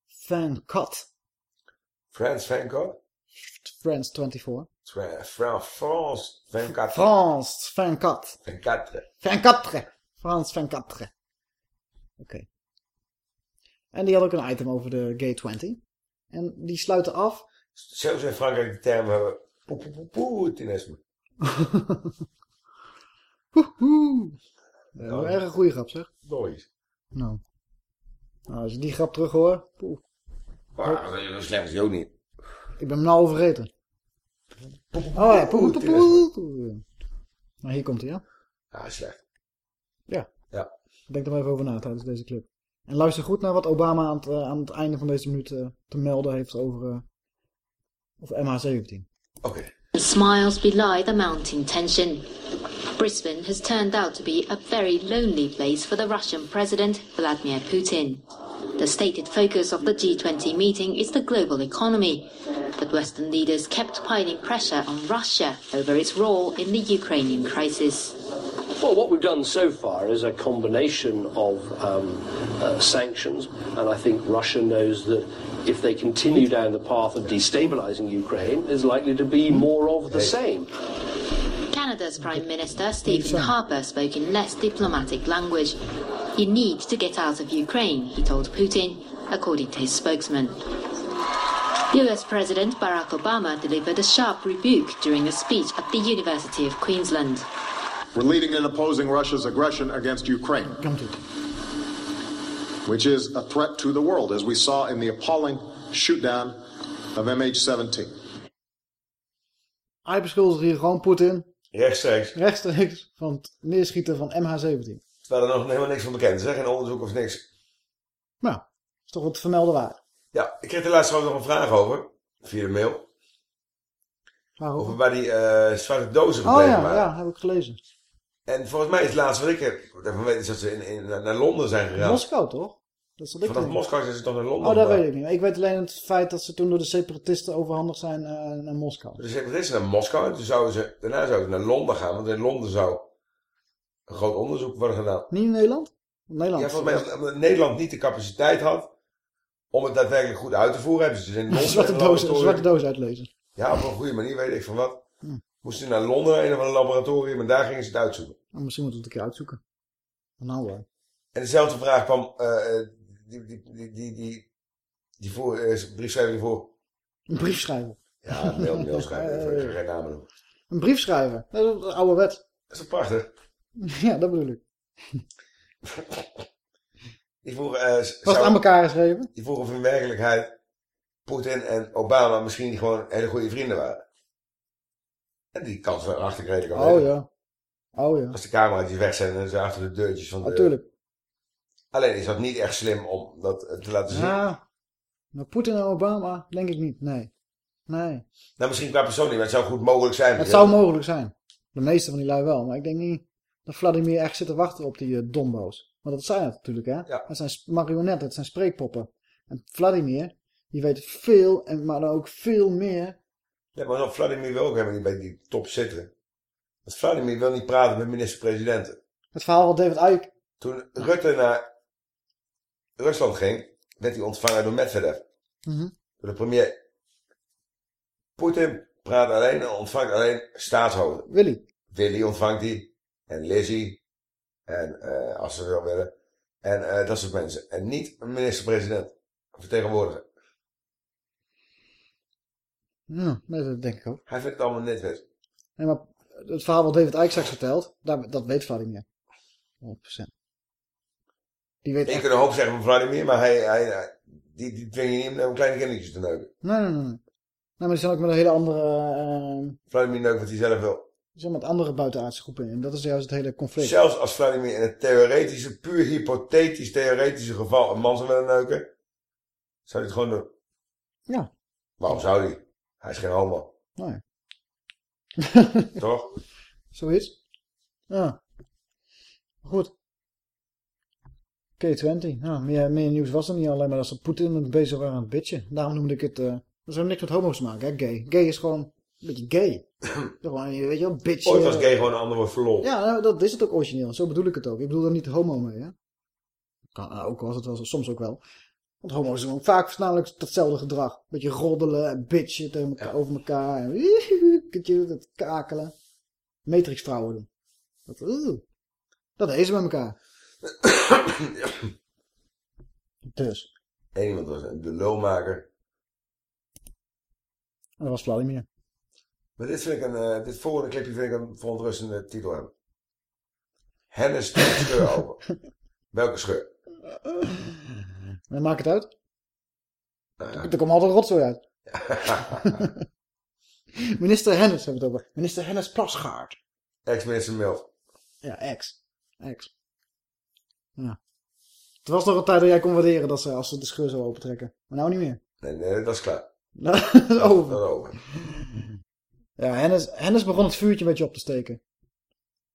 Fan Cut. France 24? France 24. Fra- Fra- France 24. France Fan Cut. 24. 24. France 24. Oké. En die had ook een item over de Gay 20. En die sluiten af. Zelfs in Frankrijk de term hebben po- po- po- Poetinisme. (laughs) Woehoe. Dat is wel erg een goede grap zeg. Nooit. Nou. nou. Als je die grap terug hoort. poeh. Maar dat is slecht is ook niet. Ik ben hem nou al vergeten. Oh ja, poeh, poeh, poeh, poeh. Maar hier komt hij, ja? Ja, slecht. Ja. Ja. Denk er maar even over na tijdens deze clip. En luister goed naar wat Obama aan het, eh, aan het einde van deze minuut eh, te melden heeft over, eh, over MH17. Smiles belie the mounting tension. Brisbane has turned out to be a very lonely place for the Russian President Vladimir Putin. The stated focus of the G20 meeting is the global economy, but Western leaders kept piling pressure on Russia over its role in the Ukrainian crisis. Well, what we've done so far is a combination of um, uh, sanctions, and I think Russia knows that if they continue down the path of destabilizing Ukraine, there's likely to be more of the same. Canada's Prime Minister Stephen Harper spoke in less diplomatic language. You need to get out of Ukraine, he told Putin, according to his spokesman. US President Barack Obama delivered a sharp rebuke during a speech at the University of Queensland. We're leading in opposing Russia's aggression against Ukraine, which is a threat to the world, as we saw in the appalling shootdown of MH17. Hij beschuldigt hier gewoon Poetin Rechtstreeks. rechtstreeks van het neerschieten van MH17. Terwijl er nog helemaal niks van bekend is, hè? geen onderzoek of niks. Nou, is toch wat vermelden waard. Ja, ik kreeg er laatst trouwens nog een vraag over. Via de mail. Waarover? Over waar die eh, zwarte dozen Oh gebleven ja, waren. ja, heb ik gelezen. En volgens mij is het laatste wat ik heb, daarvan weet is dat ze in, in, naar Londen zijn gegaan. Moskou toch? Dat is wat ik Vanaf. Moskou zijn ze toch naar Londen Oh, dat weet ik niet. Ik weet alleen het feit dat ze toen door de separatisten overhandigd zijn eh, naar Moskou. Dus ze is naar Moskou en toen zouden ze, daarna zouden ze naar Londen gaan, want in Londen zou een groot onderzoek worden gedaan. Niet in Nederland? Nederland. Ja, volgens mij Nederland niet de capaciteit had om het daadwerkelijk goed uit te voeren. Hebben ze dus in (laughs) Londen zwarte, een doos, laboratorium- zwarte doos uitlezen. Ja, op een goede manier, weet ik van wat. Hm. Moesten ze naar Londen, een of ander laboratorium, en daar gingen ze het uitzoeken. Nou, misschien moeten we het een keer uitzoeken. Nou wel. En dezelfde vraag kwam, eh, eh, die, die, die, die, die, die voor, eh, briefschrijver die voor. Een briefschrijver. Ja, een mail, (laughs) mailschrijver, ik Eh, geen namen noemen. Een briefschrijver. Dat is een oude wet. Dat is toch prachtig? (laughs) Ja, dat bedoel ik. Die vroeg, eh, Was het aan elkaar geschreven? Die vroeg of in werkelijkheid Poetin en Obama misschien gewoon hele goede vrienden waren. En die kans erachter kreeg ik al Oh weten. ja. Oh ja. Als de camera's weg zijn en ze achter de deurtjes van de... Natuurlijk. Alleen is dat niet echt slim om dat eh, te laten zien. Ja. Nou, Poetin en Obama, denk ik niet. Nee. Nee. Nou, misschien qua persoon niet, maar het zou goed mogelijk zijn. Het zou mogelijk zijn. De meeste van die lui wel. Maar ik denk niet dat Vladimir echt zit te wachten op die eh, dombo's. Want dat zijn het natuurlijk, hè. Het zijn sp- marionetten, het zijn spreekpoppen. En Vladimir, die weet veel, en, maar dan ook veel meer. Ja, maar dan Vladimir wil ook helemaal niet bij die top zitten. Want Vladimir wil niet praten met minister-presidenten. Het verhaal wat David Icke... Toen Rutte naar Rusland ging, werd hij ontvangen door Medvedev. Mhm. Door de premier. Poetin praat alleen en ontvangt alleen staatshoofden. Willy. Willy ontvangt hij. En Lizzie. En eh, als ze wil willen. En eh, dat soort mensen. En niet een minister-president. Vertegenwoordiger. Ja, nee, dat denk ik ook. Hij vindt het allemaal net wet. Nee, maar het verhaal wat David Icke straks vertelt, daar, dat weet Vladimir. 100%. Die weet Ik kan een hoop zeggen van Vladimir, maar hij, hij, die, die dwing je niet om kleine kindertjes te neuken. Nee, nee, nee. Nee, maar die zijn ook met een hele andere... eh Vladimir neukt wat hij zelf wil. Zijn met andere buitenaardse groepen in. Dat is juist het hele conflict. Zelfs als Vladimir in het theoretische, puur hypothetisch theoretische geval een man zou willen neuken, zou hij het gewoon doen. Ja. Waarom zou hij? Hij is geen homo. Nee. (laughs) (laughs) Toch? Zoiets. Ja. Goed. K20. Nou, meer, meer nieuws was er niet. Alleen maar dat ze Poetin bezig waren aan het bitchen. Daarom noemde ik het... eh dat heeft niks met homo's te maken, hè, gay. Gay is gewoon (clears throat) een beetje gay. gewoon, weet je wel, bitch. Ooit was eh, gay gewoon een ander woord voor lol. Ja, nou, dat is het ook origineel. Zo bedoel ik het ook. Ik bedoel er niet homo mee, hè. Kan, nou, ook was het wel, soms ook wel. Want homo's doen vaak namelijk datzelfde gedrag. Beetje roddelen en bitchen tegen elkaar, over elkaar. En (laughs) dat kakelen. Matrix vrouwen doen. Dat, dat ze met elkaar. (coughs) Dus. Eén iemand was de lulmaker. En dat was Vladimir. Maar dit vind ik een, eh, dit volgende clipje vind ik een verontrustende titel hebben. Hennis de scheur open. (laughs) Welke scheur? En maak het uit. Nou Er komt altijd rotzooi uit. (laughs) Minister Hennis hebben we het over. Minister Hennis Plasgaard. Ex-minister Milf. Ja, ex. Ex. Ja. Het was nog een tijd dat jij kon waarderen dat ze, als ze de scheur zou opentrekken. Maar nou niet meer. Nee, nee, dat is klaar. (laughs) Dat is over. Dat is over. Ja, Hennis, Hennis begon het vuurtje een beetje op te steken.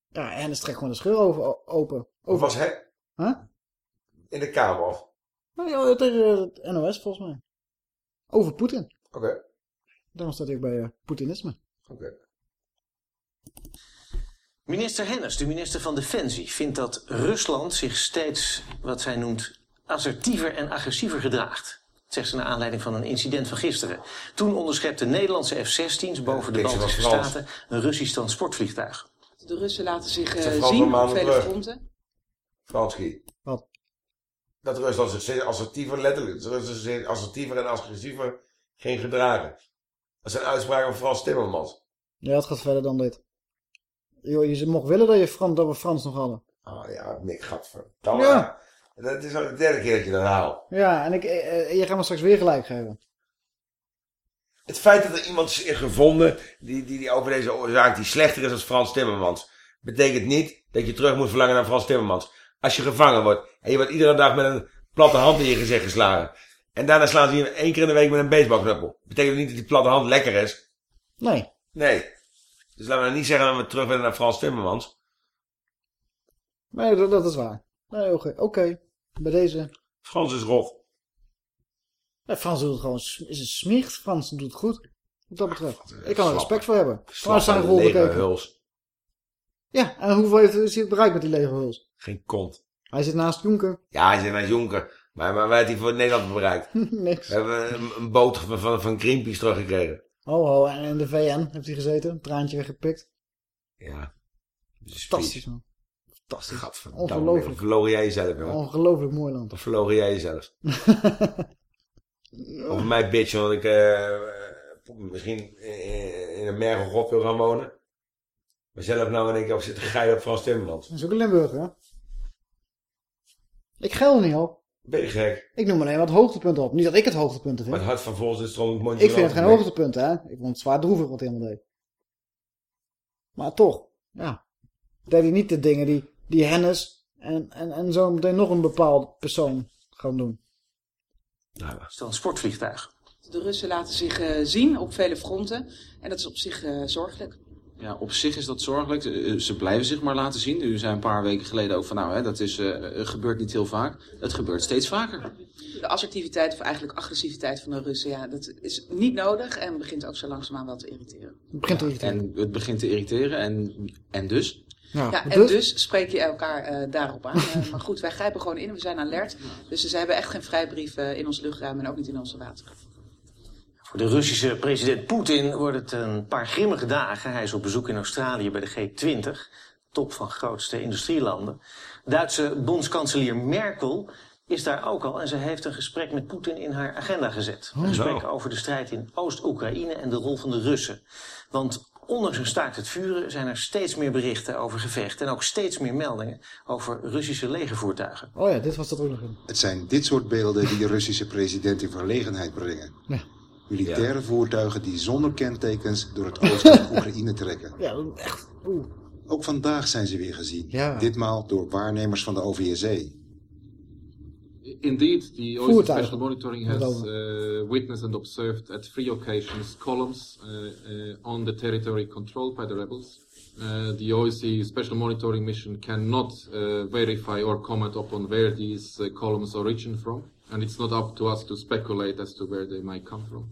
Ja, Hennis trekt gewoon de scheur over, open. Of was hij Huh? in de kamer of? Nou ja, tegen het NOS volgens mij. Over Poetin. Oké. Daarom staat hij ook bij eh, Poetinisme. Oké. Minister Hennis, de minister van Defensie, vindt dat Rusland zich steeds, wat zij noemt, assertiever en agressiever gedraagt. Zegt ze naar aanleiding van een incident van gisteren. Toen onderschepten Nederlandse F-16's boven de Baltische. Staten een Russisch transportvliegtuig. De Russen laten zich Het eh, een zien op vele fronten. Franski. Wat? Dat Rusland zich steeds assertiever, letterlijk, dat Rusland zich assertiever en agressiever ging gedragen. Dat zijn uitspraken van Frans Timmermans. Ja, het gaat verder dan dit. Joh, je mocht willen dat, je Frans, dat we Frans nog hadden. Ah ja, Mick, gadverdamme. Ja. Dat is al de derde keer dat je dat haalt. Ja, en ik, eh, eh, je gaat me straks weer gelijk geven. Het feit dat er iemand is gevonden die, die, die over deze zaak die slechter is dan Frans Timmermans, betekent niet dat je terug moet verlangen naar Frans Timmermans. Als je gevangen wordt en je wordt iedere dag met een platte hand in je gezicht geslagen. En daarna slaan ze je één keer in de week met een baseballknuppel. Betekent niet dat die platte hand lekker is. Nee. Nee. Dus laten we nou niet zeggen dat we terug willen naar Frans Timmermans. Nee, dat, dat is waar. Nee, oké. Oké. Bij deze Frans is rof. Ja, Frans doet het gewoon, is een smicht. Frans doet het goed. Wat dat betreft. Ik kan er respect voor hebben. Frans zijn rol bekeken. huls. Ja, en hoeveel heeft is hij bereikt met die lege huls? Geen kont. Hij zit naast Jonker. Ja, hij zit naar Jonker. Maar, maar wij heeft hij voor Nederland bereikt? (laughs) Niks. We hebben een, een boot van, van, van Greenpeace teruggekregen. Ho, ho, en in de VN heeft hij gezeten. Een traantje weggepikt. Ja. Fantastisch, man. Fantastisch. Ongelooflijk. Ongelooflijk. Verloren jij jezelf, jongen. Ongelooflijk mooi land. Of verloren jij jezelf? Over mij bitch, want ik eh, misschien in, een mergelgrot wil gaan wonen. Maar zelf nou één keer op zitten geil op Frans Timmermans. Dat is ook een Limburger, hè? Ik geil er niet op. Ben je gek? Ik noem alleen wat hoogtepunten op. Niet dat ik het hoogtepunten Maar vind. het hart van Volks is mondje. Ik vind het geen hoogtepunten, hè. Ik vond het zwaar droevig wat hij allemaal deed. Maar toch, ja. Deed hij niet de dingen die, die Hennis en, en, en zo meteen nog een bepaald persoon gaan doen. Is dat een sportvliegtuig? De Russen laten zich eh, zien op vele fronten. En dat is op zich eh, zorgelijk. Ja, op zich is dat zorgelijk. Eh, Ze blijven zich maar laten zien. U zei een paar weken geleden ook van nou, hè, dat is, eh, gebeurt niet heel vaak. Het gebeurt steeds vaker. De assertiviteit of eigenlijk agressiviteit van de Russen, ja, dat is niet nodig. En begint ook zo langzaamaan wel te irriteren. Het begint te irriteren. En het begint te irriteren en, en dus? Ja, en dus, spreek je elkaar eh, daarop aan. Eh, maar goed, wij grijpen gewoon in, we zijn alert. Dus ze hebben echt geen vrijbrief eh, in ons luchtruim en ook niet in onze wateren. Voor de Russische president Poetin wordt het een paar grimmige dagen. Hij is op bezoek in Australië bij de G20, top van grootste industrielanden. Duitse bondskanselier Merkel is daar ook al en ze heeft een gesprek met Poetin in haar agenda gezet. Een Oh, gesprek over de strijd in Oost-Oekraïne en de rol van de Russen. Want ondanks een staakt het vuren zijn er steeds meer berichten over gevechten en ook steeds meer meldingen over Russische legervoertuigen. Oh ja, dit was dat ook nog in. Het zijn dit soort beelden die de Russische president in verlegenheid brengen. Ja. Militaire voertuigen die zonder kentekens door het oosten van Oekraïne trekken. Ja, echt. Oeh. Ook vandaag zijn ze weer gezien. Ja. Ditmaal door waarnemers van de OVSE. Indeed, the OSCE Voertuigen. Special Monitoring has uh, witnessed and observed at three occasions columns uh, uh, on the territory controlled by the rebels. Uh, the OSCE Special Monitoring Mission cannot uh, verify or comment upon where these uh, columns origin from, and it's not up to us to speculate as to where they might come from.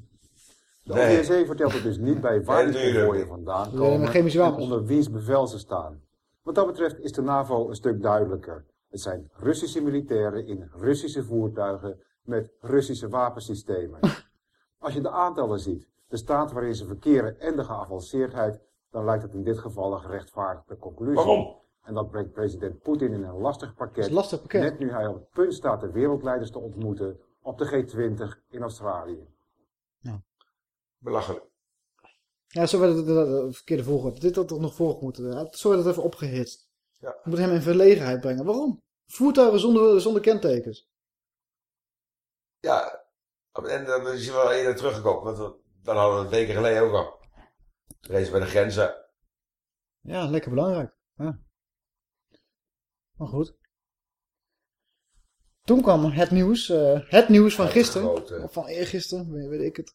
De Nee. OVSE vertelt het dus niet bij waar die Nee, convooien vandaan Ja, komen met chemische en wapens. onder wiens bevel ze staan. Wat dat betreft is de NAVO een stuk duidelijker. Het zijn Russische militairen in Russische voertuigen met Russische wapensystemen. (laughs) Als je de aantallen ziet, de staat waarin ze verkeren en de geavanceerdheid, dan lijkt het in dit geval een gerechtvaardigde conclusie. Waarom? En dat brengt president Poetin in een lastig pakket, een lastig pakket. net nu hij op het punt staat de wereldleiders te ontmoeten op de G20 in Australië. Belachelijk. Ja, zo werd het de verkeerde volgorde. Dit had toch nog volgen moeten. Zo werd het even opgehitst. Ja. Je moet hem in verlegenheid brengen. Waarom? Voertuigen zonder, zonder kentekens. Ja, en dan is hij wel eerder teruggekomen. Want dan hadden we het weken geleden ook al. Rees bij de grenzen. Ja, lekker belangrijk. Ja. Maar goed. Toen kwam het nieuws. eh, het nieuws van gisteren. Of van eergisteren, weet, weet ik het.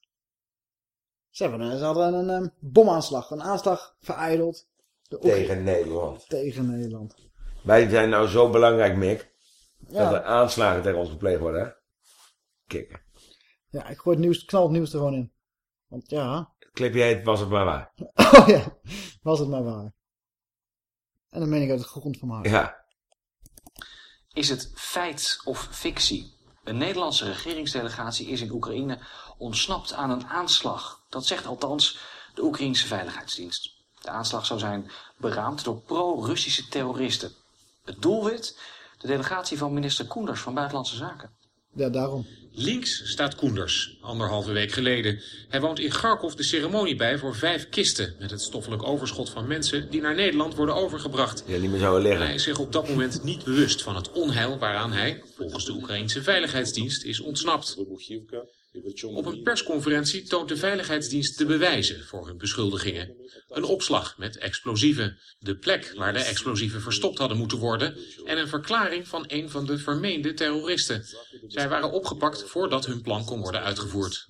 Ze, hebben, ze hadden een, eh, bomaanslag. Een aanslag verijdeld. De Tegen Nederland. Tegen Nederland. Wij zijn nou zo belangrijk, Mick. Ja. Dat er aanslagen tegen ons gepleegd worden, hè? Kikken. Ja, ik gooi het nieuws, knal het nieuws er gewoon in. Want ja, Clipje heet Was het maar waar. (laughs) oh ja, was het maar waar. En dan meen ik uit de grond van mijn hart. Ja. Is het feit of fictie? Een Nederlandse regeringsdelegatie is in Oekraïne ontsnapt aan een aanslag. Dat zegt althans de Oekraïnse Veiligheidsdienst. De aanslag zou zijn beraamd door pro-Russische terroristen. Het doelwit? De delegatie van minister Koenders van Buitenlandse Zaken. Ja, daarom. Links staat Koenders, anderhalve week geleden. Hij woont in Kharkov de ceremonie bij voor vijf kisten... met het stoffelijk overschot van mensen die naar Nederland worden overgebracht. Ja, niet meer zouden liggen. Hij is zich op dat moment niet bewust van het onheil waaraan hij, volgens de Oekraïnse Veiligheidsdienst, is ontsnapt. Op een persconferentie toont de Veiligheidsdienst de bewijzen voor hun beschuldigingen. Een opslag met explosieven, de plek waar de explosieven verstopt hadden moeten worden en een verklaring van een van de vermeende terroristen. Zij waren opgepakt voordat hun plan kon worden uitgevoerd.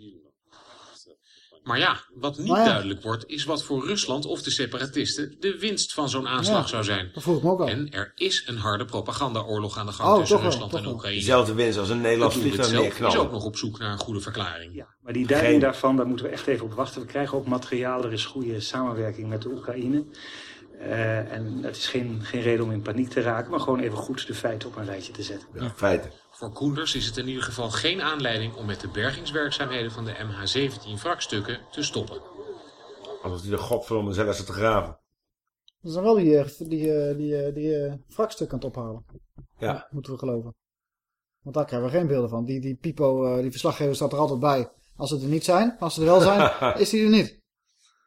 Maar ja, wat niet ja. duidelijk wordt, is wat voor Rusland of de separatisten de winst van zo'n aanslag Ja, zou zijn. Dat vroeg ik me ook al. En er is een harde propagandaoorlog aan de gang Oh, tussen wel, Rusland en. Oekraïne. Dezelfde winst als een Nederlands vliegtuig zelf is neerknallen. ook nog op zoek naar een goede verklaring. Maar die duiding daarvan, daar moeten we echt even op wachten. We krijgen ook materiaal, er is goede samenwerking met de Oekraïne. Eh, en het is geen, geen reden om in paniek te raken, maar gewoon even goed de feiten op een rijtje te zetten. feiten. Voor Koenders is het in ieder geval geen aanleiding om met de bergingswerkzaamheden van de MH17 wrakstukken te stoppen. Alsof hij de godverdomme zelf zit te graven. Ze zijn wel die, eh, die, eh, die, eh, die eh, wrakstuk aan het ophalen. Ja. Moeten we geloven. Want daar krijgen we geen beelden van. Die, die Pipo, eh, die verslaggever staat er altijd bij. Als ze er niet zijn, als ze er wel zijn, (laughs) is hij er niet.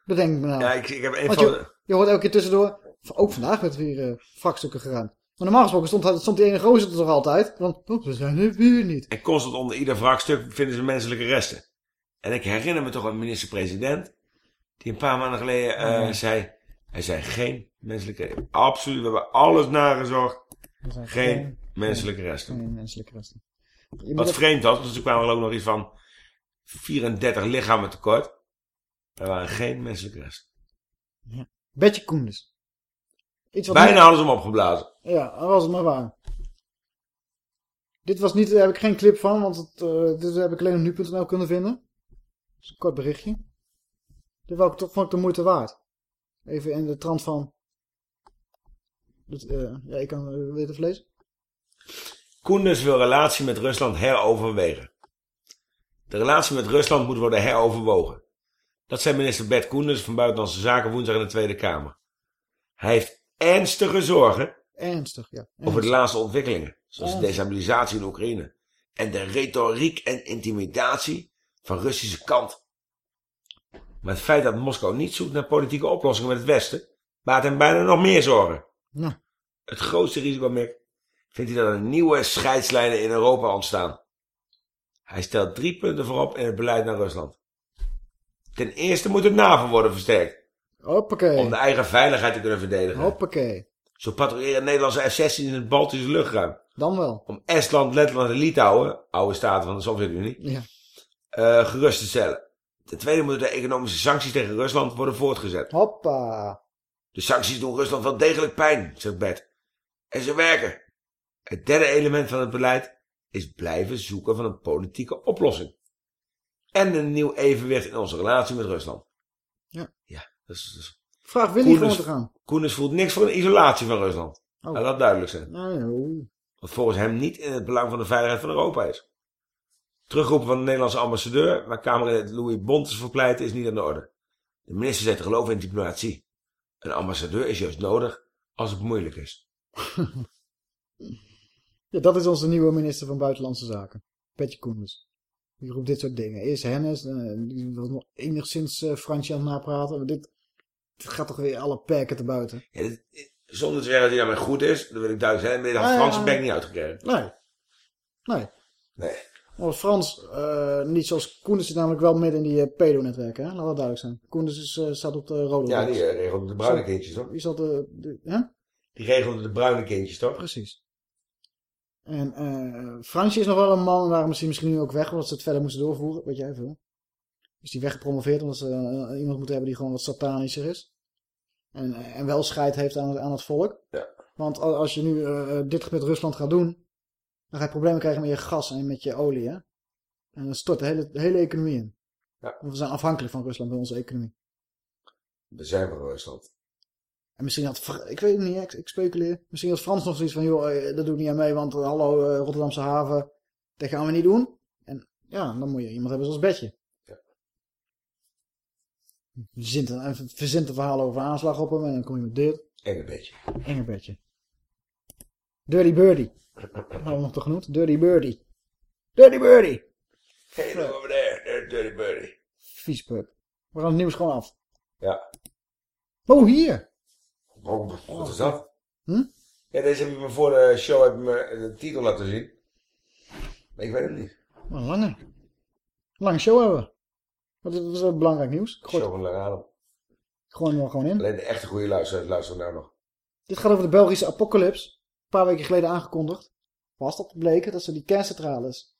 Bedenk ik me nou. Ja, ik, ik heb een Want van... je, je hoort elke keer tussendoor, ook vandaag werd weer eh wrakstukken geruimd. Maar normaal gesproken stond, stond die ene gozer er toch altijd. Van, oh, ze zijn er weer niet. En constant onder ieder wrakstuk vinden ze menselijke resten. En ik herinner me toch een minister-president... die een paar maanden geleden eh, Ja. zei... er zijn geen menselijke... Absoluut, we hebben alles nagezocht. Er zijn Geen, geen- menselijke resten. Geen menselijke resten. Je Wat ook- vreemd was, want er kwamen ik nog iets van 34 lichamen tekort. Er waren geen menselijke resten. Betje Koenders. Iets wat Bijna ze hem opgeblazen. Ja, dat was het maar waar. Dit was niet, daar heb ik geen clip van, want het, eh, dit heb ik alleen op nu.nl kunnen vinden. Dat is een kort berichtje. Dit ik toch, vond ik de moeite waard. Even in de trant van... Dit, eh, ja, ik kan uh, weer even. Koenders wil relatie met Rusland heroverwegen. De relatie met Rusland moet worden heroverwogen. Dat zei minister Bert Koenders van Buitenlandse Zaken woensdag in de Tweede Kamer. Hij heeft ernstige zorgen Ernstig, ja. over de laatste ontwikkelingen. Zoals de destabilisatie in Oekraïne. En de retoriek en intimidatie van Russische kant. Maar het feit dat Moskou niet zoekt naar politieke oplossingen met het Westen, maakt hem bijna nog meer zorgen. Ja. Het grootste risico, Mick, vindt hij dat er nieuwe scheidslijnen in Europa ontstaan. Hij stelt drie punten voorop in het beleid naar Rusland. Ten eerste moet het NAVO worden versterkt. Hoppakee. Om de eigen veiligheid te kunnen verdedigen. Hoppakee. Zo patrouilleren Nederlandse F-16 in het Baltische luchtruim. Dan wel. Om Estland, Letland en Litouwen, oude staten van de Sovjet-Unie, Ja. eh, gerust te stellen. Ten tweede moeten de economische sancties tegen Rusland worden voortgezet. Hoppa. De sancties doen Rusland wel degelijk pijn, zegt Bert. En ze werken. Het derde element van het beleid is blijven zoeken van een politieke oplossing. En een nieuw evenwicht in onze relatie met Rusland. Ja. Ja, dat is... Dat is Vraag Willy gewoon te gaan. Koenders voelt niks voor een isolatie van Rusland. Oh. Laat dat duidelijk zijn. Joh. Wat volgens hem niet in het belang van de veiligheid van Europa is. Terugroepen van de Nederlandse ambassadeur, waar Kamerlid Louis Bontes voor pleit, is niet aan de orde. De minister zei te geloven in diplomatie. Een ambassadeur is juist nodig als het moeilijk is. (laughs) Ja, dat is onze nieuwe minister van Buitenlandse Zaken. Petje Koenders. Die roept dit soort dingen. Eerst Hennis, eh, die wil nog enigszins eh Fransje aan het napraten. Maar dit, dit gaat toch weer alle perken te buiten. Ja, dit- zonder te zeggen dat hij daarmee goed is, dat wil ik duidelijk zijn, maar dit had Ah, ja, ja. bek niet uitgekregen. Nee. Nee. Nee. Frans, eh, niet zoals Koenders zit namelijk wel midden in die eh, pedo-netwerken. Hè? Laat dat duidelijk zijn. Koenders is, eh, staat op de rode Ja, die regelde de bruine kindjes, toch? Die zat de... de hè? Die regelde de bruine kindjes, toch? Precies. En Fransje is nog wel een man, daarom is hij misschien nu ook weg, omdat ze het verder moesten doorvoeren, weet jij veel. Is die weggepromoveerd omdat ze eh, iemand moeten hebben die gewoon wat satanischer is. En, eh, en wel scheid heeft aan, aan het volk. Ja. Want als je nu eh, dit met Rusland gaat doen, dan ga je problemen krijgen met je gas en met je olie, hè. En dan stort de hele, de hele economie in. Ja. Want we zijn afhankelijk van Rusland bij onze economie. We zijn van Rusland. En misschien had, ik weet het niet, ik, ik speculeer. Misschien had Frans nog zoiets van, joh, eh, dat doe ik niet aan mee, want eh, hallo, eh, Rotterdamse haven, dat gaan we niet doen. En ja, dan moet je iemand hebben zoals Betje. Verzint een, verzint een verhaal over een aanslag op hem en dan kom je met dit. Enge beetje. Dirty Birdie. Hadden we nog toch genoemd? Dirty Birdie. Dirty Birdie. Hey, look over there, Dirty Birdie. Vies. We gaan het nieuws gewoon af. Ja. Oh, hier. Oh, wat is dat? Hm? Ja, deze heb je me voor de show heb je me de titel laten zien. Maar ik weet het niet. Wat een lange. Lange show hebben we. Wat is, dat belangrijk nieuws? Gooi, Show van Lange Adem. er gewoon in. Alleen de echte goede luisteraars luisteren nou nog. Dit gaat over de Belgische apocalypse. Een paar weken geleden aangekondigd. Was dat bleken dat ze die kerncentrales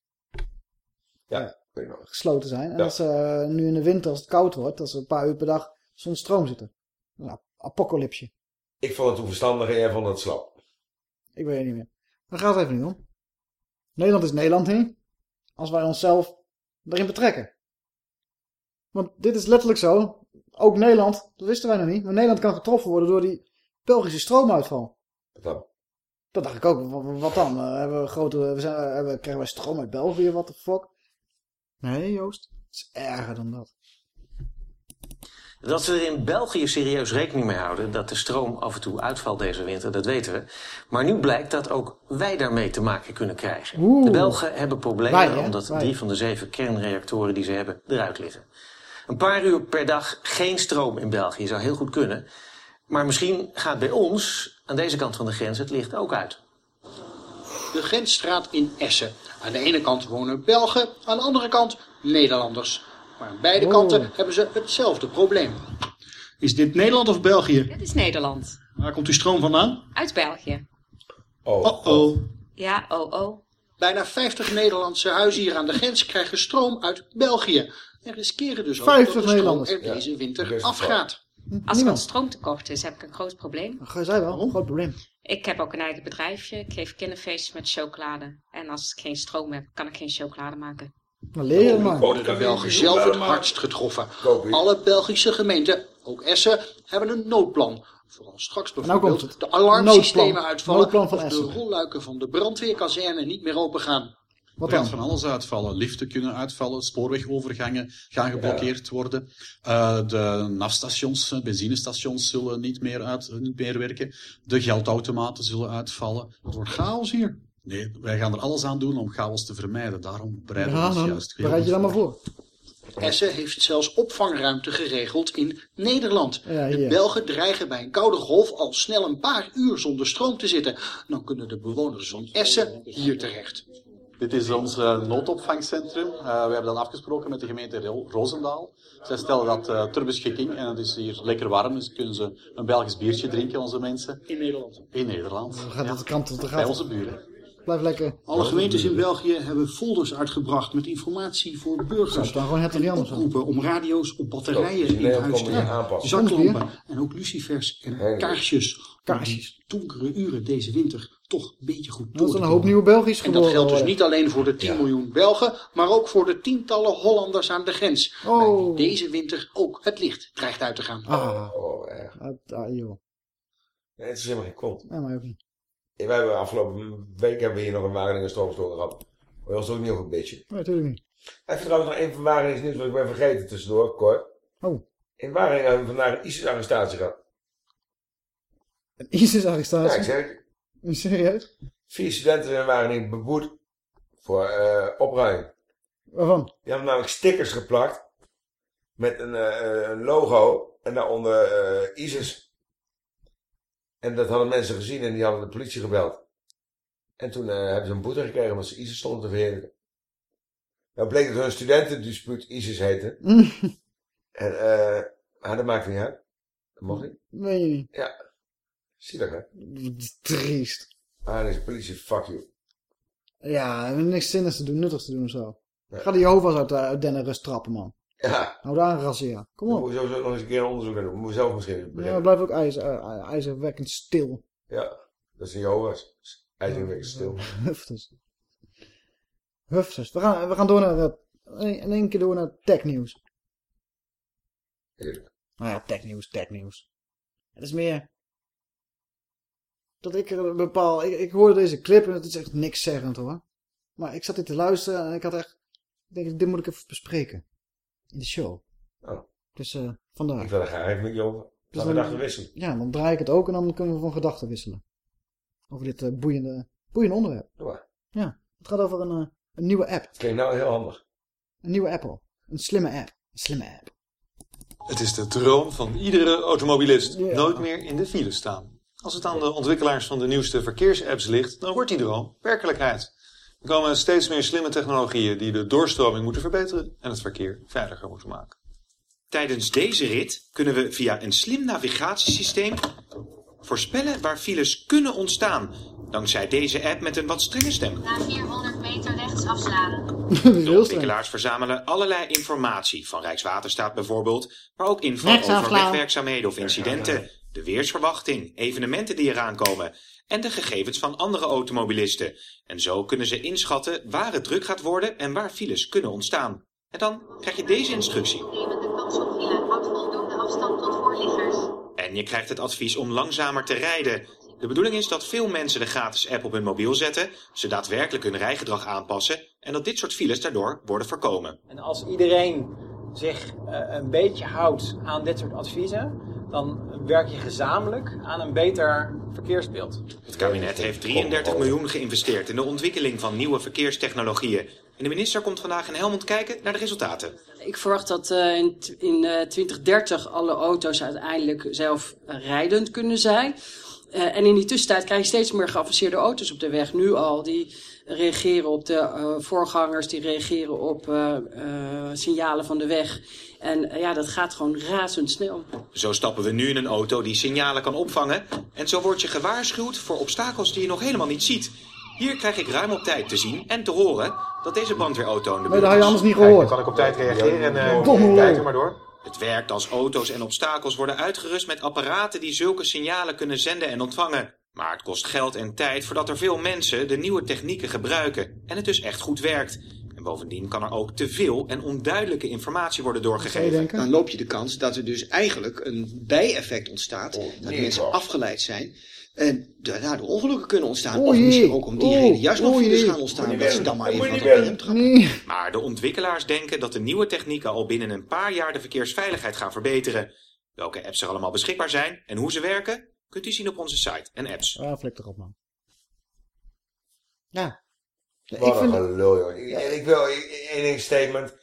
Ja. eh, gesloten zijn. En Ja. dat ze eh, nu in de winter, als het koud wordt, dat ze een paar uur per dag zonder stroom zitten. Nou, apocalypse. Ik vond het toen verstandig en jij vond het slap. Ik weet het niet meer. Daar gaat het even niet om. Nederland is Nederland heen. Als wij onszelf erin betrekken. Want dit is letterlijk zo. Ook Nederland, dat wisten wij nog niet. Maar Nederland kan getroffen worden door die Belgische stroomuitval. Wat dan? Dat dacht ik ook. Wat, wat dan? Eh, hebben we grote, we zijn, eh, hebben, krijgen wij stroom uit België? What the fuck? Nee, Joost. Het is erger dan dat. Dat ze er in België serieus rekening mee houden dat de stroom af en toe uitvalt deze winter, dat weten we. Maar nu blijkt dat ook wij daarmee te maken kunnen krijgen. Oeh. De Belgen hebben problemen Wij, omdat Wij. drie van de zeven kernreactoren die ze hebben eruit liggen. Een paar uur per dag geen stroom in België zou heel goed kunnen. Maar misschien gaat bij ons, aan deze kant van de grens, het licht ook uit. De grensstraat in Essen. Aan de ene kant wonen Belgen, aan de andere kant Nederlanders. Maar aan beide Oh. kanten hebben ze hetzelfde probleem. Is dit Nederland of België? Het is Nederland. Waar komt die stroom vandaan? Uit België. Oh. oh. Ja, oh oh. Bijna 50 Nederlandse huizen hier aan de grens krijgen stroom uit België. En riskeren dus ook 50 dat de stroom Nederlanders. er deze winter afgaat. Als er een stroomtekort is, heb ik een groot probleem. Ga zij wel, een groot probleem. Ik heb ook een eigen bedrijfje. Ik geef kinderfeestjes met chocolade. En als ik geen stroom heb, kan ik geen chocolade maken. Dan leer het maar. Worden de Belgen zelf het hardst getroffen. Alle Belgische gemeenten, ook Essen, hebben een noodplan. Vooral straks nou bijvoorbeeld de alarmsystemen Noodplan. uitvallen Noodplan van of de rolluiken van de brandweerkazerne niet meer open gaan. Wat er dan? van alles uitvallen. Liften kunnen uitvallen, spoorwegovergangen gaan geblokkeerd worden. Eh, de nafstations, eh, benzinestations zullen niet meer, uit, niet meer werken. De geldautomaten zullen uitvallen. Het wordt chaos hier. Nee, wij gaan er alles aan doen om chaos te vermijden. Daarom bereiden we Ja, ons juist heel bereid je dan maar voor. Essen heeft zelfs opvangruimte geregeld in Nederland. Ja, de. Belgen dreigen bij een koude golf al snel een paar uur zonder stroom te zitten. Dan kunnen de bewoners van Essen hier terecht. Dit is ons eh, noodopvangcentrum. Eh, we hebben dat afgesproken met de gemeente Ro- Roosendaal. Zij stellen dat eh, ter beschikking en het is hier lekker warm, dus kunnen ze een Belgisch biertje drinken, onze mensen. In Nederland. In Nederland. Gaat het de kant op de Bij gaat. onze buren. Blijf lekker. Alle gemeentes in België hebben folders uitgebracht met informatie voor burgers. dan gewoon het en oproepen om radio's op batterijen dus in huis te hebben. aanpassen. Zaklampen en ook lucifers en kaarsjes. Kaarsjes. Donkere uren deze winter toch een beetje goed door Dat is een hoop nieuwe Belgisch En dat geldt dus niet alleen voor de 10 miljoen Belgen, maar ook voor de tientallen Hollanders aan de grens. Oh. Deze winter ook het licht dreigt uit te gaan. Ah. Oh, erg. Ah, ah, joh. Nee, het is helemaal geen kont. Ja, maar ook niet. Wij hebben afgelopen week hebben we hier nog een Wageningen stroomstoring gehad. Dat was ook niet een beetje. Nee, natuurlijk niet. Even trouwens nog één van Wageningen nieuws wat ik ben vergeten tussendoor, kort. Oh. In Wageningen hebben we vandaag een ISIS-arrestatie gehad. Een ISIS-arrestatie? Ja, ik zeg het. Serieus? Vier studenten in Wageningen beboet voor eh opruiming. Waarvan? Die hebben namelijk stickers geplakt met een, eh, een logo en daaronder eh, ISIS. En dat hadden mensen gezien en die hadden de politie gebeld. En toen eh, hebben ze een boete gekregen omdat ze ISIS stonden te verheerlijken. Nou bleek dat hun studentendispuut ISIS heette. (laughs) en eh, maar dat maakt niet uit. Dat mocht niet. Je niet. Ja. Zie dat hè? Triest. Ah, deze politie, fuck you. Ja, niks zinnigs te doen, nuttigs te doen of zo. Ga die Jehovah's uit, uh, uit den rust trappen, man. Ja. Hou daar een razzia. Kom Dan op. moet sowieso nog eens een keer een onderzoek naar doen. Moet je zelf misschien Ja, maar blijf ook ijzer, uh, ijzerwekkend stil. Ja, dat is een Jehovah's. IJzerwekkend stil. (laughs) Hufters. Hufters. We gaan, we gaan door naar, in één keer door naar technieuws. Heerlijk. Nou ja, technieuws, technieuws. Het is meer... Dat ik er bepaal... Ik, ik hoorde deze clip en het is echt niks zeggend hoor. Maar ik zat dit te luisteren en ik had echt... Ik denk, dit moet ik even bespreken. In de show. Oh. Dus uh, vandaar. Ik wil er graag even met over. Dus Van gedachten wisselen. Ja, dan draai ik het ook en dan kunnen we van gedachten wisselen. Over dit uh, boeiende, boeiende onderwerp. Ja. ja. Het gaat over een, uh, een nieuwe app. Klinkt nou heel handig. Een nieuwe Apple. Een slimme app. Een slimme app. Het is de droom van iedere automobilist. Ja. Nooit meer in de file staan. Als het aan de ontwikkelaars van de nieuwste verkeersapps ligt, dan wordt die droom werkelijkheid. Er komen steeds meer slimme technologieën die de doorstroming moeten verbeteren en het verkeer veiliger moeten maken. Tijdens deze rit kunnen we via een slim navigatiesysteem voorspellen waar files kunnen ontstaan. Dankzij deze app met een wat strenge stem. Na 400 meter rechts rechtsafslaan. De (laughs) ontwikkelaars verzamelen allerlei informatie, van Rijkswaterstaat bijvoorbeeld, maar ook info over wegwerkzaamheden of incidenten, de weersverwachting, evenementen die eraan komen en de gegevens van andere automobilisten. En zo kunnen ze inschatten waar het druk gaat worden en waar files kunnen ontstaan. En dan krijg je deze instructie. Voldoende afstand tot. En je krijgt het advies om langzamer te rijden. De bedoeling is dat veel mensen de gratis app op hun mobiel zetten, ze daadwerkelijk hun rijgedrag aanpassen en dat dit soort files daardoor worden voorkomen. En als iedereen zich eh, een beetje houdt aan dit soort adviezen, dan werk je gezamenlijk aan een beter verkeersbeeld. Het kabinet heeft 33 miljoen geïnvesteerd in de ontwikkeling van nieuwe verkeerstechnologieën. En de minister komt vandaag in Helmond kijken naar de resultaten. Ik verwacht dat eh, in, t- in eh, 2030 alle auto's uiteindelijk zelfrijdend kunnen zijn. Eh, en in die tussentijd krijg je steeds meer geavanceerde auto's op de weg. Nu al, die reageren op de eh, voorgangers, die reageren op eh, eh, signalen van de weg. En eh, ja, dat gaat gewoon razendsnel. Zo stappen we nu in een auto die signalen kan opvangen. En zo word je gewaarschuwd voor obstakels die je nog helemaal niet ziet. Hier krijg ik ruim op tijd te zien en te horen dat deze brandweerauto in de Nee, buurt dat had je is. anders niet gehoord. kan ik op tijd reageren en eh, Domme kijk er maar door. Het werkt als auto's en obstakels worden uitgerust met apparaten die zulke signalen kunnen zenden en ontvangen. Maar het kost geld en tijd voordat er veel mensen de nieuwe technieken gebruiken en het dus echt goed werkt. En bovendien kan er ook te veel en onduidelijke informatie worden doorgegeven. Dan loop je de kans dat er dus eigenlijk een bijeffect ontstaat. dat nee, mensen afgeleid zijn. En daardoor ongelukken kunnen ontstaan. O of misschien ook om die oh, reden juist nog files gaan ontstaan. Dat je ze dan maar even wat op de rem trappen. Maar de ontwikkelaars denken dat de nieuwe technieken al binnen een paar jaar de verkeersveiligheid gaan verbeteren. Welke apps er allemaal beschikbaar zijn en hoe ze werken, kunt u zien op onze site en apps. Ja, flik erop, man. Ja. Wat ik vind een gelul, joh. Ik, en ik wil één ding statement.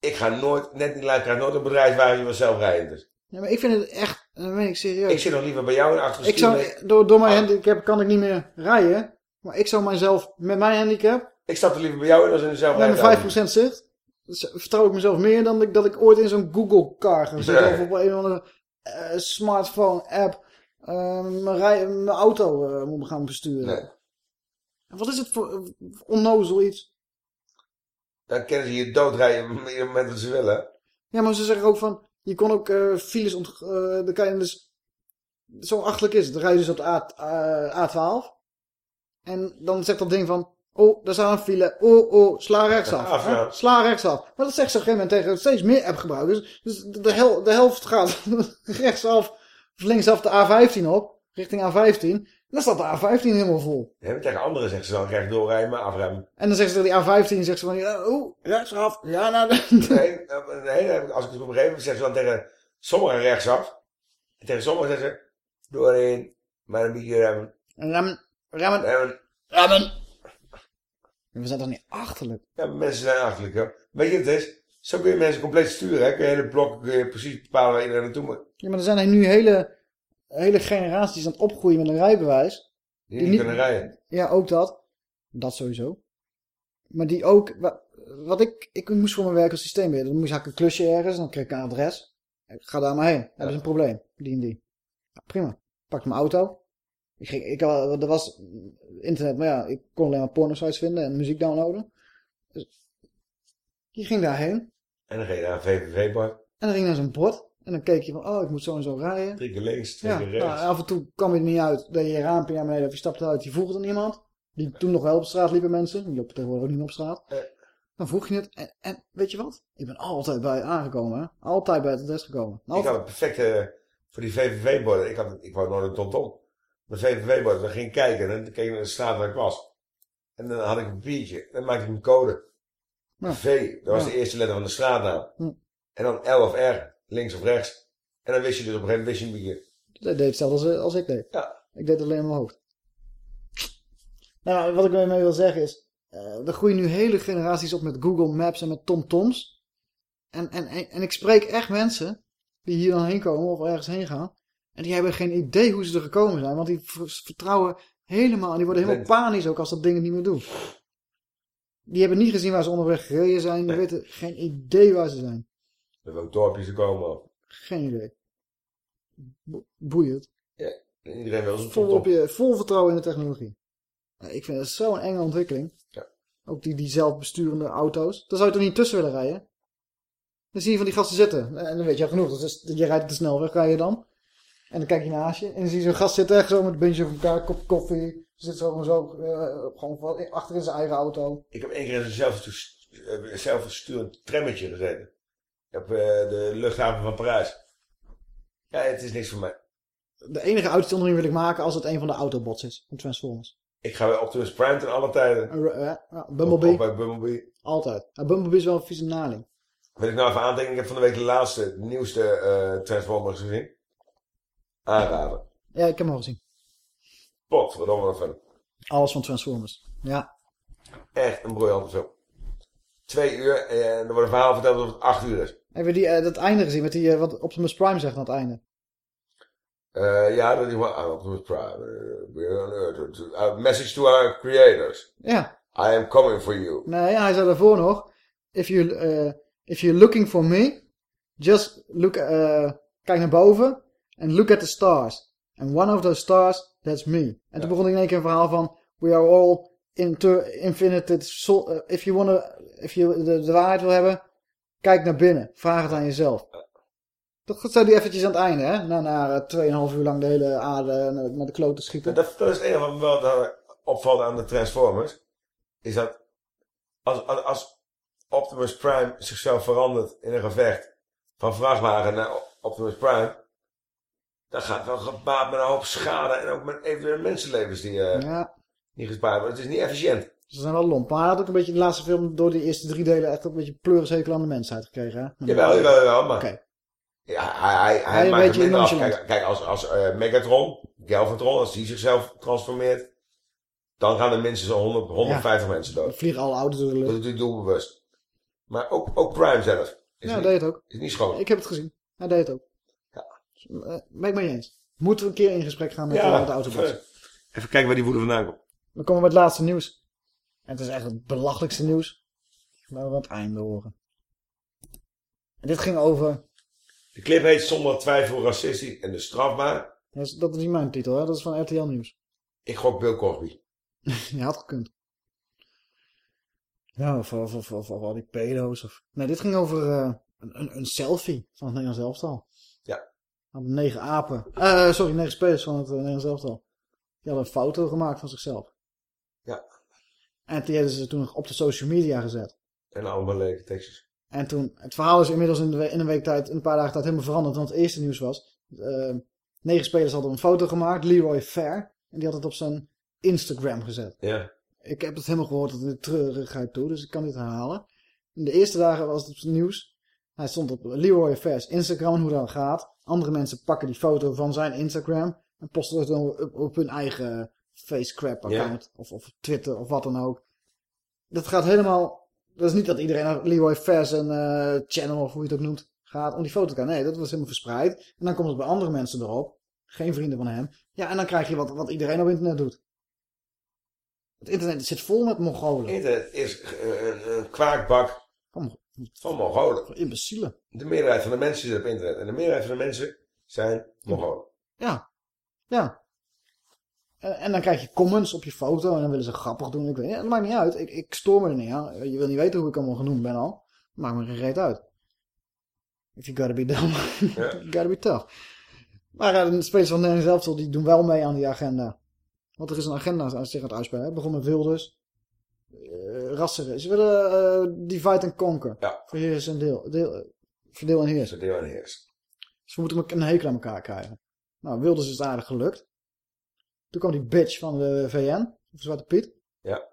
Ik ga nooit, net die luisteraar, nooit een bedrijfswagen wat zelfrijdend is. Ja, maar ik vind het echt, en dat meen ik serieus. Ik zit nog liever bij jou in achter Ik zou, door, door mijn handicap kan ik niet meer rijden. Maar ik zou mijzelf, met mijn handicap, Ik stap er liever bij jou in als in een met zelfrijdende mijn auto. 5% zicht, dus vertrouw ik mezelf meer dan ik, dat ik ooit in zo'n Google car ga zitten. Nee. Of op een of andere eh, smartphone app eh, mijn, auto eh, moet gaan besturen. En Wat is het voor eh, onnozel iets? Dan kunnen ze je doodrijden (laughs) op ieder moment dat ze willen. Ja, maar ze zeggen ook van, je kon ook eh, files ont... eh dan kan je dus, zo achterlijk is het. Dan rij je dus op de A, eh, A12. En dan zegt dat ding van, oh, daar staat een file. Oh, oh, sla rechtsaf. (laughs) Af, ja. Sla rechtsaf. Maar dat zegt ze op een gegeven moment tegen steeds meer appgebruikers. Dus de, de, hel, de helft gaat (laughs) rechtsaf, of linksaf de A15 op, richting A15. En dan staat de A15 helemaal vol. Ja, tegen anderen zeggen ze dan recht doorrijden, maar afremmen. En dan zeggen ze tegen die A15, zegt ze van, ja, oh, rechtsaf. Ja, nou, (laughs) Nee, nee, als ik het op een gegeven moment zeg ze dan tegen sommigen rechtsaf. En tegen sommigen zeggen ze doorheen, maar een beetje remmen. remmen, remmen, remmen. remmen. We zijn toch niet achterlijk? Ja, mensen zijn achterlijk, hoor. Weet je wat het is? Zo kun je mensen compleet sturen, hè. Kun je hele blokken kun je precies bepalen waar iedereen naartoe moet. Ja, maar er zijn er nu hele, hele generaties aan het opgroeien met een rijbewijs. Die niet kunnen rijden. Ja, ook dat. Dat sowieso. Maar die ook... wa- Wat ik... Ik moest voor mijn werk als systeembeheerder. Dan moest ik een klusje ergens. Dan kreeg ik een adres. Ik ga daar maar heen. Dat is een probleem. Die en die. Ja, prima. Pakte mijn auto. Ik ging, ik, had- er was internet, maar ja, ik kon alleen maar pornosites vinden en muziek downloaden. Dus je ging daarheen. En dan ga je naar een VVV-bord. En dan ging je naar zo'n bord. En dan keek je van, oh, ik moet zo en zo rijden. Drie keer links, twee Ja, keer rechts. nou, af en toe kwam je er niet uit. Dat je je raampje naar beneden of je stapte uit. Je vroeg het aan iemand. Die toen nog wel op straat liepen mensen. Die lopen tegenwoordig ook niet meer op straat. Dan vroeg je het. En, en weet je wat? Ik ben altijd bij aangekomen. Hè? Altijd bij het adres gekomen. Ik had het perfecte voor die VVV-borden. Ik, had, ik wou nooit een tonton. Mijn VVV-borden, dan ging ik kijken. En dan keek ik naar de straat waar ik was. En dan had ik een papiertje. Dan maakte ik een code. Ja. V, dat was Ja. de eerste letter van de straatnaam. Hm. En dan L of R, links of rechts. En dan wist je dus op een gegeven moment wist je. Dat deed hetzelfde als, als ik deed. Ja. Ik deed het alleen in mijn hoofd. Nou, wat ik ermee wil zeggen is... eh, er groeien nu hele generaties op met Google Maps en met TomToms. En, en, en, en ik spreek echt mensen die hier dan heen komen of ergens heen gaan. En die hebben geen idee hoe ze er gekomen zijn. Want die ver- vertrouwen helemaal. En die worden helemaal panisch ook als dat ding het niet meer doen. Die hebben niet gezien waar ze onderweg gereden zijn. Die weten geen idee waar ze zijn. Er welk dorpje ze komen. Geen idee. Bo- boeiend. Ja, en iedereen wil zijn Vol, op tonton. je, vol vertrouwen in de technologie. Nou, ik vind het zo'n enge ontwikkeling. Ja. Ook die, die zelfbesturende auto's. Daar zou je toch niet tussen willen rijden? Dan zie je van die gasten zitten. En dan weet je al genoeg. Dus je rijdt op de snelweg, rij je dan. En dan kijk je naast je. En dan zie je zo'n gast zitten, echt zo met een bandje op elkaar, kop koffie. Zit zo, zo eh, gewoon van- achter in zijn eigen auto. Ik heb één keer in een zelfbestu- eh, zelfbesturend trammetje gezeten. Op eh, de luchthaven van Parijs. Ja, het is niks voor mij. De enige uitzondering wil ik maken als het een van de Autobots is. Van Transformers. Ik ga bij Optimus Prime ten alle tijden. Uh, ja, ja, Bumblebee. Bij Bumblebee. Altijd. Bumblebee is wel een vieze naling. Wil ik nou even aandenken, ik heb van de week de laatste, de nieuwste eh, Transformers gezien. Aanraden. Ja, ik heb hem al gezien. Pot, verdomme van. Alles van Transformers. Ja. Echt een briljante film. Twee uur en er wordt een verhaal verteld dat het acht uur is. Hebben we die, eh, dat einde gezien met die, eh, wat Optimus Prime zegt aan het einde? Eh, ja, dat is wel ah, Optimus Prime. A message to our creators. Ja. I am coming for you. Nee, hij zei daarvoor nog. If, you, if you're looking for me, just look, kijk naar boven and look at the stars. And one of those stars, that's me. En toen begon in één keer een verhaal van, we are all inter, infinite, if you wanna, if you de, de waarheid wil hebben, kijk naar binnen. Vraag het aan jezelf. Dat zei hij eventjes aan het einde, hè? Na, na eh, 2,5 uur lang de hele aarde naar, naar de kloot te schieten. Dat, dat is het enige wat me wel daar opvalt aan de Transformers. Is dat als, als, als Optimus Prime zichzelf verandert in een gevecht van vrachtwagen naar Optimus Prime. Dan gaat wel gebaat met een hoop schade en ook met eventuele mensenlevens die eh Ja. niet gespaard worden. Het is niet efficiënt. Ze zijn wel lomp. Maar hij had ook een beetje de laatste film door die eerste drie delen echt een beetje pleurishekel aan de mensheid gekregen. Hè? Jawel, jawel, jawel, maar... Oké. Ja, hij, hij, hij, een maakt het beetje minder af. Kijk, kijk, als, als eh, Megatron, Galvatron, als die zichzelf transformeert, dan gaan er minstens 100, 150 mensen dood. Vliegen alle auto's door de lucht. Dat doe je doelbewust. Maar ook, ook Prime zelf. Is ja, niet, deed het ook. Is niet schoon. Ik heb het gezien. Hij deed het ook. Ja. Eh, ben ik mee eens. Moeten we een keer in gesprek gaan met, Ja, eh, met de autobots. even- (laughs) Even kijken waar die woede vandaan komt. Dan komen we bij het laatste nieuws. En het is echt het belachelijkste nieuws. Laten we aan het einde horen. En dit ging over... De clip heet zonder twijfel racistisch en dus strafbaar. Dat is, dat is niet mijn titel, hè? dat is van RTL Nieuws. Ik gok Bill Cosby. (laughs) Je had gekund. Ja, of, of, of, of, al die pedo's. Of... Nee, dit ging over eh, een, een, een selfie van het Nederlands elftal. Ja. Hadden negen apen. eh sorry, negen spelers van het eh, Nederlands elftal. Die hadden een foto gemaakt van zichzelf. Ja. En die hebben ze toen op de social media gezet. En allemaal lelijke tekstjes. En toen, het verhaal is inmiddels in, de, in een week tijd, in een paar dagen tijd helemaal veranderd. Want het eerste nieuws was, eh, negen spelers hadden een foto gemaakt, Leroy Fair. En die had het op zijn Instagram gezet. Ja. Ik heb het helemaal gehoord tot in de treurigheid toe, dus ik kan dit herhalen. In de eerste dagen was het nieuws. Hij stond op Leroy Fair's Instagram, hoe dat gaat. Andere mensen pakken die foto van zijn Instagram en posten het dan op, op hun eigen facecrap account. Of, of Twitter of wat dan ook. Dat gaat helemaal... Dat is niet dat iedereen naar Leroy Fair's en eh, channel of hoe je het ook noemt gaat om die foto te kijken. Nee, dat was helemaal verspreid. En dan komt het bij andere mensen erop. Geen vrienden van hem. Ja, en dan krijg je wat, wat iedereen op internet doet. Het internet zit vol met Mongolen. Internet is eh, een, een kwaakbak van Mongolen. Imbecielen. De meerderheid van de mensen zit op internet. En de meerderheid van de mensen zijn Mongolen. Ja. Ja. En, en dan krijg je comments op je foto en dan willen ze grappig doen. Ik weet dat maakt niet uit. Ik, ik stoor me er niet aan. Je wil niet weten hoe ik allemaal genoemd ben al. Maakt me geen reet uit. If you gotta be dumb, (laughs) you gotta be tough. Maar eh, de spelers van Nederland zelf die doen wel mee aan die agenda. Want er is een agenda als zich aan het uitspelen. Het begon met Wilders. Uh, rassen. Ze willen eh, divide and conquer. Ja. Verheers en deel. deel eh, verdeel en heers. Verdeel en heers. Ze moeten een hekel aan elkaar krijgen. Nou, Wilders is het aardig gelukt. Toen kwam die bitch van de VN, of Zwarte Piet. Ja.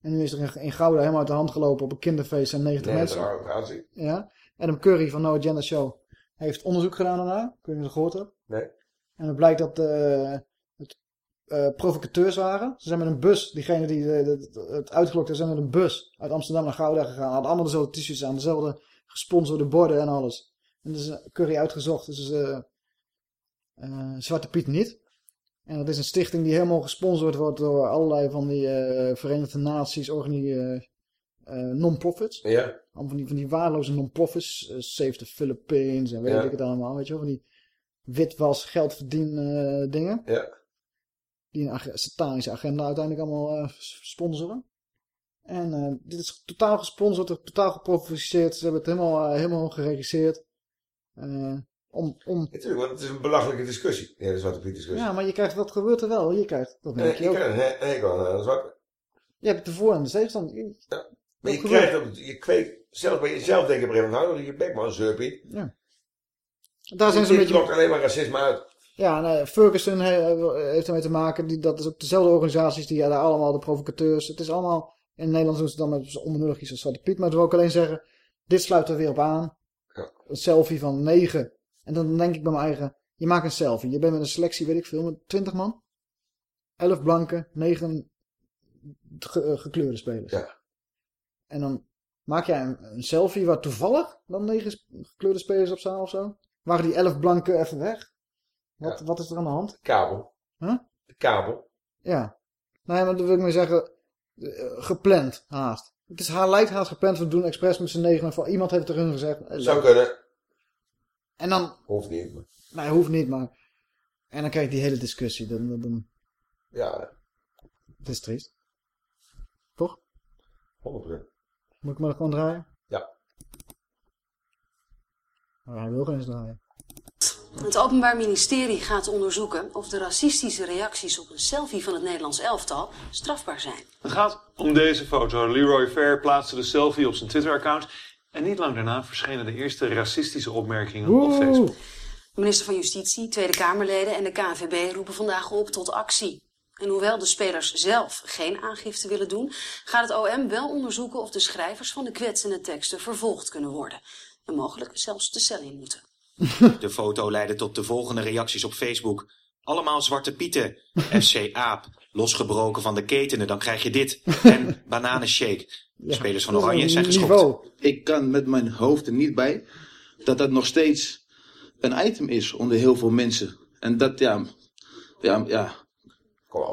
En nu is er in, Gouda helemaal uit de hand gelopen op een kinderfeest en 90 Nee, dat is mensen. een arrogantie. Ja. Adam Curry van No Agenda Show heeft onderzoek gedaan daarna. Ik weet niet of je dat gehoord hebt. Nee. En het blijkt dat eh, het eh, provocateurs waren. Ze zijn met een bus, diegene die eh, het, het uitgelokte zijn met een bus uit Amsterdam naar Gouda gegaan. Hadden allemaal dezelfde t-shirts aan, dezelfde gesponsorde borden en alles. En dus is Curry uitgezocht, dus eh, eh, Zwarte Piet niet. En dat is een stichting die helemaal gesponsord wordt door allerlei van die eh, Verenigde Naties eh, non-profits. Ja. Allemaal van die, van die waardeloze non-profits. Save the Philippines en weet Ja. ik het allemaal. Weet je wel, van die witwas, geldverdien eh, dingen. Ja. Die een ag- satanische agenda uiteindelijk allemaal sponsoren. En dit is totaal gesponsord, totaal geprovoceerd. Ze hebben het helemaal, helemaal geregisseerd. Om, om... Natuurlijk, want het is een belachelijke discussie. Ja, de Zwarte Piet discussie. Ja, maar je krijgt, wat gebeurt er wel? Je krijgt, dat Nee, je ik ook. krijg een hekel aan de Zwarte Je hebt de voor- en de tegenstander. Je- Maar je dat krijgt ook, je kweekt, zelf bij jezelf denk ik op een gegeven moment, je bek man, zeurpiet. Ja. Daar zijn ze een beetje... lokt alleen maar racisme uit. Ja, nou, Ferguson he- heeft ermee te maken. Die, dat is ook dezelfde organisaties die ja, daar allemaal de provocateurs. Het is allemaal. In Nederland doen ze het dan met onbenullig iets als Zwarte Piet. Maar ik wil ook alleen zeggen. Dit sluit er weer op aan. Een selfie van 9. En dan denk ik bij mijn eigen. Je maakt een selfie. Je bent met een selectie, weet ik veel, met 20 man. 11 blanke, 9 ge- eh, gekleurde spelers. Ja. En dan maak jij een, een selfie waar toevallig dan 9 gekleurde spelers op staan of zo. Waren die 11 blanke even weg? Wat, wat is er aan de hand? Kabel. Huh? De kabel. Ja. Nee, maar dat wil ik maar zeggen. eh, gepland haast. Het is haar lijkt haast gepland. We doen expres met z'n negen. Van iemand heeft tegen hun gezegd. eh, Zou kunnen. En dan. Hoeft niet. Maar... Nee, hoeft niet, maar. En dan krijg je die hele discussie. Dan, dan, dan... Ja. Het is triest. Toch? 100%. Moet ik maar gewoon draaien? Ja. Maar hij wil geen eens draaien. Het Openbaar Ministerie gaat onderzoeken of de racistische reacties op een selfie van het Nederlands elftal strafbaar zijn. Het gaat om deze foto. Leroy Fair plaatste de selfie op zijn Twitter-account. En niet lang daarna verschenen de eerste racistische opmerkingen op Facebook. De minister van Justitie, Tweede Kamerleden en de KNVB roepen vandaag op tot actie. En hoewel de spelers zelf geen aangifte willen doen, gaat het OM wel onderzoeken of de schrijvers van de kwetsende teksten vervolgd kunnen worden. En mogelijk zelfs de cel in moeten. (laughs) De foto leidde tot de volgende reacties op Facebook. Allemaal zwarte pieten. (laughs) FC Aap. Losgebroken van de ketenen, dan krijg je dit. (laughs) En bananenshake. De spelers van Oranje zijn geschokt. Ik kan met mijn hoofd er niet bij dat dat nog steeds een item is onder heel veel mensen. En dat, ja, ja, ja.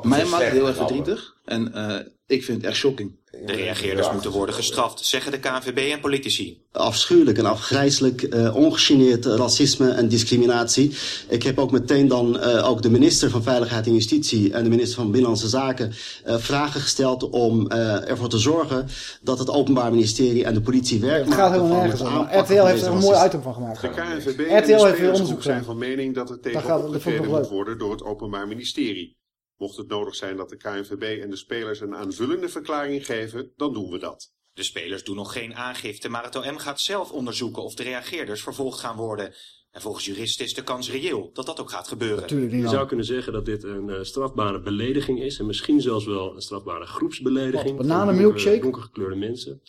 mij maakt het heel erg verdrietig. En eh, ik vind het echt shocking. De reageerders moeten worden gestraft, zeggen de KNVB en politici. afschuwelijk en afgrijselijk, eh, ongegeneerd racisme en discriminatie. Ik heb ook meteen dan eh, ook de minister van Veiligheid en Justitie en de minister van Binnenlandse Zaken eh, vragen gesteld om eh, ervoor te zorgen dat het Openbaar Ministerie en de politie werk Het gaat maken helemaal van nergens het om. RTL heeft er een mooi item van gemaakt. De KNVB RTL en heeft de weer spelersgroep onderzoek zijn van mening dat er tegen opgetreden moet worden door het Openbaar Ministerie. Mocht het nodig zijn dat de KNVB en de spelers een aanvullende verklaring geven, dan doen we dat. De spelers doen nog geen aangifte, maar het OM gaat zelf onderzoeken of de reageerders vervolgd gaan worden. En volgens juristen is de kans reëel dat dat ook gaat gebeuren. Je zou kunnen zeggen dat dit een eh, strafbare belediging is. En misschien zelfs wel een strafbare groepsbelediging. Wat, bananen van milkshake? donkere- Donkergekleurde mensen.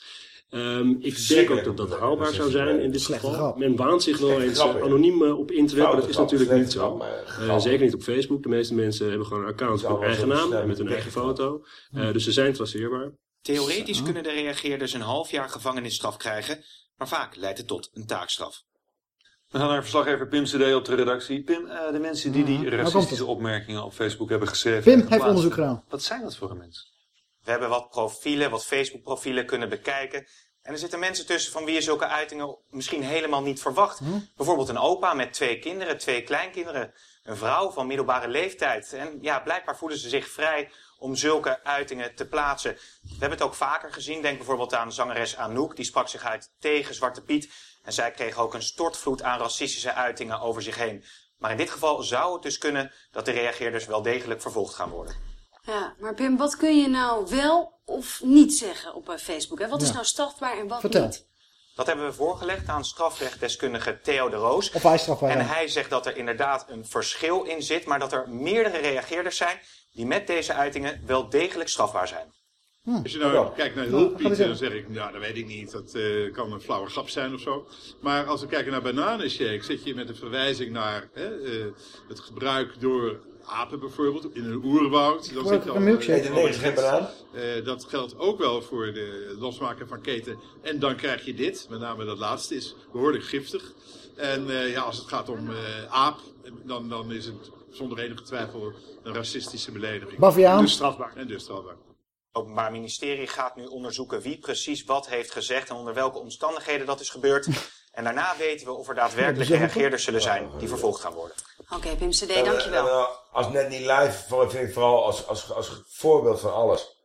Ehm, ik denk ook dat dat haalbaar zou zijn in dit Slechte geval. grap. Men waant zich wel eens grap, eh, ja. anoniem eh, op internet, maar dat is grap, natuurlijk niet zo. Eh, zeker niet op Facebook. De meeste mensen hebben gewoon een account met hun eigen naam en met hun eigen foto. Eh, dus ze zijn traceerbaar. Theoretisch kunnen de reageerders een half jaar gevangenisstraf krijgen, maar vaak leidt het tot een taakstraf. We gaan naar verslaggever Pim CD op de redactie. Pim, eh, de mensen die die nou racistische het. opmerkingen op Facebook hebben geschreven. Pim heeft onderzoek gedaan. Wat zijn dat voor mensen? We hebben wat profielen, wat Facebook-profielen kunnen bekijken. En er zitten mensen tussen van wie je zulke uitingen misschien helemaal niet verwacht. Bijvoorbeeld een opa met twee kinderen, twee kleinkinderen. Een vrouw van middelbare leeftijd. En ja, blijkbaar voelen ze zich vrij om zulke uitingen te plaatsen. We hebben het ook vaker gezien. Denk bijvoorbeeld aan zangeres Anouk. Die sprak zich uit tegen Zwarte Piet. En zij kreeg ook een stortvloed aan racistische uitingen over zich heen. Maar in dit geval zou het dus kunnen dat de reageerders wel degelijk vervolgd gaan worden. Ja, maar Pim, wat kun je nou wel of niet zeggen op eh, Facebook? Hè? Wat is nou strafbaar en wat Vertel. niet? Dat hebben we voorgelegd aan strafrechtdeskundige Theo de Roos. Of hij is strafbaar. En ja. hij zegt dat er inderdaad een verschil in zit, maar dat er meerdere reageerders zijn die met deze uitingen wel degelijk strafbaar zijn. Als je nou kijkt naar Ja, gaat hulppiet, het dan zeg ik, nou, dat weet ik niet. Dat eh, kan een flauwe grap zijn of zo. Maar als we kijken naar bananenshake, zit je met een verwijzing naar hè, eh, het gebruik door apen bijvoorbeeld, in een oerwoud. Dan zit je al, eh? Eh, dat geldt ook wel voor de losmaken van keten. En dan krijg je dit, met name dat laatste is behoorlijk giftig. En eh, ja, als het gaat om eh, aap, dan, dan is het zonder enige twijfel een racistische belediging. Baviaan. Dus strafbaar. En dus strafbaar. Het Openbaar Ministerie gaat nu onderzoeken wie precies wat heeft gezegd en onder welke omstandigheden dat is gebeurd. En daarna weten we of er daadwerkelijk reageerders zullen zijn die vervolgd gaan worden. Oké, Pim CD, En, dankjewel. en, eh, als net niet live, voor- vind ik vooral als, als, als voorbeeld van alles.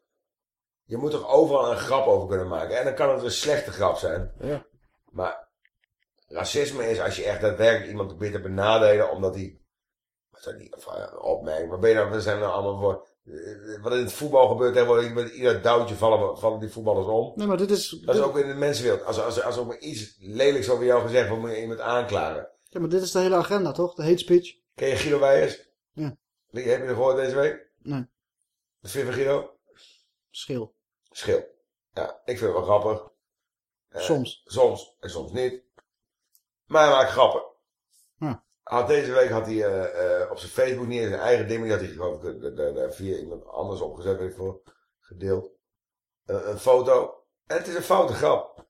Je moet toch overal een grap over kunnen maken. En dan kan het een slechte grap zijn. Ja. Maar racisme is als je echt daadwerkelijk iemand probeert te benadelen omdat hij... Wat zijn die opmerking? Wat ben je nou, we zijn nou allemaal voor... eh, Wat in het voetbal gebeurt tegenwoordig, met ieder duwtje vallen, vallen die voetballers om. Nee, maar dit is... Dat is ook in de mensenwereld. Als, als, als er maar iets lelijks over jou gezegd wordt, moet je iemand aanklagen. Ja, maar dit is de hele agenda, toch? De hate speech. Ken je Guido Weijers? Ja. Heb je er gehoord deze week? Nee. Wat vind je van Guido? Schil. Schil. Ja, ik vind het wel grappig. Eh, Soms. Soms en soms niet. Maar hij maakt grappen. Ja. Had deze week had hij eh, eh, op zijn Facebook niet zijn eigen ding, die had hij geloof ik via iemand anders opgezet, weet ik voor, gedeeld. Een- een foto. En het is een foute grap.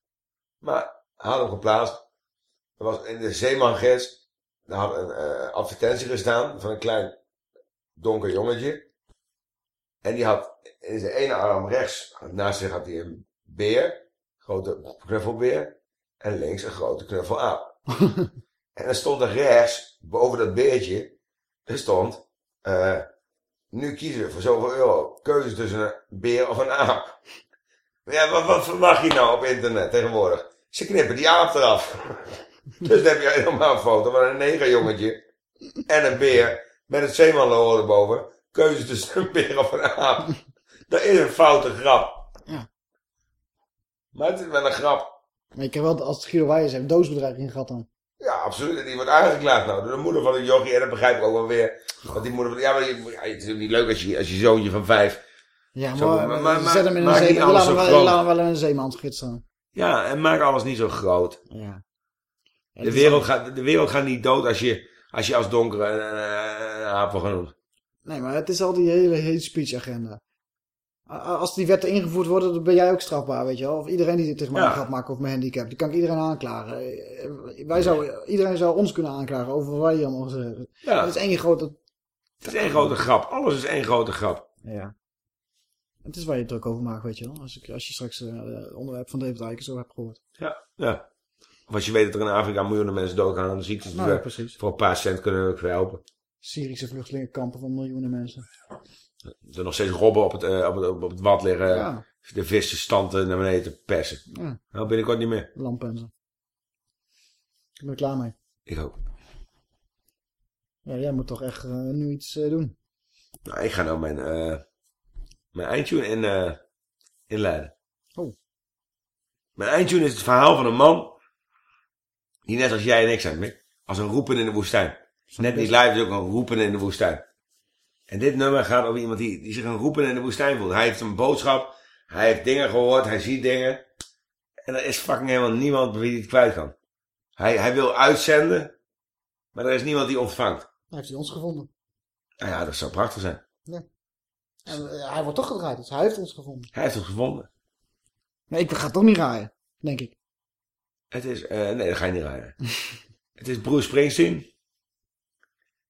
Maar hij had hem geplaatst. Er was in de Zeemangids, daar had een eh, advertentie gestaan van een klein donker jongetje. En die had in zijn ene arm rechts, naast zich had hij een beer, grote knuffelbeer. En links een grote knuffelaap. (laughs) en er stond er rechts, boven dat beertje, er stond, eh, nu kiezen we voor zoveel euro. Keuze tussen een beer of een aap. Ja, wat, wat verwacht je nou op internet tegenwoordig? Ze knippen die aap eraf. (laughs) dus dan heb je helemaal een foto van een negerjongetje en een beer met het zeemanlogo erboven. Keuze tussen een beer of een aap. Dat is een foute grap. Ja. Maar het is wel een grap. Maar ik heb wel, als het Guido Wijs heeft, doosbedreiging gehad dan. Ja, absoluut. En die wordt aangeklaagd nou door de moeder van de jochie. En dat begrijp ik ook wel weer. Want die moeder van... Ja, maar je, het is niet leuk als je, als je zoontje van vijf... Ja, Zo, maar, maar, zet hem in een maak niet zeeman. alles Laat hem wel, groot. laat hem wel in een zeemansgids staan. Ja, en maak alles niet zo groot. Ja. De wereld, gaat, de wereld gaat niet dood als je als, je als donkere een, een aap wordt genoemd. Nee, maar het is al die hele hate speech agenda. Als die wetten ingevoerd worden, dan ben jij ook strafbaar, weet je wel. Of iedereen die tegen mij Ja. grap maakt over mijn handicap, die kan ik iedereen aanklagen. Eh, Wij zouden, iedereen zou ons kunnen aanklagen over wat wij allemaal zeggen. Ja. Het is één grote... Het is één grote grap. Alles is één grote grap. Ja. Het is waar je druk over maakt, weet je wel. Als, ik, als je straks eh, het onderwerp van David Icke zo hebt gehoord. Ja, ja. Als je weet dat er in Afrika miljoenen mensen doodgaan aan de ziektes. die Nou, precies. Voor een paar cent kunnen we helpen. Syrische vluchtelingenkampen van miljoenen mensen. Er nog steeds robben op het, eh, op het, op het wad liggen. Ja. De vissenstanden naar beneden te persen. Ja. Nou, binnenkort niet meer. Lampenzen. Ik ben er klaar mee. Ik ook. Ja, jij moet toch echt eh, nu iets eh, doen. Nou, ik ga nou mijn, mijn eindtune in, inleiden. Oh. Mijn eindtune is het verhaal van een man... die net als jij en ik zijn, Mick. Als een roepen in de woestijn. Net niet live is ook een roepen in de woestijn. En dit nummer gaat over iemand die, die zich een roepen in de woestijn voelt. Hij heeft een boodschap. Hij heeft dingen gehoord. Hij ziet dingen. En er is fucking helemaal niemand bij wie hij het kwijt kan. Hij, hij wil uitzenden. Maar er is niemand die ontvangt. Hij heeft hij ons gevonden. Nou ja, dat zou prachtig zijn. Ja. En, eh, hij wordt toch gedraaid, dus hij heeft ons gevonden. Hij heeft het gevonden. Nee, ik ga het toch niet raaien, denk ik. Het is, eh, nee, dat ga je niet rijden. (laughs) het is Bruce Springsteen.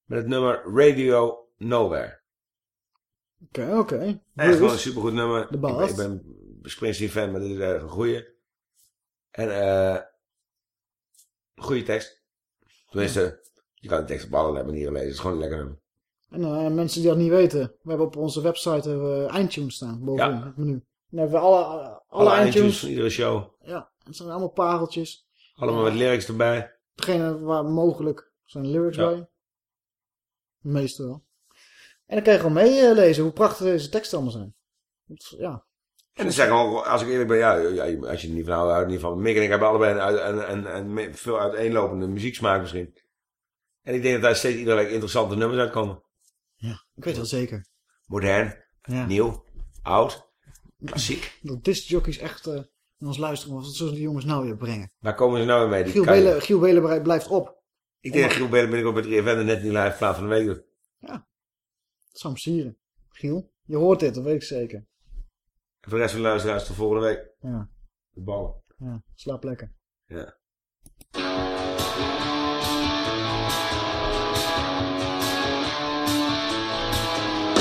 Met het nummer Radio Nowhere. Oké, oké. Echt gewoon een supergoed nummer. De baas. Ik ben, Springsteen fan, maar dit is echt een goeie. En eh goede tekst. Tenminste, je kan de tekst op allerlei manieren lezen. Het is gewoon een lekker nummer. En eh, mensen die dat niet weten, we hebben op onze website hebben we iTunes staan, bovenin Ja. het menu. Dan hebben we alle, alle, Alle iTunes. van iedere show. Ja, het zijn allemaal pareltjes. Allemaal met lyrics erbij. Degene waar mogelijk zijn lyrics Ja. bij. De meeste wel. En dan kan je gewoon meelezen hoe prachtig deze teksten allemaal zijn. Ja, En dan zeg ik ook, als ik eerlijk ben, ja, ja, als je er niet van houdt, houdt er niet van. Mick en ik hebben allebei een, een, een, veel uiteenlopende muzieksmaak misschien. En ik denk dat daar steeds iedere interessante nummers uitkomen. ik weet wel zeker. Modern, Ja. nieuw, oud, klassiek. Dat discjockeys echt uh, ons luisteren, wat zullen die jongens nou weer brengen? Waar komen ze nou weer mee? Die Giel Belen, Giel Belen blijft op. Ik denk dat Giel Belen binnenkort bij 3FM net niet live plaat van de week doet. Dat zou hem sieren. Giel, je hoort dit, dat weet ik zeker. En voor de rest van de luisteraars tot volgende week. Ja, De ballen. ja slaap lekker. Ja.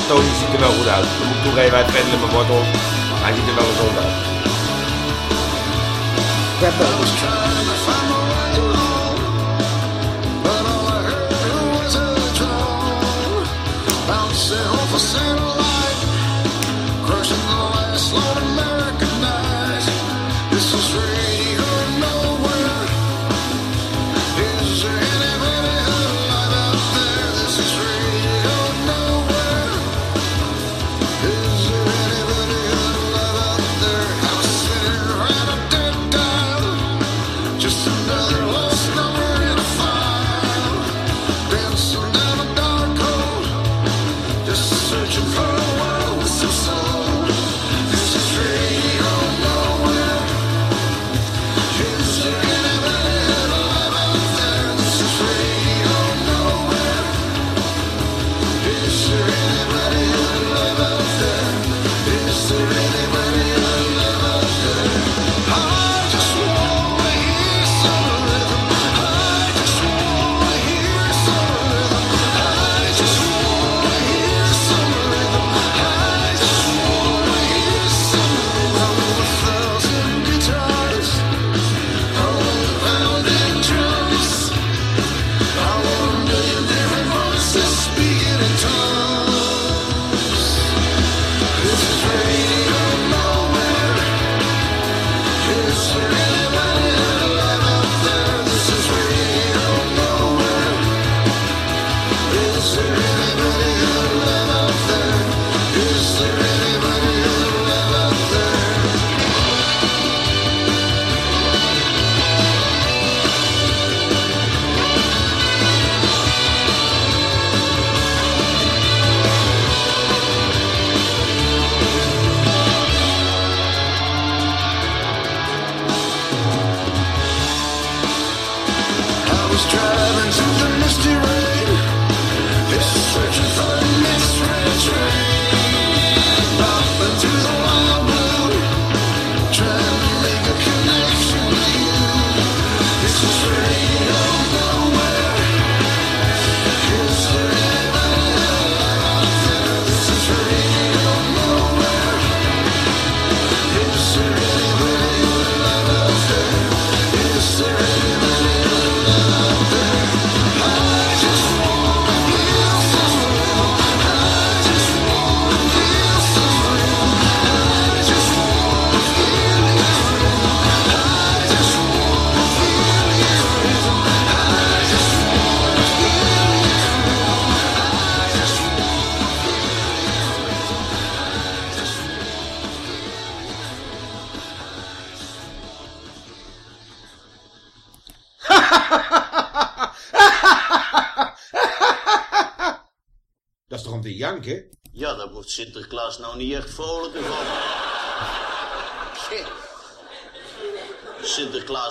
Tony ziet er wel goed uit. Ik moet toegeven, hij pendelen mijn wortel. Hij ziet er wel gezond uit. Bouncing off a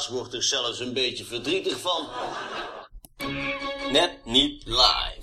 Wordt er zelfs een beetje verdrietig van. Net niet live.